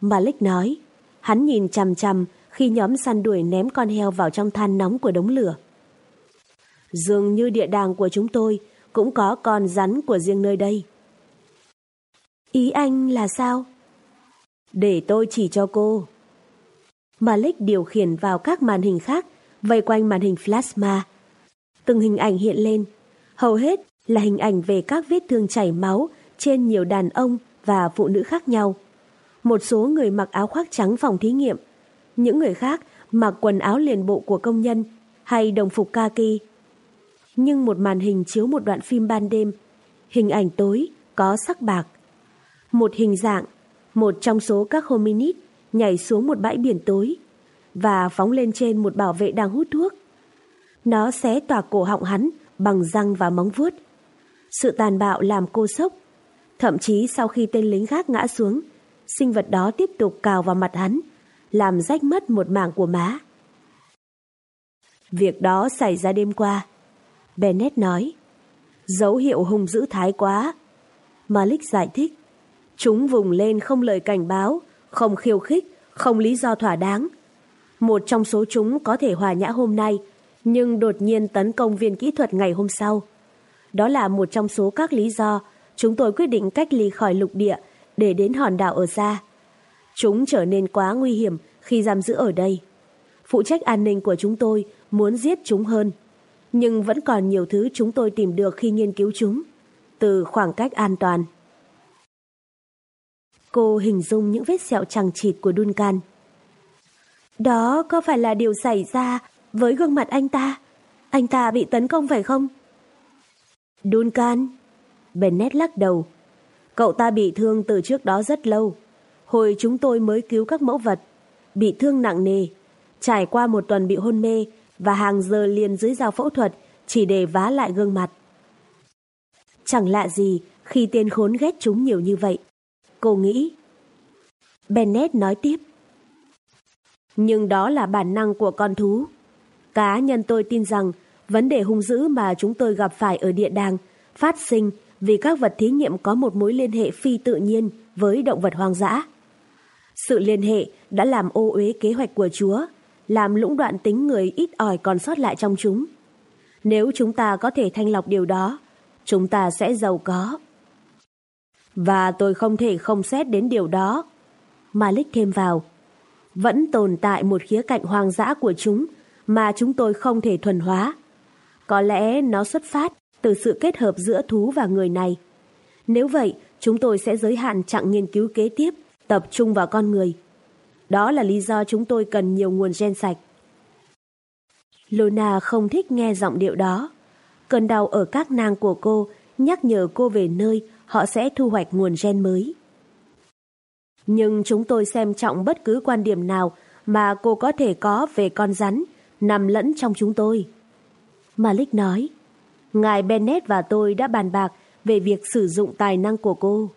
Malik nói, hắn nhìn chằm chằm khi nhóm săn đuổi ném con heo vào trong than nóng của đống lửa. Dường như địa đàng của chúng tôi cũng có con rắn của riêng nơi đây. Ý anh là sao? Để tôi chỉ cho cô. Malik điều khiển vào các màn hình khác, vây quanh màn hình plasma. Từng hình ảnh hiện lên, hầu hết là hình ảnh về các vết thương chảy máu trên nhiều đàn ông và phụ nữ khác nhau. Một số người mặc áo khoác trắng phòng thí nghiệm, những người khác mặc quần áo liền bộ của công nhân hay đồng phục kaki. Nhưng một màn hình chiếu một đoạn phim ban đêm, hình ảnh tối, có sắc bạc. Một hình dạng, một trong số các hominid nhảy xuống một bãi biển tối và phóng lên trên một bảo vệ đang hút thuốc. Nó xé tỏa cổ họng hắn bằng răng và móng vuốt. Sự tàn bạo làm cô sốc. Thậm chí sau khi tên lính khác ngã xuống, sinh vật đó tiếp tục cào vào mặt hắn, làm rách mất một mảng của má. Việc đó xảy ra đêm qua. Bennett nói. Dấu hiệu hung dữ thái quá. Malik giải thích. Chúng vùng lên không lời cảnh báo, không khiêu khích, không lý do thỏa đáng. Một trong số chúng có thể hòa nhã hôm nay, nhưng đột nhiên tấn công viên kỹ thuật ngày hôm sau. Đó là một trong số các lý do chúng tôi quyết định cách ly khỏi lục địa để đến hòn đảo ở xa. Chúng trở nên quá nguy hiểm khi giam giữ ở đây. Phụ trách an ninh của chúng tôi muốn giết chúng hơn, nhưng vẫn còn nhiều thứ chúng tôi tìm được khi nghiên cứu chúng, từ khoảng cách an toàn. Cô hình dung những vết sẹo chẳng chịt của Duncan. Đó có phải là điều xảy ra với gương mặt anh ta? Anh ta bị tấn công phải không? Duncan. Bennett lắc đầu. Cậu ta bị thương từ trước đó rất lâu. Hồi chúng tôi mới cứu các mẫu vật. Bị thương nặng nề. Trải qua một tuần bị hôn mê và hàng giờ liền dưới dao phẫu thuật chỉ để vá lại gương mặt. Chẳng lạ gì khi tên khốn ghét chúng nhiều như vậy. Cô nghĩ. Bennett nói tiếp. Nhưng đó là bản năng của con thú. Cá nhân tôi tin rằng vấn đề hung dữ mà chúng tôi gặp phải ở địa đàng phát sinh vì các vật thí nghiệm có một mối liên hệ phi tự nhiên với động vật hoang dã. Sự liên hệ đã làm ô uế kế hoạch của Chúa, làm lũng đoạn tính người ít ỏi còn sót lại trong chúng. Nếu chúng ta có thể thanh lọc điều đó, chúng ta sẽ giàu có. Và tôi không thể không xét đến điều đó. Malik thêm vào. Vẫn tồn tại một khía cạnh hoang dã của chúng mà chúng tôi không thể thuần hóa. Có lẽ nó xuất phát từ sự kết hợp giữa thú và người này. Nếu vậy, chúng tôi sẽ giới hạn chặng nghiên cứu kế tiếp, tập trung vào con người. Đó là lý do chúng tôi cần nhiều nguồn gen sạch. Luna không thích nghe giọng điệu đó. Cơn đau ở các nang của cô nhắc nhở cô về nơi họ sẽ thu hoạch nguồn gen mới. Nhưng chúng tôi xem trọng bất cứ quan điểm nào mà cô có thể có về con rắn nằm lẫn trong chúng tôi. Malik nói, Ngài Bennett và tôi đã bàn bạc về việc sử dụng tài năng của cô.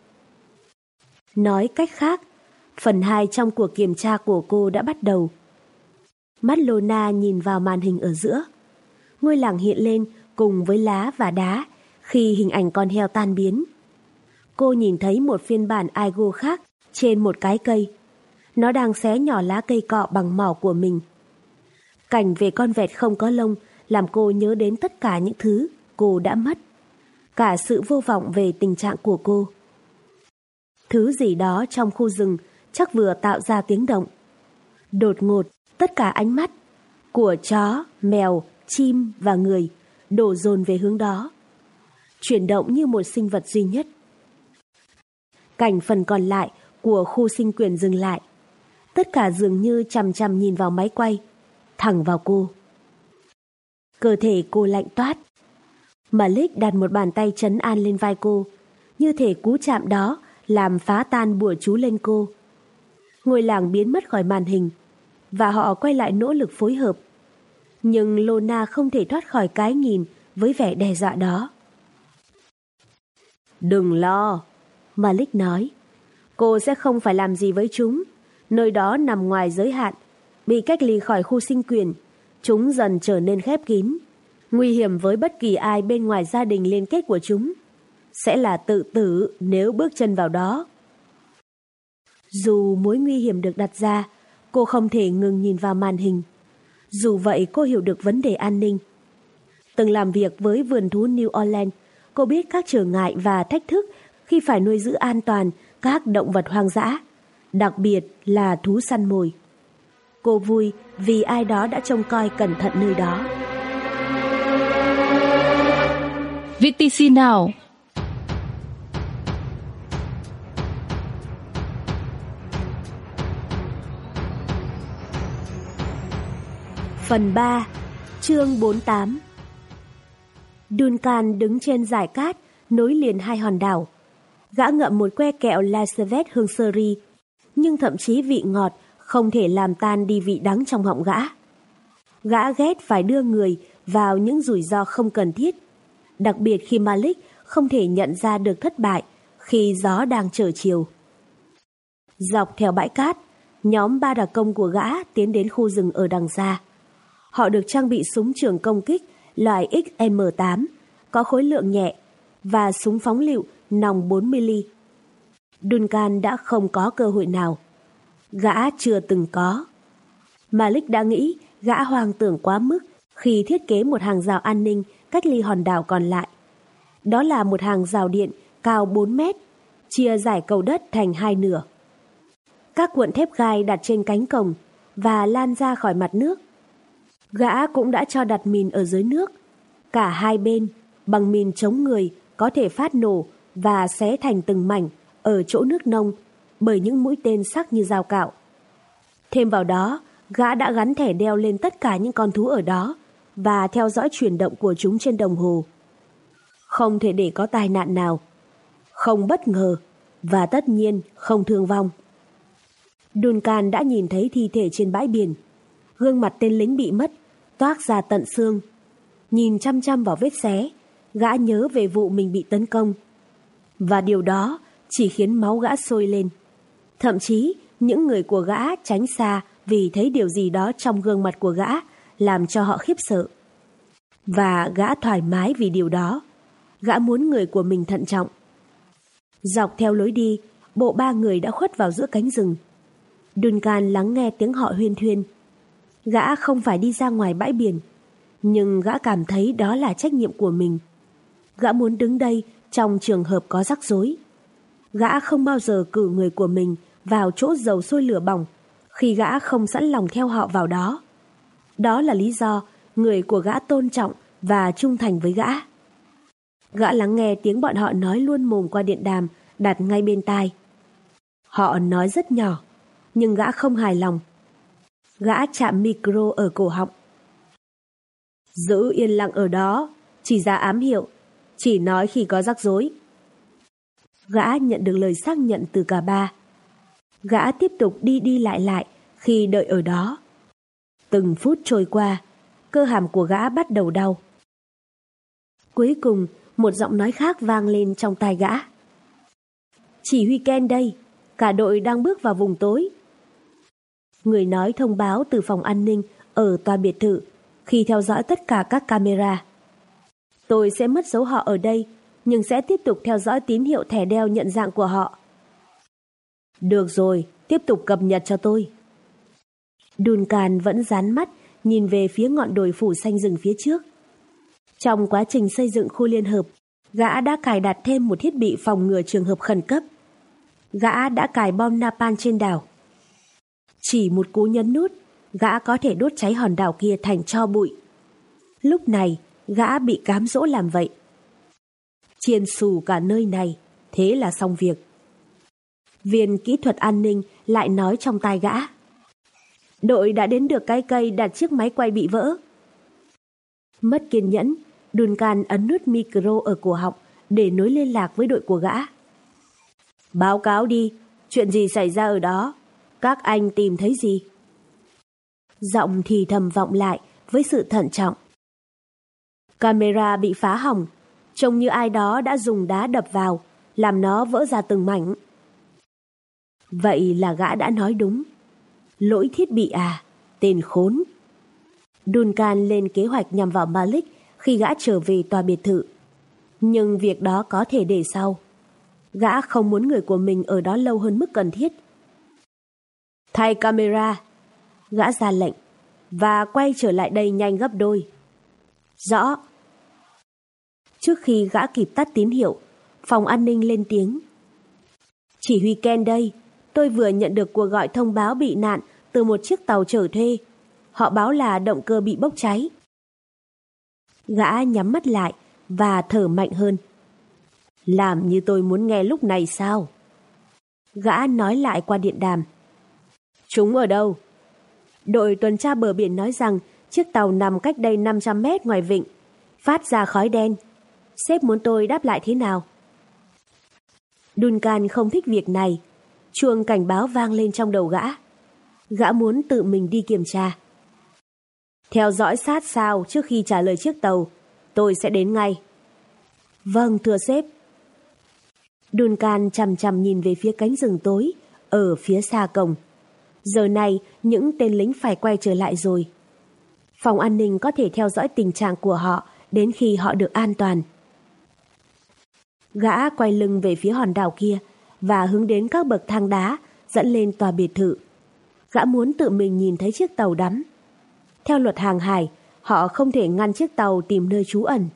Nói cách khác, phần 2 trong cuộc kiểm tra của cô đã bắt đầu. Mắt Lona nhìn vào màn hình ở giữa. Ngôi làng hiện lên cùng với lá và đá khi hình ảnh con heo tan biến. Cô nhìn thấy một phiên bản Aigo khác trên một cái cây. Nó đang xé nhỏ lá cây cọ bằng mỏ của mình. Cảnh về con vẹt không có lông làm cô nhớ đến tất cả những thứ cô đã mất. cả sự vô vọng về tình trạng của cô. Thứ gì đó trong khu rừng chắc vừa tạo ra tiếng động. Đột ngột, tất cả ánh mắt của chó, mèo, chim và người đổ dồn về hướng đó. Chuyển động như một sinh vật duy nhất. Cảnh phần còn lại của khu sinh quyền dừng lại. Tất cả dường như chằm chằm nhìn vào máy quay, thẳng vào cô. Cơ thể cô lạnh toát. Malik đặt một bàn tay chấn an lên vai cô, như thể cú chạm đó làm phá tan bùa chú lên cô. Ngôi làng biến mất khỏi màn hình, và họ quay lại nỗ lực phối hợp. Nhưng Lona không thể thoát khỏi cái nhìn với vẻ đe dọa đó. Đừng lo, Malik nói. Cô sẽ không phải làm gì với chúng. Nơi đó nằm ngoài giới hạn, bị cách ly khỏi khu sinh quyền. Chúng dần trở nên khép kín. Nguy hiểm với bất kỳ ai bên ngoài gia đình liên kết của chúng. Sẽ là tự tử nếu bước chân vào đó. Dù mối nguy hiểm được đặt ra, cô không thể ngừng nhìn vào màn hình. Dù vậy cô hiểu được vấn đề an ninh. Từng làm việc với vườn thú New Orleans, cô biết các trở ngại và thách thức khi phải nuôi giữ an toàn các động vật hoang dã, đặc biệt là thú săn mồi. Cô vui vì ai đó đã trông coi cẩn thận nơi đó. VTC nào? Phần 3 Chương 48 Duncan đứng trên giải cát nối liền hai hòn đảo. Gã ngậm một que kẹo Lacevet hương sơ ri, nhưng thậm chí vị ngọt không thể làm tan đi vị đắng trong họng gã. Gã ghét phải đưa người vào những rủi ro không cần thiết, đặc biệt khi Malik không thể nhận ra được thất bại khi gió đang trở chiều. Dọc theo bãi cát, nhóm ba đặc công của gã tiến đến khu rừng ở đằng xa. Họ được trang bị súng trường công kích loại XM8 có khối lượng nhẹ và súng phóng lựu nòng 40mm. Duncan đã không có cơ hội nào. Gã chưa từng có. Malik đã nghĩ gã hoang tưởng quá mức khi thiết kế một hàng rào an ninh cách ly hòn đảo còn lại. Đó là một hàng rào điện cao 4 mét, chia giải cầu đất thành hai nửa. Các cuộn thép gai đặt trên cánh cổng và lan ra khỏi mặt nước. Gã cũng đã cho đặt mìn ở dưới nước. Cả hai bên, bằng mìn chống người, có thể phát nổ và xé thành từng mảnh ở chỗ nước nông bởi những mũi tên sắc như dao cạo. Thêm vào đó, gã đã gắn thẻ đeo lên tất cả những con thú ở đó và theo dõi chuyển động của chúng trên đồng hồ. Không thể để có tai nạn nào. Không bất ngờ và tất nhiên không thương vong. Duncan đã nhìn thấy thi thể trên bãi biển. Gương mặt tên lính bị mất, toát ra tận xương. Nhìn chăm chăm vào vết xé, gã nhớ về vụ mình bị tấn công. Và điều đó chỉ khiến máu gã sôi lên. Thậm chí, những người của gã tránh xa vì thấy điều gì đó trong gương mặt của gã làm cho họ khiếp sợ. Và gã thoải mái vì điều đó. Gã muốn người của mình thận trọng. Dọc theo lối đi, bộ ba người đã khuất vào giữa cánh rừng. Duncan lắng nghe tiếng họ huyên thuyên. Gã không phải đi ra ngoài bãi biển, nhưng gã cảm thấy đó là trách nhiệm của mình. Gã muốn đứng đây trong trường hợp có rắc rối. Gã không bao giờ cử người của mình vào chỗ dầu sôi lửa bỏng khi gã không sẵn lòng theo họ vào đó. Đó là lý do người của gã tôn trọng và trung thành với gã. Gã lắng nghe tiếng bọn họ nói luôn mồm qua điện đàm đặt ngay bên tai. Họ nói rất nhỏ, nhưng gã không hài lòng. Gã chạm micro ở cổ họng. Giữ yên lặng ở đó, chỉ ra ám hiệu, chỉ nói khi có rắc rối. Gã nhận được lời xác nhận từ cả ba. Gã tiếp tục đi đi lại lại khi đợi ở đó. Từng phút trôi qua, cơ hàm của gã bắt đầu đau. Cuối cùng, một giọng nói khác vang lên trong tai gã. Chỉ huy Ken đây, cả đội đang bước vào vùng tối. Người nói thông báo từ phòng an ninh ở tòa biệt thự khi theo dõi tất cả các camera. Tôi sẽ mất dấu họ ở đây, nhưng sẽ tiếp tục theo dõi tín hiệu thẻ đeo nhận dạng của họ. Được rồi, tiếp tục cập nhật cho tôi. Duncan vẫn dán mắt, nhìn về phía ngọn đồi phủ xanh rừng phía trước. Trong quá trình xây dựng khu liên hợp, Gã đã cài đặt thêm một thiết bị phòng ngừa trường hợp khẩn cấp. Gã đã cài bom napalm trên đảo. Chỉ một cú nhấn nút, gã có thể đốt cháy hòn đảo kia thành cho bụi. Lúc này, gã bị cám dỗ làm vậy. Chiên xù cả nơi này, thế là xong việc. Viên kỹ thuật an ninh lại nói trong tai gã. Đội đã đến được cái cây đặt chiếc máy quay bị vỡ. Mất kiên nhẫn, Duncan ấn nút micro ở cổ họng để nối liên lạc với đội của gã. Báo cáo đi, chuyện gì xảy ra ở đó? Các anh tìm thấy gì? Giọng thì thầm vọng lại với sự thận trọng. Camera bị phá hỏng, trông như ai đó đã dùng đá đập vào, làm nó vỡ ra từng mảnh. Vậy là gã đã nói đúng. Lỗi thiết bị à, tên khốn. Duncan lên kế hoạch nhằm vào Malik khi gã trở về tòa biệt thự. Nhưng việc đó có thể để sau. Gã không muốn người của mình ở đó lâu hơn mức cần thiết. Thay camera, gã ra lệnh, và quay trở lại đây nhanh gấp đôi. Rõ. Trước khi gã kịp tắt tín hiệu, phòng an ninh lên tiếng. Chỉ huy Ken đây, tôi vừa nhận được cuộc gọi thông báo bị nạn từ một chiếc tàu chở thuê. Họ báo là động cơ bị bốc cháy. Gã nhắm mắt lại và thở mạnh hơn. Làm như tôi muốn nghe lúc này sao? Gã nói lại qua điện đàm. Chúng ở đâu? Đội tuần tra bờ biển nói rằng chiếc tàu nằm cách đây 500 mét ngoài vịnh, phát ra khói đen. Sếp muốn tôi đáp lại thế nào? Duncan không thích việc này. Chuông cảnh báo vang lên trong đầu gã. Gã muốn tự mình đi kiểm tra. Theo dõi sát sao trước khi trả lời chiếc tàu, tôi sẽ đến ngay. Vâng, thưa sếp. Duncan chằm chằm nhìn về phía cánh rừng tối, ở phía xa cổng. Giờ này, những tên lính phải quay trở lại rồi. Phòng an ninh có thể theo dõi tình trạng của họ đến khi họ được an toàn. Gã quay lưng về phía hòn đảo kia và hướng đến các bậc thang đá dẫn lên tòa biệt thự. Gã muốn tự mình nhìn thấy chiếc tàu đắm. Theo luật hàng hải, họ không thể ngăn chiếc tàu tìm nơi trú ẩn.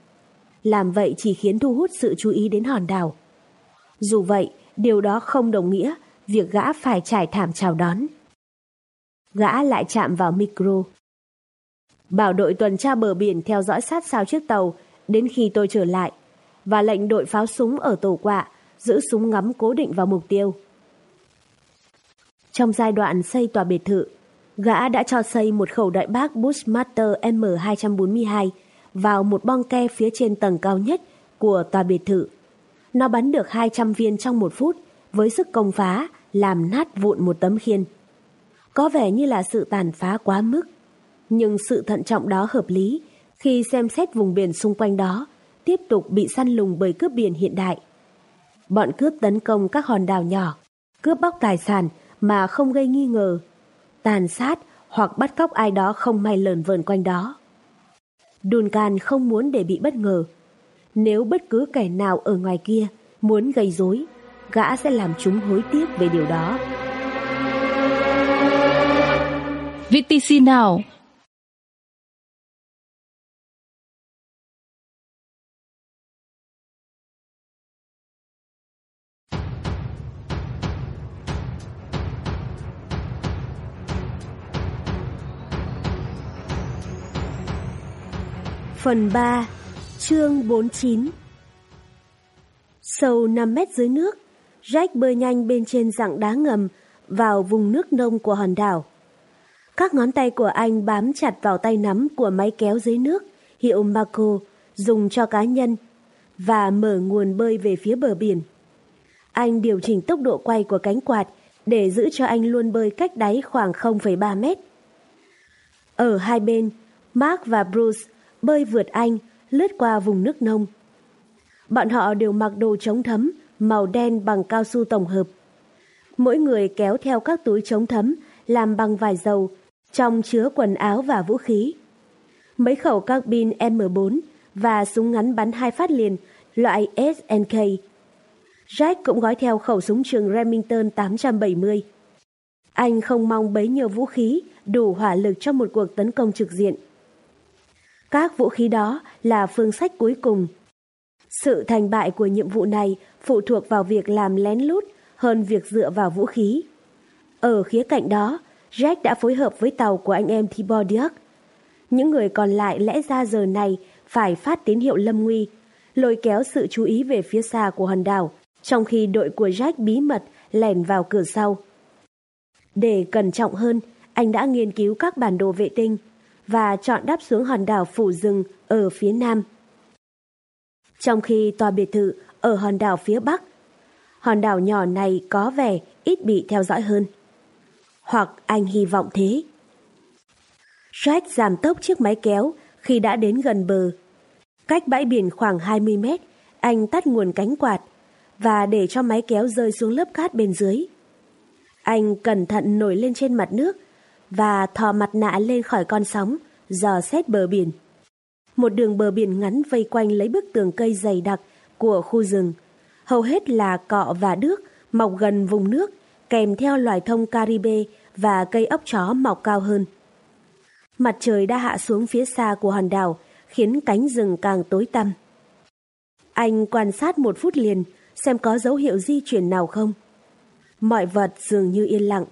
Làm vậy chỉ khiến thu hút sự chú ý đến hòn đảo. Dù vậy, điều đó không đồng nghĩa việc gã phải trải thảm chào đón. Gã lại chạm vào micro. Bảo đội tuần tra bờ biển theo dõi sát sao chiếc tàu đến khi tôi trở lại và lệnh đội pháo súng ở tổ quạ giữ súng ngắm cố định vào mục tiêu. Trong giai đoạn xây tòa biệt thự, gã đã cho xây một khẩu đại bác Bushmaster M242 vào một bong ke phía trên tầng cao nhất của tòa biệt thự. Nó bắn được 200 viên trong một phút với sức công phá làm nát vụn một tấm khiên. Có vẻ như là sự tàn phá quá mức, nhưng sự thận trọng đó hợp lý khi xem xét vùng biển xung quanh đó tiếp tục bị săn lùng bởi cướp biển hiện đại. Bọn cướp tấn công các hòn đảo nhỏ, cướp bóc tài sản mà không gây nghi ngờ, tàn sát hoặc bắt cóc ai đó không may lờn vờn quanh đó. Duncan không muốn để bị bất ngờ. Nếu bất cứ kẻ nào ở ngoài kia muốn gây rối, gã sẽ làm chúng hối tiếc về điều đó. VTC nào Phần 3 Chương 49 Sâu 5 mét dưới nước, Jack bơi nhanh bên trên dạng đá ngầm vào vùng nước nông của hòn đảo. Các ngón tay của anh bám chặt vào tay nắm của máy kéo dưới nước hiệu Marco dùng cho cá nhân và mở nguồn bơi về phía bờ biển. Anh điều chỉnh tốc độ quay của cánh quạt để giữ cho anh luôn bơi cách đáy khoảng 0,3 mét. Ở hai bên, Mark và Bruce bơi vượt anh, lướt qua vùng nước nông. Bọn họ đều mặc đồ chống thấm, màu đen bằng cao su tổng hợp. Mỗi người kéo theo các túi chống thấm làm bằng vải dầu, trong chứa quần áo và vũ khí. Mấy khẩu các M4 và súng ngắn bắn hai phát liền loại SNK. Jack cũng gói theo khẩu súng trường Remington 870. Anh không mong bấy nhiêu vũ khí đủ hỏa lực cho một cuộc tấn công trực diện. Các vũ khí đó là phương sách cuối cùng. Sự thành bại của nhiệm vụ này phụ thuộc vào việc làm lén lút hơn việc dựa vào vũ khí. Ở khía cạnh đó, Jack đã phối hợp với tàu của anh em Thibaudier. Những người còn lại lẽ ra giờ này phải phát tín hiệu lâm nguy, lôi kéo sự chú ý về phía xa của hòn đảo, trong khi đội của Jack bí mật lẻn vào cửa sau. Để cẩn trọng hơn, anh đã nghiên cứu các bản đồ vệ tinh và chọn đáp xuống hòn đảo phủ rừng ở phía nam. Trong khi tòa biệt thự ở hòn đảo phía bắc, hòn đảo nhỏ này có vẻ ít bị theo dõi hơn. Hoặc anh hy vọng thế. Jack giảm tốc chiếc máy kéo khi đã đến gần bờ. Cách bãi biển khoảng 20 mét, anh tắt nguồn cánh quạt và để cho máy kéo rơi xuống lớp cát bên dưới. Anh cẩn thận nổi lên trên mặt nước và thò mặt nạ lên khỏi con sóng, dò xét bờ biển. Một đường bờ biển ngắn vây quanh lấy bức tường cây dày đặc của khu rừng. Hầu hết là cọ và đước mọc gần vùng nước, kèm theo loài thông Caribe và cây ốc chó mọc cao hơn. Mặt trời đã hạ xuống phía xa của hòn đảo, khiến cánh rừng càng tối tăm. Anh quan sát một phút liền, xem có dấu hiệu di chuyển nào không. Mọi vật dường như yên lặng.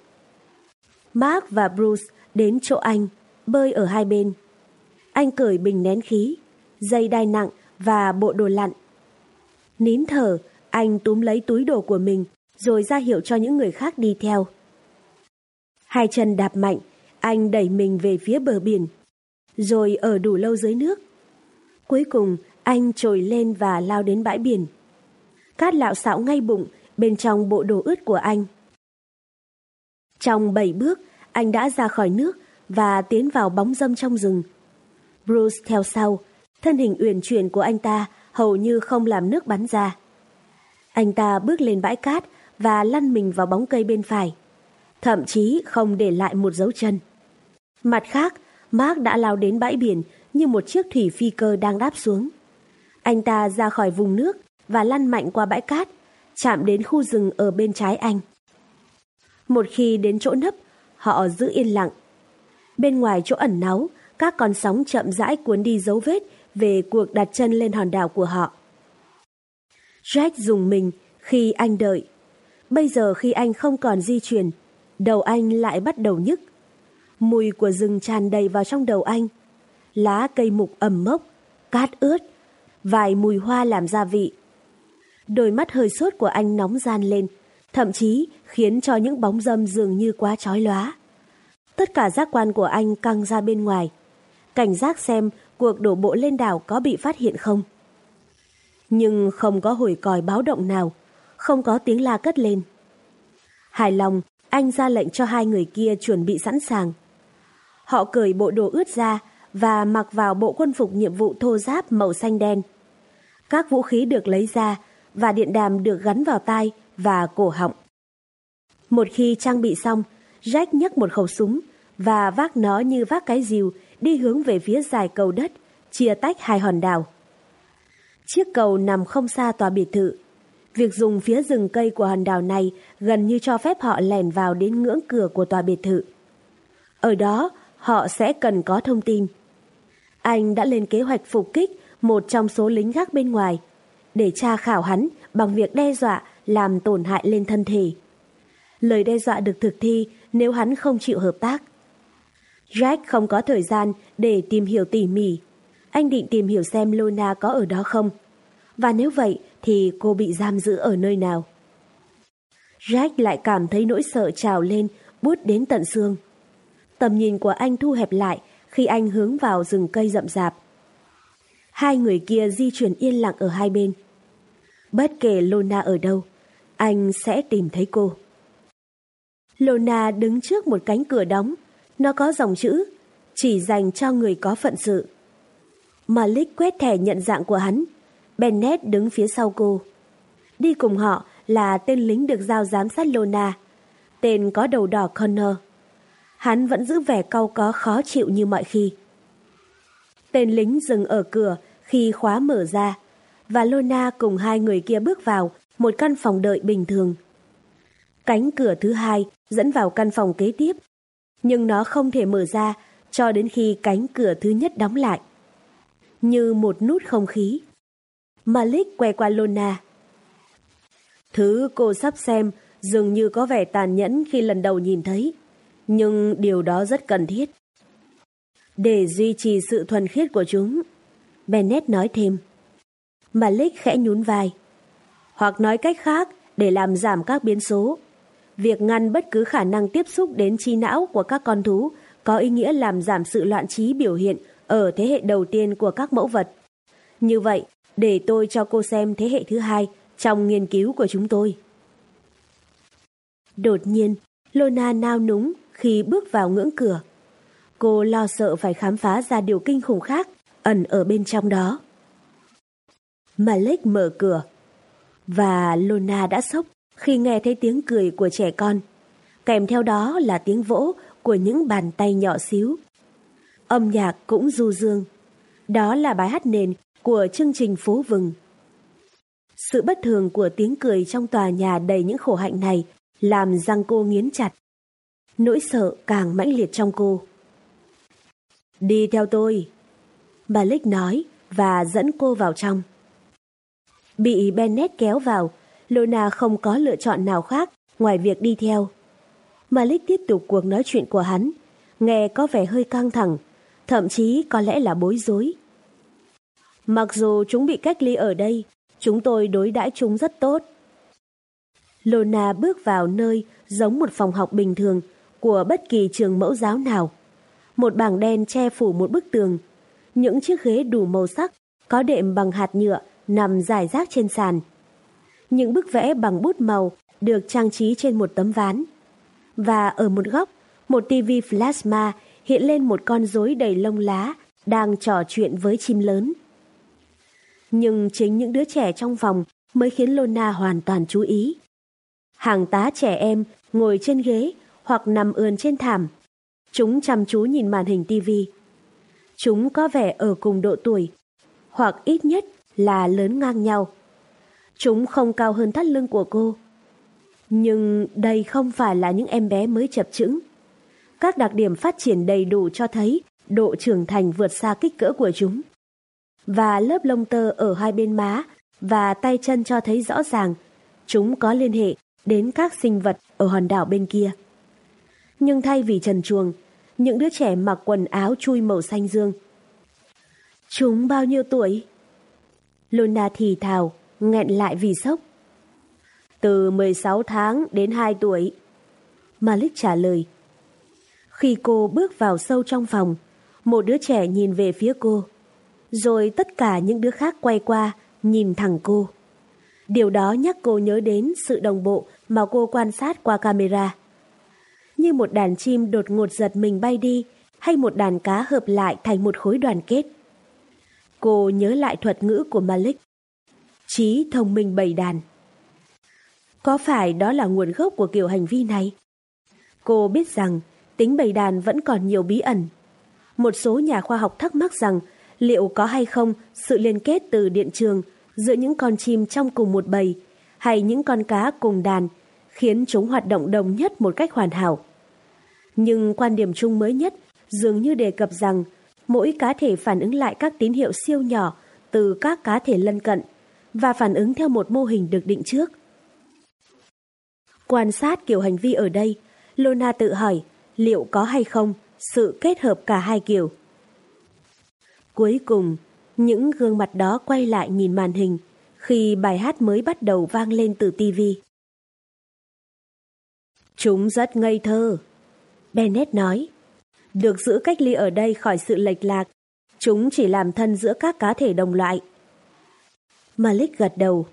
Mark và Bruce đến chỗ anh, bơi ở hai bên. Anh cởi bình nén khí, dây đai nặng và bộ đồ lặn. Nín thở, anh túm lấy túi đồ của mình rồi ra hiệu cho những người khác đi theo. Hai chân đạp mạnh, anh đẩy mình về phía bờ biển, rồi ở đủ lâu dưới nước. Cuối cùng, anh trồi lên và lao đến bãi biển. Cát lạo xạo ngay bụng bên trong bộ đồ ướt của anh. Trong bảy bước, anh đã ra khỏi nước và tiến vào bóng dâm trong rừng. Bruce theo sau, thân hình uyển chuyển của anh ta hầu như không làm nước bắn ra. Anh ta bước lên bãi cát và lăn mình vào bóng cây bên phải, thậm chí không để lại một dấu chân. Mặt khác, Mark đã lao đến bãi biển như một chiếc thủy phi cơ đang đáp xuống. Anh ta ra khỏi vùng nước và lăn mạnh qua bãi cát, chạm đến khu rừng ở bên trái anh. Một khi đến chỗ nấp, họ giữ yên lặng. Bên ngoài chỗ ẩn náu, các con sóng chậm rãi cuốn đi dấu vết về cuộc đặt chân lên hòn đảo của họ. Jack dùng mình khi anh đợi. Bây giờ khi anh không còn di chuyển, đầu anh lại bắt đầu nhức. Mùi của rừng tràn đầy vào trong đầu anh. Lá cây mục ẩm mốc, cát ướt, vài mùi hoa làm gia vị. Đôi mắt hơi sốt của anh nóng gian lên, thậm chí khiến cho những bóng dâm dường như quá chói lóa. Tất cả giác quan của anh căng ra bên ngoài, cảnh giác xem cuộc đổ bộ lên đảo có bị phát hiện không. Nhưng không có hồi còi báo động nào, không có tiếng la cất lên. Hài lòng, anh ra lệnh cho hai người kia chuẩn bị sẵn sàng. Họ cởi bộ đồ ướt ra và mặc vào bộ quân phục nhiệm vụ thô giáp màu xanh đen. Các vũ khí được lấy ra và điện đàm được gắn vào tai và cổ họng. Một khi trang bị xong, Jack nhấc một khẩu súng và vác nó như vác cái rìu đi hướng về phía dài cầu đất, chia tách hai hòn đảo. Chiếc cầu nằm không xa tòa biệt thự. Việc dùng phía rừng cây của hòn đảo này gần như cho phép họ lẻn vào đến ngưỡng cửa của tòa biệt thự. Ở đó, họ sẽ cần có thông tin. Anh đã lên kế hoạch phục kích một trong số lính gác bên ngoài để tra khảo hắn bằng việc đe dọa làm tổn hại lên thân thể. Lời đe dọa được thực thi nếu hắn không chịu hợp tác. Jack không có thời gian để tìm hiểu tỉ mỉ. Anh định tìm hiểu xem Luna có ở đó không. Và nếu vậy thì cô bị giam giữ ở nơi nào. Jack lại cảm thấy nỗi sợ trào lên, bút đến tận xương. Tầm nhìn của anh thu hẹp lại khi anh hướng vào rừng cây rậm rạp. Hai người kia di chuyển yên lặng ở hai bên. Bất kể Lona ở đâu, anh sẽ tìm thấy cô. Lona đứng trước một cánh cửa đóng, nó có dòng chữ, chỉ dành cho người có phận sự. Malik quét thẻ nhận dạng của hắn, Bennett đứng phía sau cô. Đi cùng họ là tên lính được giao giám sát Lona, tên có đầu đỏ Connor. Hắn vẫn giữ vẻ cau có khó chịu như mọi khi. Tên lính dừng ở cửa khi khóa mở ra, và Lona cùng hai người kia bước vào một căn phòng đợi bình thường. Cánh cửa thứ hai dẫn vào căn phòng kế tiếp, nhưng nó không thể mở ra cho đến khi cánh cửa thứ nhất đóng lại. Như một nút không khí. Malik quay qua Lona. Thứ cô sắp xem dường như có vẻ tàn nhẫn khi lần đầu nhìn thấy, nhưng điều đó rất cần thiết. Để duy trì sự thuần khiết của chúng, Bennett nói thêm. Malik khẽ nhún vai. Hoặc nói cách khác, để làm giảm các biến số. Việc ngăn bất cứ khả năng tiếp xúc đến trí não của các con thú có ý nghĩa làm giảm sự loạn trí biểu hiện ở thế hệ đầu tiên của các mẫu vật. Như vậy, để tôi cho cô xem thế hệ thứ hai trong nghiên cứu của chúng tôi. Đột nhiên, Lona nao núng khi bước vào ngưỡng cửa. Cô lo sợ phải khám phá ra điều kinh khủng khác ẩn ở bên trong đó. Malik mở cửa và Lona đã sốc khi nghe thấy tiếng cười của trẻ con. Kèm theo đó là tiếng vỗ của những bàn tay nhỏ xíu. Âm nhạc cũng du dương. Đó là bài hát nền của chương trình Phố Vừng. Sự bất thường của tiếng cười trong tòa nhà đầy những khổ hạnh này làm răng cô nghiến chặt. Nỗi sợ càng mãnh liệt trong cô. Đi theo tôi. Bà Lích nói và dẫn cô vào trong. Bị Bennett kéo vào, Lona không có lựa chọn nào khác ngoài việc đi theo. Malik tiếp tục cuộc nói chuyện của hắn, nghe có vẻ hơi căng thẳng, thậm chí có lẽ là bối rối. Mặc dù chúng bị cách ly ở đây, chúng tôi đối đãi chúng rất tốt. Lona bước vào nơi giống một phòng học bình thường của bất kỳ trường mẫu giáo nào. Một bảng đen che phủ một bức tường. Những chiếc ghế đủ màu sắc, có đệm bằng hạt nhựa nằm rải rác trên sàn. Những bức vẽ bằng bút màu được trang trí trên một tấm ván. Và ở một góc, một tivi plasma hiện lên một con rối đầy lông lá đang trò chuyện với chim lớn. Nhưng chính những đứa trẻ trong phòng mới khiến Lona hoàn toàn chú ý. Hàng tá trẻ em ngồi trên ghế hoặc nằm ườn trên thảm. Chúng chăm chú nhìn màn hình tivi. Chúng có vẻ ở cùng độ tuổi, hoặc ít nhất là lớn ngang nhau. Chúng không cao hơn thắt lưng của cô. Nhưng đây không phải là những em bé mới chập chững. Các đặc điểm phát triển đầy đủ cho thấy độ trưởng thành vượt xa kích cỡ của chúng. Và lớp lông tơ ở hai bên má và tay chân cho thấy rõ ràng chúng có liên hệ đến các sinh vật ở hòn đảo bên kia. Nhưng thay vì trần chuồng, những đứa trẻ mặc quần áo chui màu xanh dương. Chúng bao nhiêu tuổi? Luna thì thào, nghẹn lại vì sốc. Từ 16 tháng đến 2 tuổi. Malik trả lời. Khi cô bước vào sâu trong phòng, một đứa trẻ nhìn về phía cô. Rồi tất cả những đứa khác quay qua, nhìn thẳng cô. Điều đó nhắc cô nhớ đến sự đồng bộ mà cô quan sát qua camera. Như một đàn chim đột ngột giật mình bay đi, hay một đàn cá hợp lại thành một khối đoàn kết. Cô nhớ lại thuật ngữ của Malik. Trí thông minh bầy đàn. Có phải đó là nguồn gốc của kiểu hành vi này? Cô biết rằng tính bầy đàn vẫn còn nhiều bí ẩn. Một số nhà khoa học thắc mắc rằng liệu có hay không sự liên kết từ điện trường giữa những con chim trong cùng một bầy hay những con cá cùng đàn khiến chúng hoạt động đồng nhất một cách hoàn hảo. Nhưng quan điểm chung mới nhất dường như đề cập rằng mỗi cá thể phản ứng lại các tín hiệu siêu nhỏ từ các cá thể lân cận và phản ứng theo một mô hình được định trước. Quan sát kiểu hành vi ở đây, Lona tự hỏi liệu có hay không sự kết hợp cả hai kiểu. Cuối cùng, những gương mặt đó quay lại nhìn màn hình khi bài hát mới bắt đầu vang lên từ tivi. Chúng rất ngây thơ. Bennett nói. Được giữ cách ly ở đây khỏi sự lệch lạc. Chúng chỉ làm thân giữa các cá thể đồng loại. Malik gật đầu.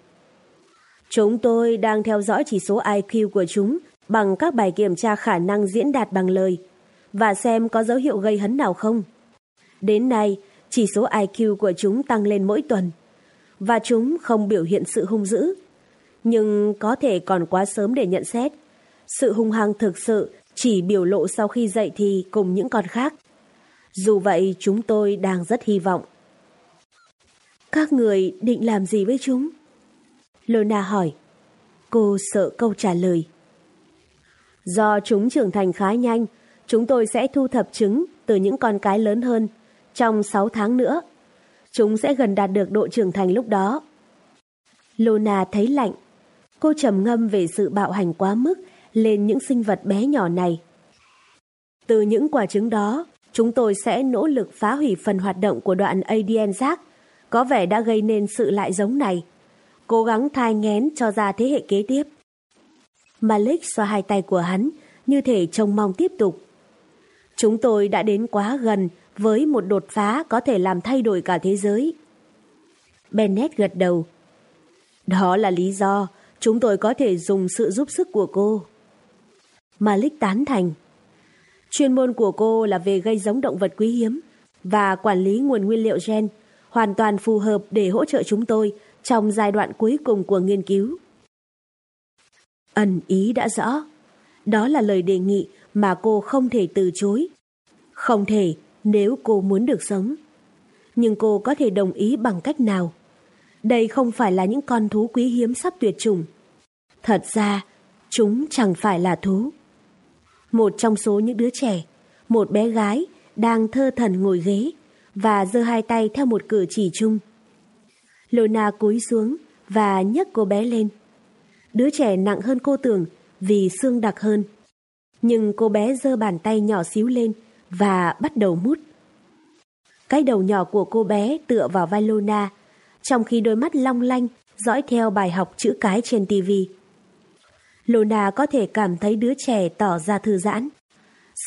Chúng tôi đang theo dõi chỉ số IQ của chúng bằng các bài kiểm tra khả năng diễn đạt bằng lời và xem có dấu hiệu gây hấn nào không. Đến nay, chỉ số IQ của chúng tăng lên mỗi tuần và chúng không biểu hiện sự hung dữ. Nhưng có thể còn quá sớm để nhận xét. Sự hung hăng thực sự chỉ biểu lộ sau khi dậy thì cùng những con khác. Dù vậy chúng tôi đang rất hy vọng. Các người định làm gì với chúng? Lona hỏi. Cô sợ câu trả lời. Do chúng trưởng thành khá nhanh, chúng tôi sẽ thu thập trứng từ những con cái lớn hơn trong 6 tháng nữa. Chúng sẽ gần đạt được độ trưởng thành lúc đó. Lona thấy lạnh. Cô trầm ngâm về sự bạo hành quá mức lên những sinh vật bé nhỏ này. Từ những quả trứng đó, chúng tôi sẽ nỗ lực phá hủy phần hoạt động của đoạn ADN rác, có vẻ đã gây nên sự lại giống này. Cố gắng thai ngén cho ra thế hệ kế tiếp. Malik xoa hai tay của hắn, như thể trông mong tiếp tục. Chúng tôi đã đến quá gần với một đột phá có thể làm thay đổi cả thế giới. Bennett gật đầu. Đó là lý do chúng tôi có thể dùng sự giúp sức của cô. Malik tán thành. Chuyên môn của cô là về gây giống động vật quý hiếm và quản lý nguồn nguyên liệu gen, hoàn toàn phù hợp để hỗ trợ chúng tôi trong giai đoạn cuối cùng của nghiên cứu. Ẩn ý đã rõ. Đó là lời đề nghị mà cô không thể từ chối. Không thể nếu cô muốn được sống. Nhưng cô có thể đồng ý bằng cách nào? Đây không phải là những con thú quý hiếm sắp tuyệt chủng. Thật ra, chúng chẳng phải là thú. Một trong số những đứa trẻ, một bé gái đang thơ thần ngồi ghế và giơ hai tay theo một cử chỉ chung. Lona cúi xuống và nhấc cô bé lên. Đứa trẻ nặng hơn cô tưởng vì xương đặc hơn. Nhưng cô bé giơ bàn tay nhỏ xíu lên và bắt đầu mút. Cái đầu nhỏ của cô bé tựa vào vai Lona, trong khi đôi mắt long lanh dõi theo bài học chữ cái trên tivi. Lona có thể cảm thấy đứa trẻ tỏ ra thư giãn.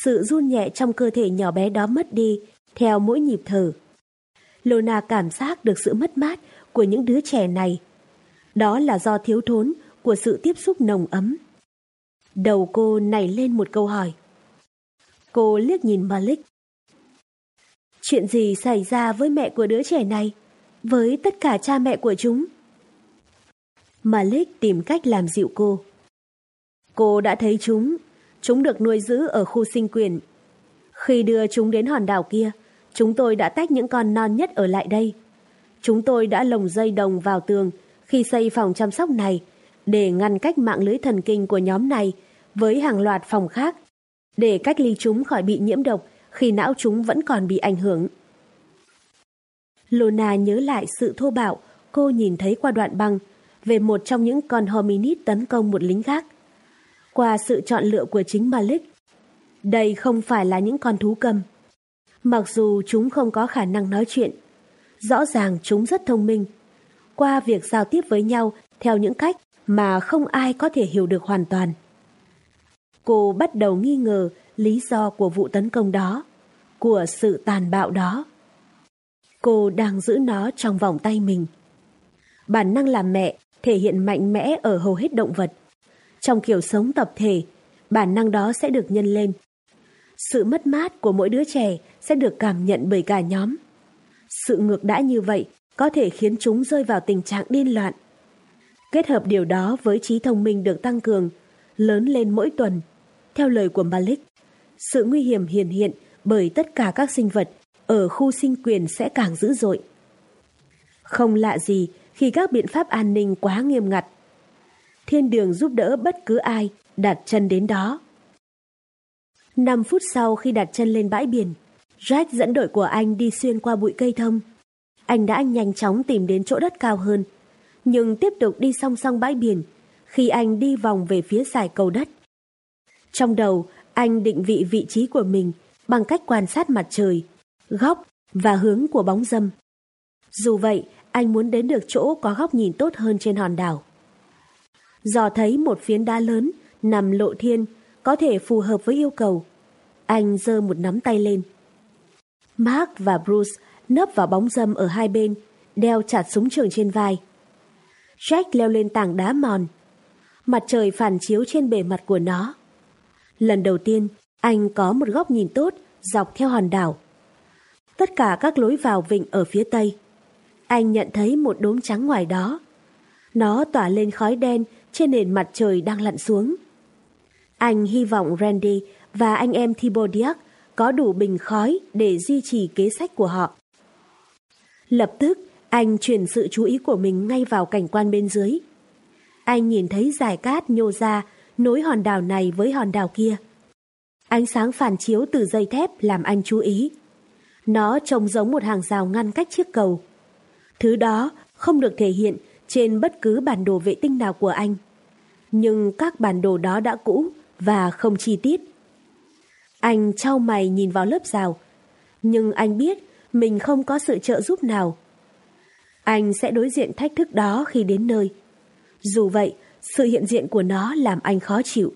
Sự run nhẹ trong cơ thể nhỏ bé đó mất đi theo mỗi nhịp thở. Lona cảm giác được sự mất mát của những đứa trẻ này. Đó là do thiếu thốn của sự tiếp xúc nồng ấm. Đầu cô nảy lên một câu hỏi. Cô liếc nhìn Malik. Chuyện gì xảy ra với mẹ của đứa trẻ này? Với tất cả cha mẹ của chúng? Malik tìm cách làm dịu cô. Cô đã thấy chúng. Chúng được nuôi giữ ở khu sinh quyền. Khi đưa chúng đến hòn đảo kia, chúng tôi đã tách những con non nhất ở lại đây. Chúng tôi đã lồng dây đồng vào tường khi xây phòng chăm sóc này để ngăn cách mạng lưới thần kinh của nhóm này với hàng loạt phòng khác để cách ly chúng khỏi bị nhiễm độc khi não chúng vẫn còn bị ảnh hưởng. Luna nhớ lại sự thô bạo cô nhìn thấy qua đoạn băng về một trong những con hominid tấn công một lính khác. Qua sự chọn lựa của chính Malik, đây không phải là những con thú cầm. Mặc dù chúng không có khả năng nói chuyện, rõ ràng chúng rất thông minh. Qua việc giao tiếp với nhau theo những cách mà không ai có thể hiểu được hoàn toàn. Cô bắt đầu nghi ngờ lý do của vụ tấn công đó, của sự tàn bạo đó. Cô đang giữ nó trong vòng tay mình. Bản năng làm mẹ thể hiện mạnh mẽ ở hầu hết động vật. Trong kiểu sống tập thể, bản năng đó sẽ được nhân lên. Sự mất mát của mỗi đứa trẻ sẽ được cảm nhận bởi cả nhóm. Sự ngược đãi như vậy có thể khiến chúng rơi vào tình trạng điên loạn. Kết hợp điều đó với trí thông minh được tăng cường, lớn lên mỗi tuần. Theo lời của Malik, sự nguy hiểm hiện hiện bởi tất cả các sinh vật ở khu sinh quyền sẽ càng dữ dội. Không lạ gì khi các biện pháp an ninh quá nghiêm ngặt. Thiên đường giúp đỡ bất cứ ai đặt chân đến đó. 5 phút sau khi đặt chân lên bãi biển, Jack dẫn đội của anh đi xuyên qua bụi cây thông. Anh đã nhanh chóng tìm đến chỗ đất cao hơn, nhưng tiếp tục đi song song bãi biển khi anh đi vòng về phía giải cầu đất. Trong đầu, anh định vị vị trí của mình bằng cách quan sát mặt trời, góc và hướng của bóng dâm. Dù vậy, anh muốn đến được chỗ có góc nhìn tốt hơn trên hòn đảo. dò thấy một phiến đá lớn nằm lộ thiên có thể phù hợp với yêu cầu, anh giơ một nắm tay lên. Mark và Bruce nấp vào bóng dâm ở hai bên, đeo chặt súng trường trên vai. Jack leo lên tảng đá mòn. Mặt trời phản chiếu trên bề mặt của nó. Lần đầu tiên, anh có một góc nhìn tốt dọc theo hòn đảo. Tất cả các lối vào vịnh ở phía tây. Anh nhận thấy một đốm trắng ngoài đó. Nó tỏa lên khói đen trên nền mặt trời đang lặn xuống. Anh hy vọng Randy và anh em Thibodiac có đủ bình khói để duy trì kế sách của họ. Lập tức, anh chuyển sự chú ý của mình ngay vào cảnh quan bên dưới. Anh nhìn thấy dải cát nhô ra nối hòn đảo này với hòn đảo kia. Ánh sáng phản chiếu từ dây thép làm anh chú ý. Nó trông giống một hàng rào ngăn cách chiếc cầu. Thứ đó không được thể hiện trên bất cứ bản đồ vệ tinh nào của anh. Nhưng các bản đồ đó đã cũ và không chi tiết. Anh trao mày nhìn vào lớp rào, nhưng anh biết mình không có sự trợ giúp nào. Anh sẽ đối diện thách thức đó khi đến nơi. Dù vậy, sự hiện diện của nó làm anh khó chịu.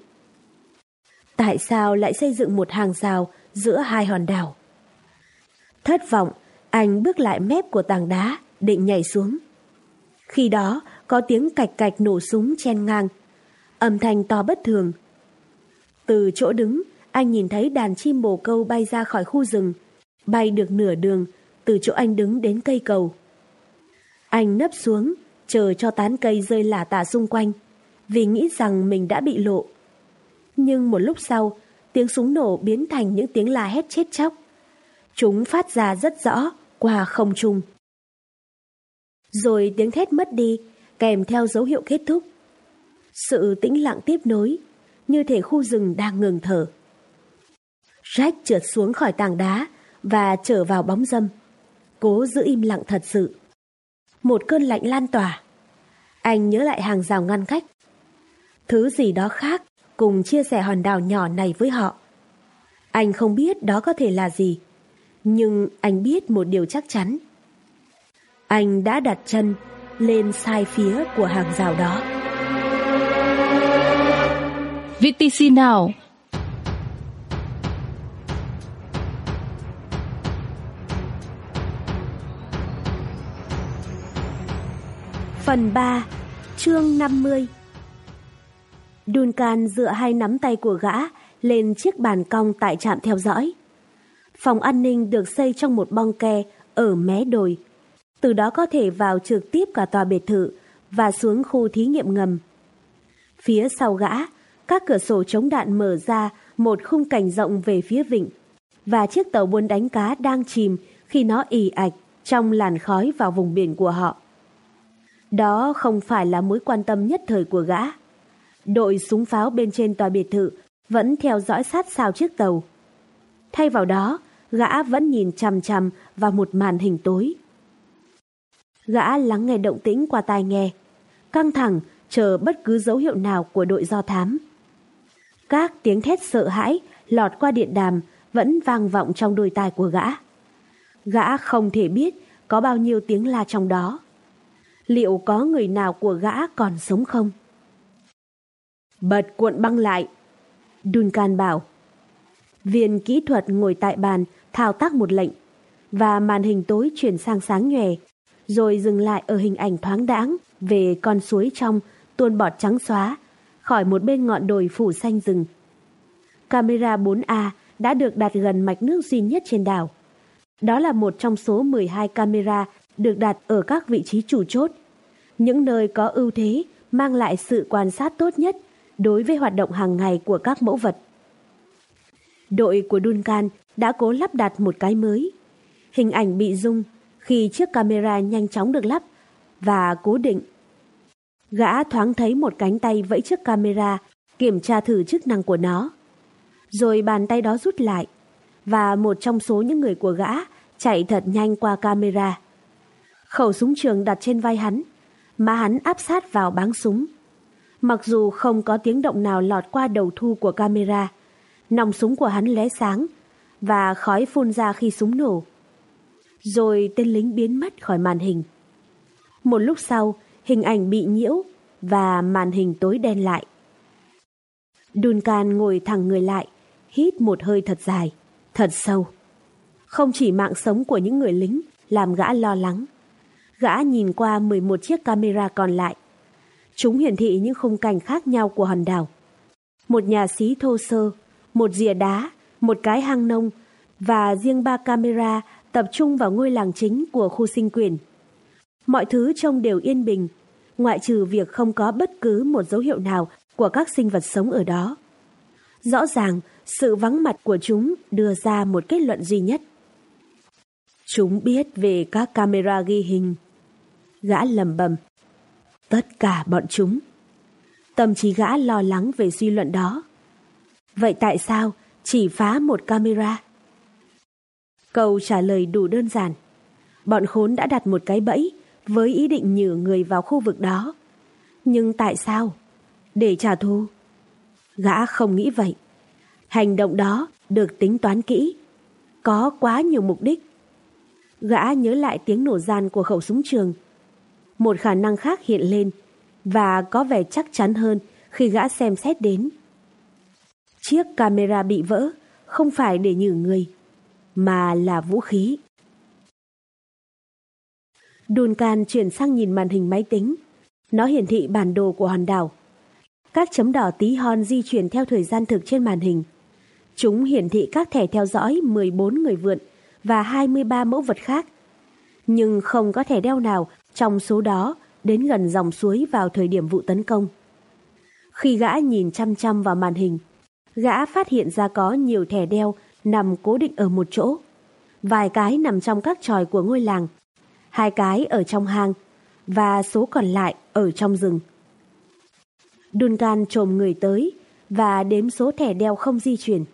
Tại sao lại xây dựng một hàng rào giữa hai hòn đảo? Thất vọng, anh bước lại mép của tảng đá, định nhảy xuống. Khi đó, có tiếng cạch cạch nổ súng chen ngang. Âm thanh to bất thường. Từ chỗ đứng, anh nhìn thấy đàn chim bồ câu bay ra khỏi khu rừng, bay được nửa đường, từ chỗ anh đứng đến cây cầu. Anh nấp xuống, chờ cho tán cây rơi lả tả xung quanh, vì nghĩ rằng mình đã bị lộ. Nhưng một lúc sau, tiếng súng nổ biến thành những tiếng la hét chết chóc. Chúng phát ra rất rõ qua không trung. Rồi tiếng thét mất đi, kèm theo dấu hiệu kết thúc. Sự tĩnh lặng tiếp nối, như thể khu rừng đang ngừng thở. Jack trượt xuống khỏi tảng đá và trở vào bóng dâm. Cố giữ im lặng thật sự. Một cơn lạnh lan tỏa. Anh nhớ lại hàng rào ngăn cách. Thứ gì đó khác cùng chia sẻ hòn đảo nhỏ này với họ. Anh không biết đó có thể là gì, nhưng anh biết một điều chắc chắn. Anh đã đặt chân lên sai phía của hàng rào đó. VTC nào? Phần 3, chương 50 Duncan dựa hai nắm tay của gã lên chiếc bàn cong tại trạm theo dõi. Phòng an ninh được xây trong một bong ke ở mé đồi. Từ đó có thể vào trực tiếp cả tòa biệt thự và xuống khu thí nghiệm ngầm. Phía sau gã, các cửa sổ chống đạn mở ra một khung cảnh rộng về phía vịnh và chiếc tàu buôn đánh cá đang chìm khi nó ì ạch trong làn khói vào vùng biển của họ. Đó không phải là mối quan tâm nhất thời của gã. Đội súng pháo bên trên tòa biệt thự vẫn theo dõi sát sao chiếc tàu. Thay vào đó, gã vẫn nhìn chằm chằm vào một màn hình tối. Gã lắng nghe động tĩnh qua tai nghe, căng thẳng chờ bất cứ dấu hiệu nào của đội do thám. Các tiếng thét sợ hãi lọt qua điện đàm vẫn vang vọng trong đôi tai của gã. Gã không thể biết có bao nhiêu tiếng la trong đó. Liệu có người nào của gã còn sống không? Bật cuộn băng lại. Duncan bảo. Viên kỹ thuật ngồi tại bàn thao tác một lệnh và màn hình tối chuyển sang sáng nhòe rồi dừng lại ở hình ảnh thoáng đãng về con suối trong tuôn bọt trắng xóa khỏi một bên ngọn đồi phủ xanh rừng. Camera 4A đã được đặt gần mạch nước duy nhất trên đảo. Đó là một trong số 12 camera được đặt ở các vị trí chủ chốt, những nơi có ưu thế mang lại sự quan sát tốt nhất đối với hoạt động hàng ngày của các mẫu vật. Đội của Duncan đã cố lắp đặt một cái mới. Hình ảnh bị rung khi chiếc camera nhanh chóng được lắp và cố định. Gã thoáng thấy một cánh tay vẫy chiếc camera kiểm tra thử chức năng của nó. Rồi bàn tay đó rút lại và một trong số những người của gã chạy thật nhanh qua camera. Khẩu súng trường đặt trên vai hắn, mà hắn áp sát vào báng súng. Mặc dù không có tiếng động nào lọt qua đầu thu của camera, nòng súng của hắn lóe sáng và khói phun ra khi súng nổ. Rồi tên lính biến mất khỏi màn hình. Một lúc sau, hình ảnh bị nhiễu và màn hình tối đen lại. Duncan ngồi thẳng người lại, hít một hơi thật dài, thật sâu. Không chỉ mạng sống của những người lính làm gã lo lắng. Gã nhìn qua 11 chiếc camera còn lại. Chúng hiển thị những khung cảnh khác nhau của hòn đảo. Một nhà xí thô sơ, một rìa đá, một cái hang nông và riêng ba camera tập trung vào ngôi làng chính của khu sinh quyền. Mọi thứ trông đều yên bình, ngoại trừ việc không có bất cứ một dấu hiệu nào của các sinh vật sống ở đó. Rõ ràng, sự vắng mặt của chúng đưa ra một kết luận duy nhất. Chúng biết về các camera ghi hình. Gã lầm bầm. Tất cả bọn chúng. Tâm trí gã lo lắng về suy luận đó. Vậy tại sao chỉ phá một camera? Câu trả lời đủ đơn giản. Bọn khốn đã đặt một cái bẫy với ý định nhử người vào khu vực đó. Nhưng tại sao? Để trả thù? Gã không nghĩ vậy. Hành động đó được tính toán kỹ. Có quá nhiều mục đích. Gã nhớ lại tiếng nổ gian của khẩu súng trường. Một khả năng khác hiện lên và có vẻ chắc chắn hơn khi gã xem xét đến. Chiếc camera bị vỡ không phải để nhử người, mà là vũ khí. Duncan chuyển sang nhìn màn hình máy tính. Nó hiển thị bản đồ của hòn đảo. Các chấm đỏ tí hon di chuyển theo thời gian thực trên màn hình. Chúng hiển thị các thẻ theo dõi 14 người vượn và 23 mẫu vật khác. Nhưng không có thẻ đeo nào trong số đó đến gần dòng suối vào thời điểm vụ tấn công. Khi gã nhìn chăm chăm vào màn hình, gã phát hiện ra có nhiều thẻ đeo nằm cố định ở một chỗ. Vài cái nằm trong các tròi của ngôi làng, hai cái ở trong hang và số còn lại ở trong rừng. Duncan trồm người tới và đếm số thẻ đeo không di chuyển.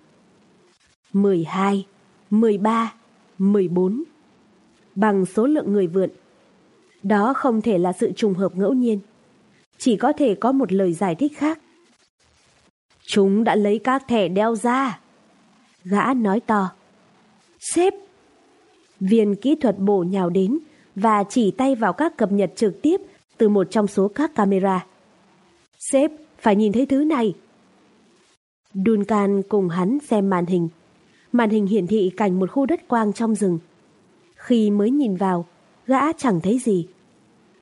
12, 13, 14 bằng số lượng người vượn. Đó không thể là sự trùng hợp ngẫu nhiên. Chỉ có thể có một lời giải thích khác. Chúng đã lấy các thẻ đeo ra. Gã nói to. Sếp! Viên kỹ thuật bổ nhào đến và chỉ tay vào các cập nhật trực tiếp từ một trong số các camera. Sếp, phải nhìn thấy thứ này. Duncan cùng hắn xem màn hình. Màn hình hiển thị cảnh một khu đất quang trong rừng. Khi mới nhìn vào, gã chẳng thấy gì.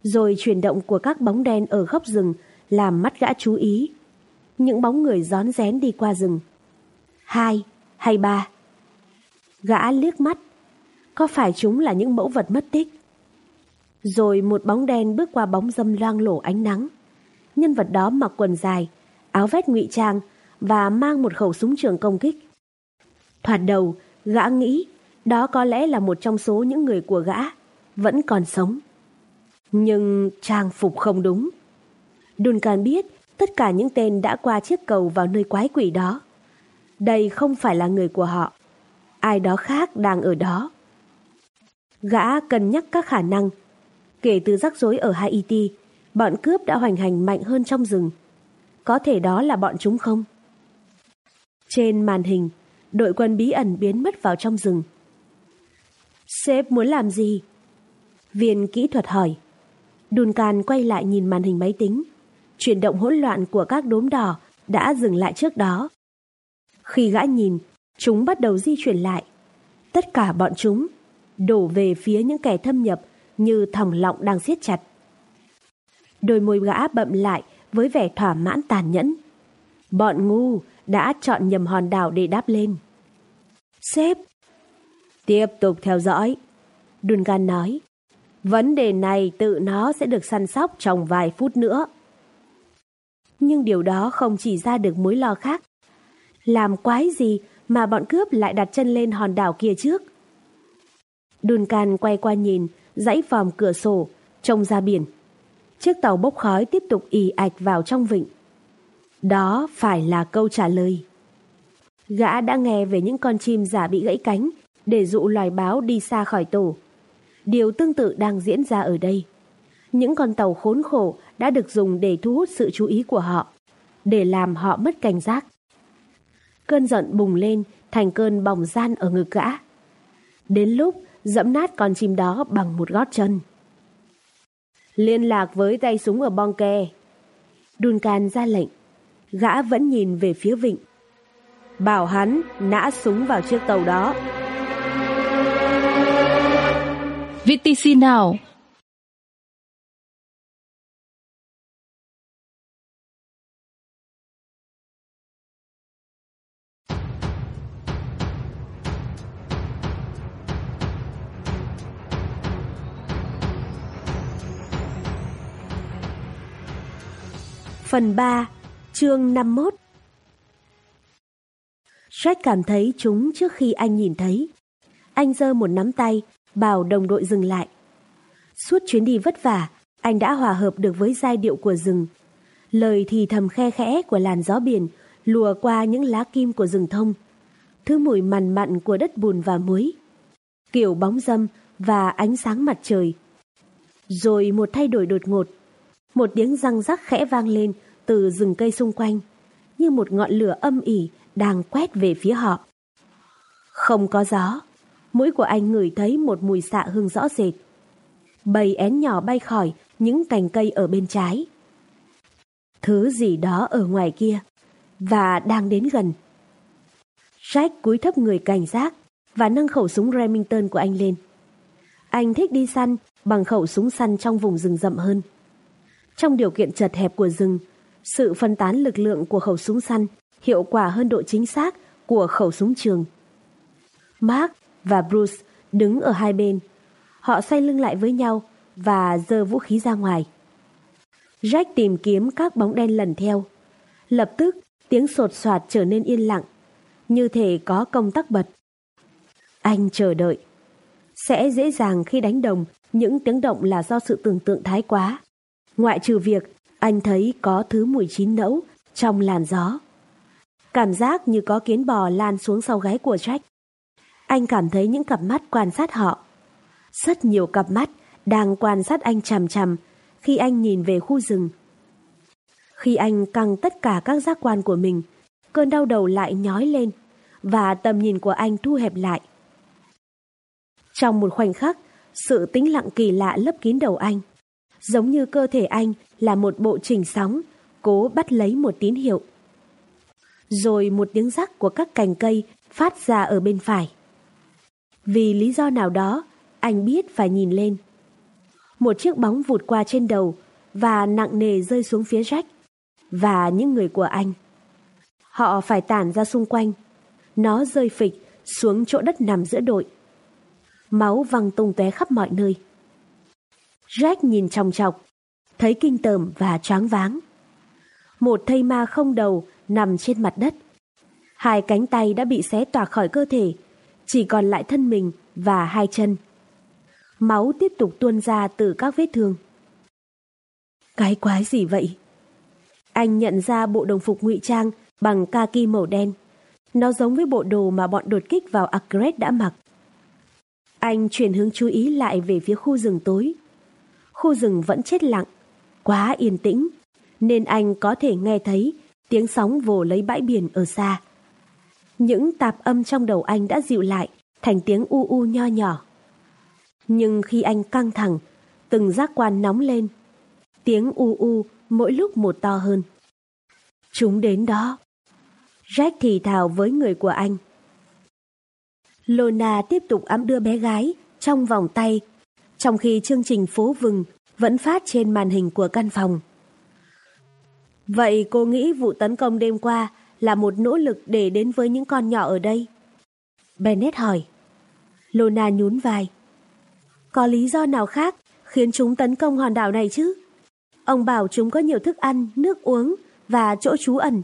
Rồi chuyển động của các bóng đen ở góc rừng làm mắt gã chú ý. Những bóng người rón rén đi qua rừng. Hai hay ba. Gã liếc mắt. Có phải chúng là những mẫu vật mất tích? Rồi một bóng đen bước qua bóng dâm loang lổ ánh nắng. Nhân vật đó mặc quần dài, áo vest ngụy trang và mang một khẩu súng trường công kích. Thoạt đầu, gã nghĩ đó có lẽ là một trong số những người của gã, vẫn còn sống. Nhưng trang phục không đúng. Duncan biết tất cả những tên đã qua chiếc cầu vào nơi quái quỷ đó. Đây không phải là người của họ. Ai đó khác đang ở đó. Gã cân nhắc các khả năng. Kể từ rắc rối ở Haiti, bọn cướp đã hoành hành mạnh hơn trong rừng. Có thể đó là bọn chúng không? Trên màn hình, đội quân bí ẩn biến mất vào trong rừng. Sếp muốn làm gì? Viên kỹ thuật hỏi. Duncan quay lại nhìn màn hình máy tính. Chuyển động hỗn loạn của các đốm đỏ đã dừng lại trước đó. Khi gã nhìn, chúng bắt đầu di chuyển lại. Tất cả bọn chúng đổ về phía những kẻ thâm nhập như thòng lọng đang siết chặt. Đôi môi gã bậm lại với vẻ thỏa mãn tàn nhẫn. Bọn ngu đã chọn nhầm hòn đảo để đáp lên. Sếp, Tiếp tục theo dõi. Duncan nói, vấn đề này tự nó sẽ được săn sóc trong vài phút nữa. Nhưng điều đó không chỉ ra được mối lo khác. Làm quái gì mà bọn cướp lại đặt chân lên hòn đảo kia trước? Duncan quay qua nhìn, dãy phòng cửa sổ, trông ra biển. Chiếc tàu bốc khói tiếp tục ì ạch vào trong vịnh. Đó phải là câu trả lời. Gã đã nghe về những con chim giả bị gãy cánh để dụ loài báo đi xa khỏi tổ. Điều tương tự đang diễn ra ở đây. Những con tàu khốn khổ đã được dùng để thu hút sự chú ý của họ, để làm họ mất cảnh giác. Cơn giận bùng lên thành cơn bỏng gian ở ngực gã. Đến lúc dẫm nát con chim đó bằng một gót chân. Liên lạc với tay súng ở bong ke. Duncan ra lệnh. Gã vẫn nhìn về phía vịnh. Bảo hắn nã súng vào chiếc tàu đó. VTC nào? Phần 3, chương 51 Jack cảm thấy chúng trước khi anh nhìn thấy. Anh giơ một nắm tay, bảo đồng đội dừng lại. Suốt chuyến đi vất vả, anh đã hòa hợp được với giai điệu của rừng. Lời thì thầm khe khẽ của làn gió biển lùa qua những lá kim của rừng thông. Thứ mùi mằn mặn của đất bùn và muối. Kiểu bóng dâm và ánh sáng mặt trời. Rồi một thay đổi đột ngột. Một tiếng răng rắc khẽ vang lên từ rừng cây xung quanh, như một ngọn lửa âm ỉ đang quét về phía họ. Không có gió, mũi của anh ngửi thấy một mùi xạ hương rõ rệt. Bầy én nhỏ bay khỏi những cành cây ở bên trái. Thứ gì đó ở ngoài kia, và đang đến gần. Jack cúi thấp người cảnh giác và nâng khẩu súng Remington của anh lên. Anh thích đi săn bằng khẩu súng săn trong vùng rừng rậm hơn. Trong điều kiện chật hẹp của rừng, sự phân tán lực lượng của khẩu súng săn hiệu quả hơn độ chính xác của khẩu súng trường. Mark và Bruce đứng ở hai bên. Họ xoay lưng lại với nhau và giơ vũ khí ra ngoài. Jack tìm kiếm các bóng đen lần theo. Lập tức, tiếng sột soạt trở nên yên lặng, như thể có công tắc bật. Anh chờ đợi. Sẽ dễ dàng khi đánh đồng những tiếng động là do sự tưởng tượng thái quá. Ngoại trừ việc anh thấy có thứ mùi chín nẫu trong làn gió. Cảm giác như có kiến bò lan xuống sau gáy của Jack. Anh cảm thấy những cặp mắt quan sát họ. Rất nhiều cặp mắt đang quan sát anh chằm chằm khi anh nhìn về khu rừng. Khi anh căng tất cả các giác quan của mình, cơn đau đầu lại nhói lên và tầm nhìn của anh thu hẹp lại. Trong một khoảnh khắc, sự tĩnh lặng kỳ lạ lấp kín đầu anh. Giống như cơ thể anh là một bộ trình sóng, cố bắt lấy một tín hiệu. Rồi một tiếng rắc của các cành cây phát ra ở bên phải. Vì lý do nào đó, anh biết phải nhìn lên. Một chiếc bóng vụt qua trên đầu và nặng nề rơi xuống phía rách và những người của anh. Họ phải tản ra xung quanh. Nó rơi phịch xuống chỗ đất nằm giữa đội. Máu văng tung tóe khắp mọi nơi. Jack nhìn trong chọc, thấy kinh tởm và choáng váng. Một thây ma không đầu nằm trên mặt đất. Hai cánh tay đã bị xé toạc khỏi cơ thể, chỉ còn lại thân mình và hai chân. Máu tiếp tục tuôn ra từ các vết thương. Cái quái gì vậy? Anh nhận ra bộ đồng phục ngụy trang bằng kaki màu đen. Nó giống với bộ đồ mà bọn đột kích vào Agret đã mặc. Anh chuyển hướng chú ý lại về phía khu rừng tối. Khu rừng vẫn chết lặng, quá yên tĩnh, nên anh có thể nghe thấy tiếng sóng vồ lấy bãi biển ở xa. Những tạp âm trong đầu anh đã dịu lại thành tiếng u u nho nhỏ. Nhưng khi anh căng thẳng, từng giác quan nóng lên. Tiếng u u mỗi lúc một to hơn. Chúng đến đó. Jack thì thào với người của anh. Lona tiếp tục ấm đưa bé gái trong vòng tay, trong khi chương trình phố vừng vẫn phát trên màn hình của căn phòng. Vậy cô nghĩ vụ tấn công đêm qua là một nỗ lực để đến với những con nhỏ ở đây? Bennett hỏi. Lona nhún vai. Có lý do nào khác khiến chúng tấn công hòn đảo này chứ? Ông bảo chúng có nhiều thức ăn, nước uống và chỗ trú ẩn.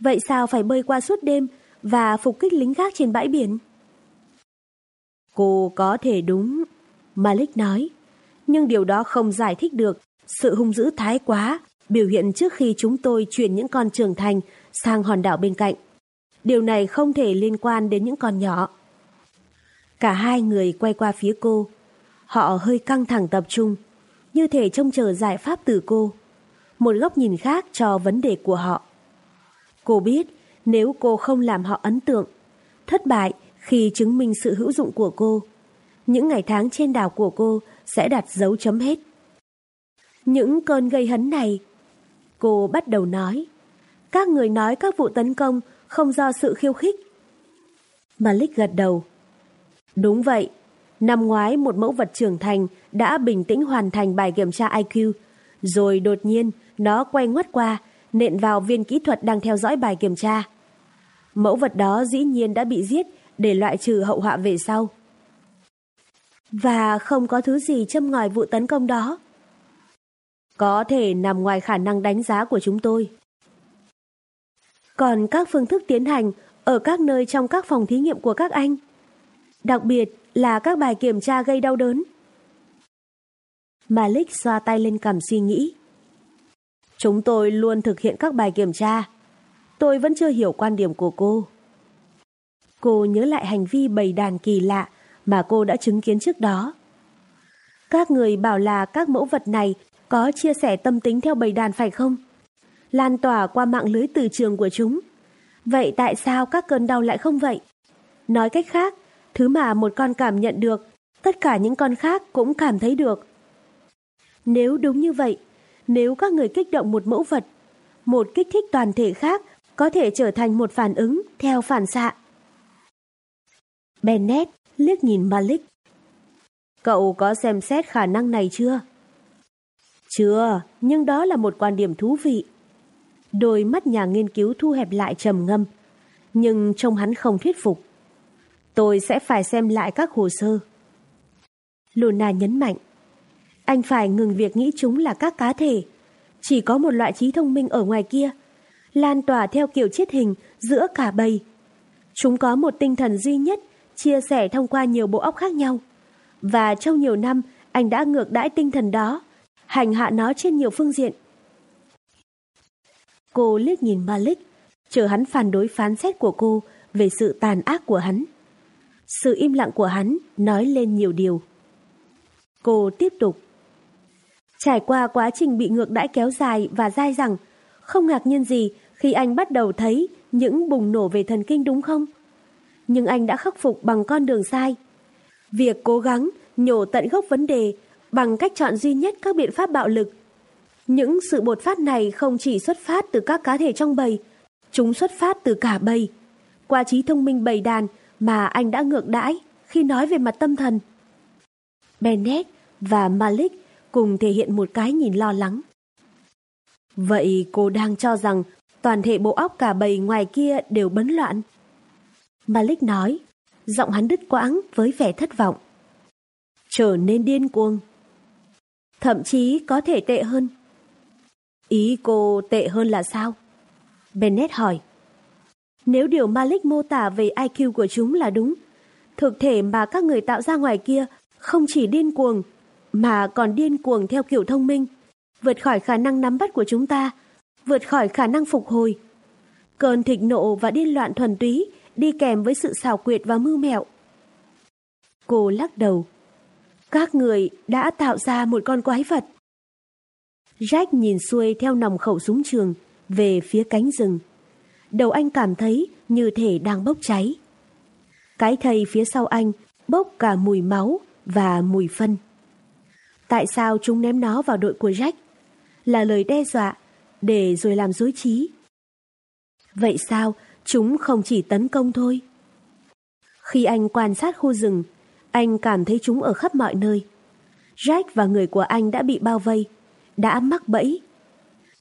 Vậy sao phải bơi qua suốt đêm và phục kích lính gác trên bãi biển? Cô có thể đúng, Malik nói. Nhưng điều đó không giải thích được sự hung dữ thái quá biểu hiện trước khi chúng tôi chuyển những con trưởng thành sang hòn đảo bên cạnh. Điều này không thể liên quan đến những con nhỏ. Cả hai người quay qua phía cô. Họ hơi căng thẳng tập trung, như thể trông chờ giải pháp từ cô. Một góc nhìn khác cho vấn đề của họ. Cô biết nếu cô không làm họ ấn tượng, thất bại khi chứng minh sự hữu dụng của cô, những ngày tháng trên đảo của cô sẽ đặt dấu chấm hết. Những cơn gây hấn này, cô bắt đầu nói. Các người nói các vụ tấn công không do sự khiêu khích. Malik gật đầu. Đúng vậy, năm ngoái một mẫu vật trưởng thành đã bình tĩnh hoàn thành bài kiểm tra IQ, rồi đột nhiên nó quay ngoắt qua, nện vào viên kỹ thuật đang theo dõi bài kiểm tra. Mẫu vật đó dĩ nhiên đã bị giết để loại trừ hậu họa về sau. Và không có thứ gì châm ngòi vụ tấn công đó. Có thể nằm ngoài khả năng đánh giá của chúng tôi. Còn các phương thức tiến hành ở các nơi trong các phòng thí nghiệm của các anh, đặc biệt là các bài kiểm tra gây đau đớn. Malik xoa tay lên cằm suy nghĩ. Chúng tôi luôn thực hiện các bài kiểm tra. Tôi vẫn chưa hiểu quan điểm của cô. Cô nhớ lại hành vi bầy đàn kỳ lạ mà cô đã chứng kiến trước đó. Các người bảo là các mẫu vật này có chia sẻ tâm tính theo bầy đàn phải không? Lan tỏa qua mạng lưới từ trường của chúng. Vậy tại sao các cơn đau lại không vậy? Nói cách khác, thứ mà một con cảm nhận được, tất cả những con khác cũng cảm thấy được. Nếu đúng như vậy, nếu các người kích động một mẫu vật, một kích thích toàn thể khác có thể trở thành một phản ứng theo phản xạ. Bennett liếc nhìn Malik. Cậu có xem xét khả năng này chưa? Chưa, nhưng đó là một quan điểm thú vị. Đôi mắt nhà nghiên cứu thu hẹp lại trầm ngâm, nhưng trông hắn không thuyết phục. Tôi sẽ phải xem lại các hồ sơ. Luna nhấn mạnh. Anh phải ngừng việc nghĩ chúng là các cá thể. Chỉ có một loại trí thông minh ở ngoài kia, lan tỏa theo kiểu chiết hình giữa cả bầy. Chúng có một tinh thần duy nhất, chia sẻ thông qua nhiều bộ óc khác nhau. Và trong nhiều năm, anh đã ngược đãi tinh thần đó, hành hạ nó trên nhiều phương diện. Cô liếc nhìn Malik, chờ hắn phản đối phán xét của cô về sự tàn ác của hắn. Sự im lặng của hắn nói lên nhiều điều. Cô tiếp tục. Trải qua quá trình bị ngược đãi kéo dài và dai dẳng, không ngạc nhiên gì khi anh bắt đầu thấy những bùng nổ về thần kinh đúng không? Nhưng anh đã khắc phục bằng con đường sai. Việc cố gắng nhổ tận gốc vấn đề bằng cách chọn duy nhất các biện pháp bạo lực. Những sự bột phát này không chỉ xuất phát từ các cá thể trong bầy, chúng xuất phát từ cả bầy. Qua trí thông minh bầy đàn mà anh đã ngược đãi khi nói về mặt tâm thần. Bennett và Malik cùng thể hiện một cái nhìn lo lắng. Vậy cô đang cho rằng toàn thể bộ óc cả bầy ngoài kia đều bấn loạn? Malik nói, giọng hắn đứt quãng với vẻ thất vọng. Trở nên điên cuồng. Thậm chí có thể tệ hơn. Ý cô tệ hơn là sao? Bennett hỏi. Nếu điều Malik mô tả về IQ của chúng là đúng, thực thể mà các người tạo ra ngoài kia không chỉ điên cuồng, mà còn điên cuồng theo kiểu thông minh, vượt khỏi khả năng nắm bắt của chúng ta, vượt khỏi khả năng phục hồi. Cơn thịnh nộ và điên loạn thuần túy đi kèm với sự xảo quyệt và mưu mẹo. Cô lắc đầu. Các người đã tạo ra một con quái vật. Jack nhìn xuôi theo nòng khẩu súng trường về phía cánh rừng. Đầu anh cảm thấy như thể đang bốc cháy. Cái thầy phía sau anh bốc cả mùi máu và mùi phân. Tại sao chúng ném nó vào đội của Jack? Là lời đe dọa, để rồi làm dối trí. Vậy sao chúng không chỉ tấn công thôi? Khi anh quan sát khu rừng, anh cảm thấy chúng ở khắp mọi nơi. Jack và người của anh đã bị bao vây, đã mắc bẫy.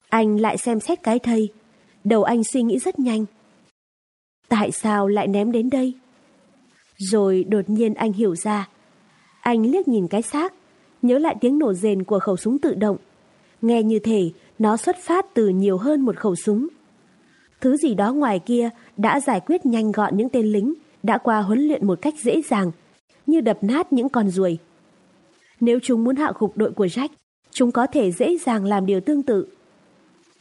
Anh lại xem xét cái thây, đầu anh suy nghĩ rất nhanh. Tại sao lại ném đến đây? Rồi đột nhiên anh hiểu ra. Anh liếc nhìn cái xác, nhớ lại tiếng nổ rền của khẩu súng tự động. Nghe như thể nó xuất phát từ nhiều hơn một khẩu súng. Thứ gì đó ngoài kia đã giải quyết nhanh gọn những tên lính đã qua huấn luyện một cách dễ dàng, như đập nát những con ruồi. Nếu chúng muốn hạ gục đội của Jack, chúng có thể dễ dàng làm điều tương tự.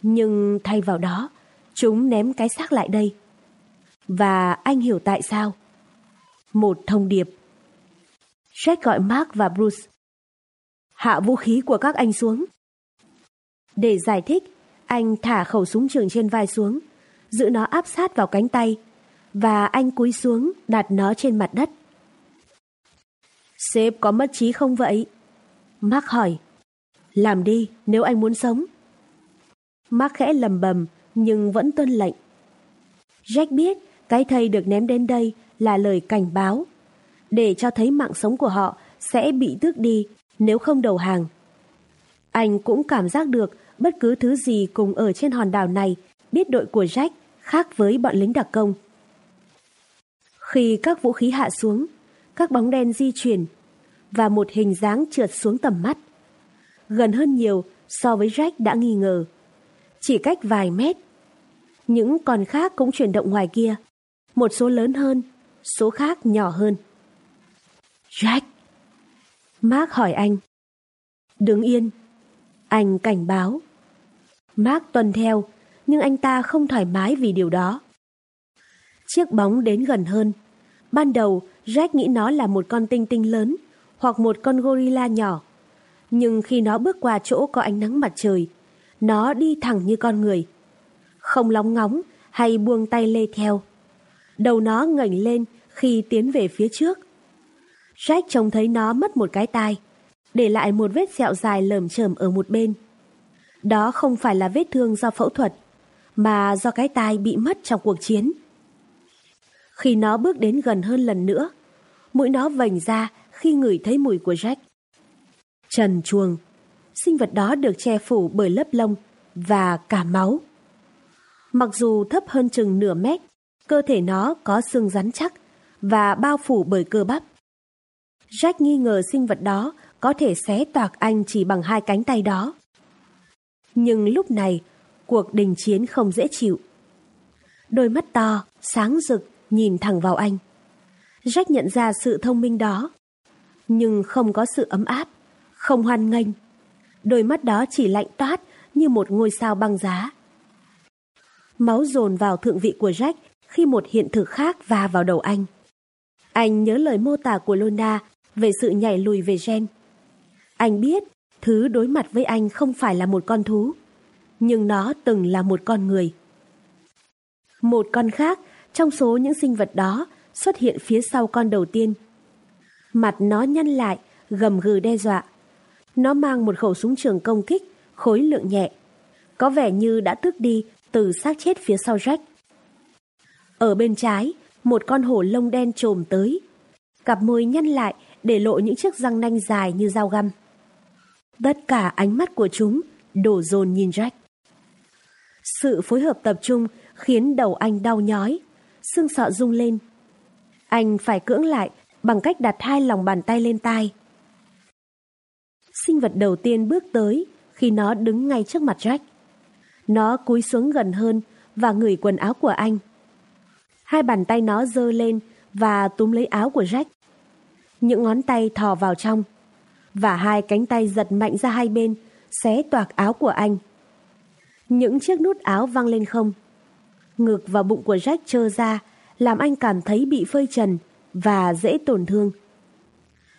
Nhưng thay vào đó, chúng ném cái xác lại đây. Và anh hiểu tại sao. Một thông điệp. Jack gọi Mark và Bruce. Hạ vũ khí của các anh xuống. Để giải thích, anh thả khẩu súng trường trên vai xuống, giữ nó áp sát vào cánh tay, và anh cúi xuống đặt nó trên mặt đất. Sếp có mất trí không vậy? Mark hỏi. Làm đi, nếu anh muốn sống. Mark khẽ lầm bầm, nhưng vẫn tuân lệnh. Jack biết cái thây được ném đến đây là lời cảnh báo, để cho thấy mạng sống của họ sẽ bị tước đi nếu không đầu hàng. Anh cũng cảm giác được bất cứ thứ gì cùng ở trên hòn đảo này biết đội của Jack khác với bọn lính đặc công. Khi các vũ khí hạ xuống, các bóng đen di chuyển và một hình dáng trượt xuống tầm mắt. Gần hơn nhiều so với Jack đã nghi ngờ. Chỉ cách vài mét. Những con khác cũng chuyển động ngoài kia. Một số lớn hơn, số khác nhỏ hơn. Jack! Mark hỏi anh. Đứng yên. Anh cảnh báo. Mark tuần theo, nhưng anh ta không thoải mái vì điều đó. Chiếc bóng đến gần hơn. Ban đầu, Jack nghĩ nó là một con tinh tinh lớn hoặc một con gorilla nhỏ, nhưng khi nó bước qua chỗ có ánh nắng mặt trời, nó đi thẳng như con người. Không lóng ngóng hay buông tay lê theo. Đầu nó ngẩng lên khi tiến về phía trước. Jack trông thấy nó mất một cái tai, để lại một vết sẹo dài lởm chởm ở một bên. Đó không phải là vết thương do phẫu thuật, mà do cái tai bị mất trong cuộc chiến. Khi nó bước đến gần hơn lần nữa, mũi nó vành ra khi ngửi thấy mùi của Jack. Trần chuồng, sinh vật đó được che phủ bởi lớp lông và cả máu. Mặc dù thấp hơn chừng nửa mét, cơ thể nó có xương rắn chắc và bao phủ bởi cơ bắp. Jack nghi ngờ sinh vật đó có thể xé toạc anh chỉ bằng hai cánh tay đó. Nhưng lúc này, cuộc đình chiến không dễ chịu. Đôi mắt to, sáng rực, nhìn thẳng vào anh. Jack nhận ra sự thông minh đó, nhưng không có sự ấm áp, không hoan nghênh. Đôi mắt đó chỉ lạnh toát như một ngôi sao băng giá. Máu dồn vào thượng vị của Jack khi một hiện thực khác va vào đầu anh. Anh nhớ lời mô tả của Lona về sự nhảy lùi về gen. Anh biết thứ đối mặt với anh không phải là một con thú, nhưng nó từng là một con người. Một con khác trong số những sinh vật đó xuất hiện phía sau con đầu tiên. Mặt nó nhăn lại, gầm gừ đe dọa. Nó mang một khẩu súng trường công kích, khối lượng nhẹ. Có vẻ như đã tước đi từ xác chết phía sau Jack. Ở bên trái, một con hổ lông đen trồm tới. Cặp môi nhăn lại để lộ những chiếc răng nanh dài như dao găm. Tất cả ánh mắt của chúng đổ dồn nhìn Jack. Sự phối hợp tập trung khiến đầu anh đau nhói, xương sọ rung lên. Anh phải cưỡng lại bằng cách đặt hai lòng bàn tay lên tai. Sinh vật đầu tiên bước tới khi nó đứng ngay trước mặt Jack. Nó cúi xuống gần hơn và ngửi quần áo của anh. Hai bàn tay nó giơ lên và túm lấy áo của Jack. Những ngón tay thò vào trong và hai cánh tay giật mạnh ra hai bên, xé toạc áo của anh. Những chiếc nút áo văng lên không. Ngực và bụng của Jack trơ ra, làm anh cảm thấy bị phơi trần và dễ tổn thương.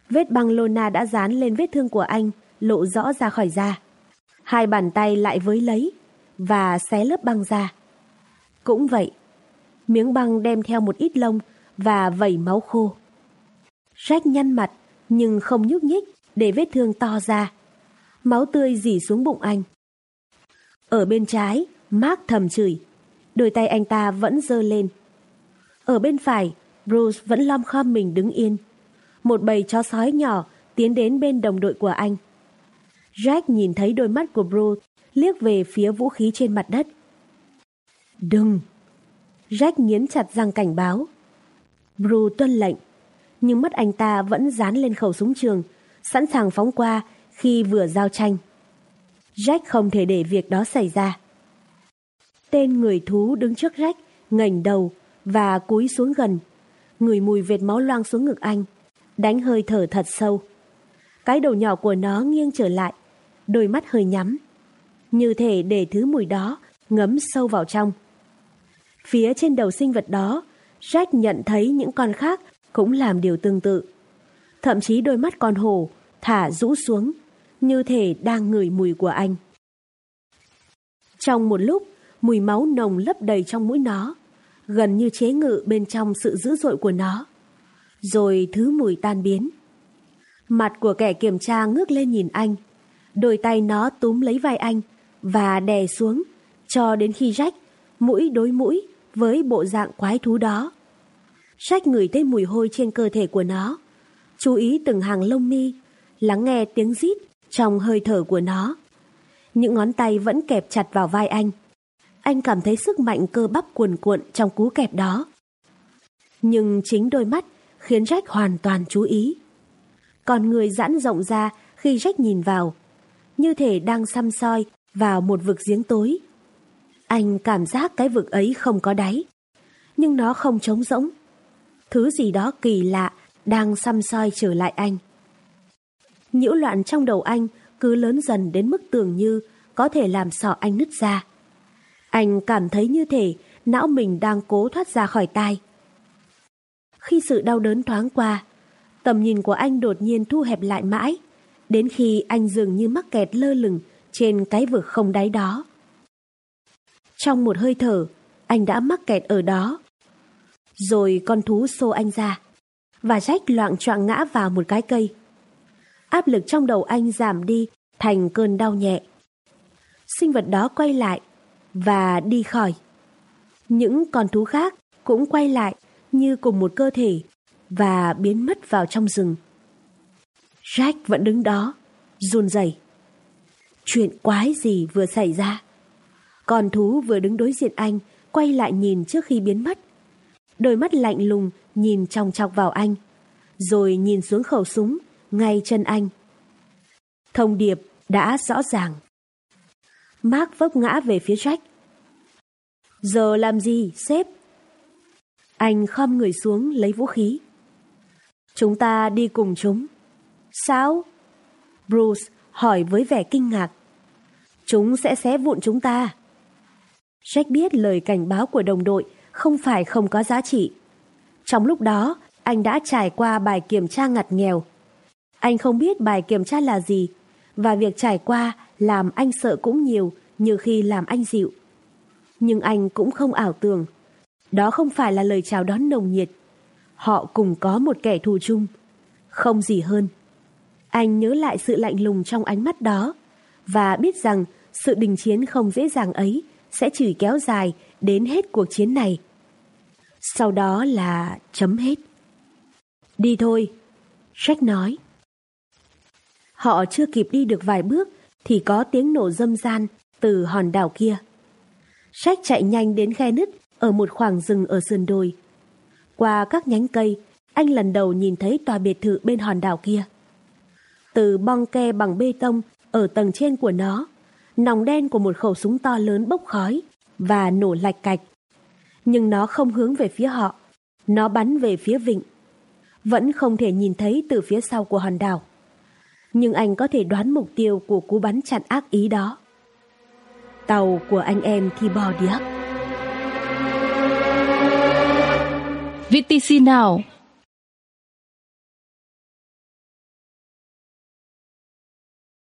Vết băng lona đã dán lên vết thương của anh, lộ rõ ra khỏi da. Hai bàn tay lại với lấy và xé lớp băng ra. Cũng vậy, miếng băng đem theo một ít lông và vẩy máu khô. Rách nhăn mặt nhưng không nhúc nhích để vết thương to ra. Máu tươi dỉ xuống bụng anh. Ở bên trái, Mark thầm chửi. Đôi tay anh ta vẫn dơ lên. Ở bên phải, Bruce vẫn lom khom mình đứng yên. Một bầy chó sói nhỏ tiến đến bên đồng đội của anh. Jack nhìn thấy đôi mắt của Bruce liếc về phía vũ khí trên mặt đất. Đừng! Jack nghiến chặt răng cảnh báo. Bruce tuân lệnh, nhưng mắt anh ta vẫn dán lên khẩu súng trường, sẵn sàng phóng qua khi vừa giao tranh. Jack không thể để việc đó xảy ra. Tên người thú đứng trước Jack, ngẩng đầu và cúi xuống gần, người mùi vệt máu loang xuống ngực anh, đánh hơi thở thật sâu. Cái đầu nhỏ của nó nghiêng trở lại, đôi mắt hơi nhắm, như thể để thứ mùi đó ngấm sâu vào trong. Phía trên đầu sinh vật đó, Jack nhận thấy những con khác cũng làm điều tương tự. Thậm chí đôi mắt con hổ thả rũ xuống, như thể đang ngửi mùi của anh. Trong một lúc, mùi máu nồng lấp đầy trong mũi nó, gần như chế ngự bên trong sự dữ dội của nó. Rồi thứ mùi tan biến. Mặt của kẻ kiểm tra ngước lên nhìn anh, đôi tay nó túm lấy vai anh và đè xuống, cho đến khi rách, mũi đối mũi với bộ dạng quái thú đó. rách ngửi thấy mùi hôi trên cơ thể của nó, chú ý từng hàng lông mi, lắng nghe tiếng rít trong hơi thở của nó. Những ngón tay vẫn kẹp chặt vào vai anh. Anh cảm thấy sức mạnh cơ bắp cuồn cuộn trong cú kẹp đó. Nhưng chính đôi mắt khiến Jack hoàn toàn chú ý. Còn người giãn rộng ra khi Jack nhìn vào, như thể đang xăm soi vào một vực giếng tối. Anh cảm giác cái vực ấy không có đáy, nhưng nó không trống rỗng. Thứ gì đó kỳ lạ đang xăm soi trở lại anh. Nhiễu loạn trong đầu anh cứ lớn dần đến mức tưởng như có thể làm sọ anh nứt ra. Anh cảm thấy như thể não mình đang cố thoát ra khỏi tai. Khi sự đau đớn thoáng qua, tầm nhìn của anh đột nhiên thu hẹp lại mãi, đến khi anh dường như mắc kẹt lơ lửng trên cái vực không đáy đó. Trong một hơi thở, anh đã mắc kẹt ở đó. Rồi con thú xô anh ra, và Jack loạn choạng ngã vào một cái cây. Áp lực trong đầu anh giảm đi thành cơn đau nhẹ. Sinh vật đó quay lại và đi khỏi. Những con thú khác cũng quay lại như cùng một cơ thể và biến mất vào trong rừng. Jack vẫn đứng đó, run rẩy. Chuyện quái gì vừa xảy ra? Con thú vừa đứng đối diện anh, quay lại nhìn trước khi biến mất. Đôi mắt lạnh lùng nhìn trong chọc vào anh, rồi nhìn xuống khẩu súng ngay chân anh. Thông điệp đã rõ ràng. Mark vấp ngã về phía Jack. Giờ làm gì, sếp? Anh khom người xuống lấy vũ khí. Chúng ta đi cùng chúng. Sao? Bruce hỏi với vẻ kinh ngạc. Chúng sẽ xé vụn chúng ta. Jack biết lời cảnh báo của đồng đội không phải không có giá trị. Trong lúc đó, anh đã trải qua bài kiểm tra ngặt nghèo. Anh không biết bài kiểm tra là gì, và việc trải qua làm anh sợ cũng nhiều như khi làm anh dịu. Nhưng anh cũng không ảo tưởng. Đó không phải là lời chào đón nồng nhiệt. Họ cùng có một kẻ thù chung. Không gì hơn. Anh nhớ lại sự lạnh lùng trong ánh mắt đó và biết rằng sự đình chiến không dễ dàng ấy sẽ chỉ kéo dài đến hết cuộc chiến này. Sau đó là chấm hết. Đi thôi, Jack nói. Họ chưa kịp đi được vài bước thì có tiếng nổ dâm gian từ hòn đảo kia. Jack chạy nhanh đến khe nứt ở một khoảng rừng ở sườn đồi. Qua các nhánh cây, anh lần đầu nhìn thấy tòa biệt thự bên hòn đảo kia. Từ bong ke bằng bê tông ở tầng trên của nó, nòng đen của một khẩu súng to lớn bốc khói và nổ lạch cạch. Nhưng nó không hướng về phía họ, nó bắn về phía vịnh. Vẫn không thể nhìn thấy từ phía sau của hòn đảo. Nhưng anh có thể đoán mục tiêu của cú bắn chặn ác ý đó. Tàu của anh em thì bò điếc. VTC nào?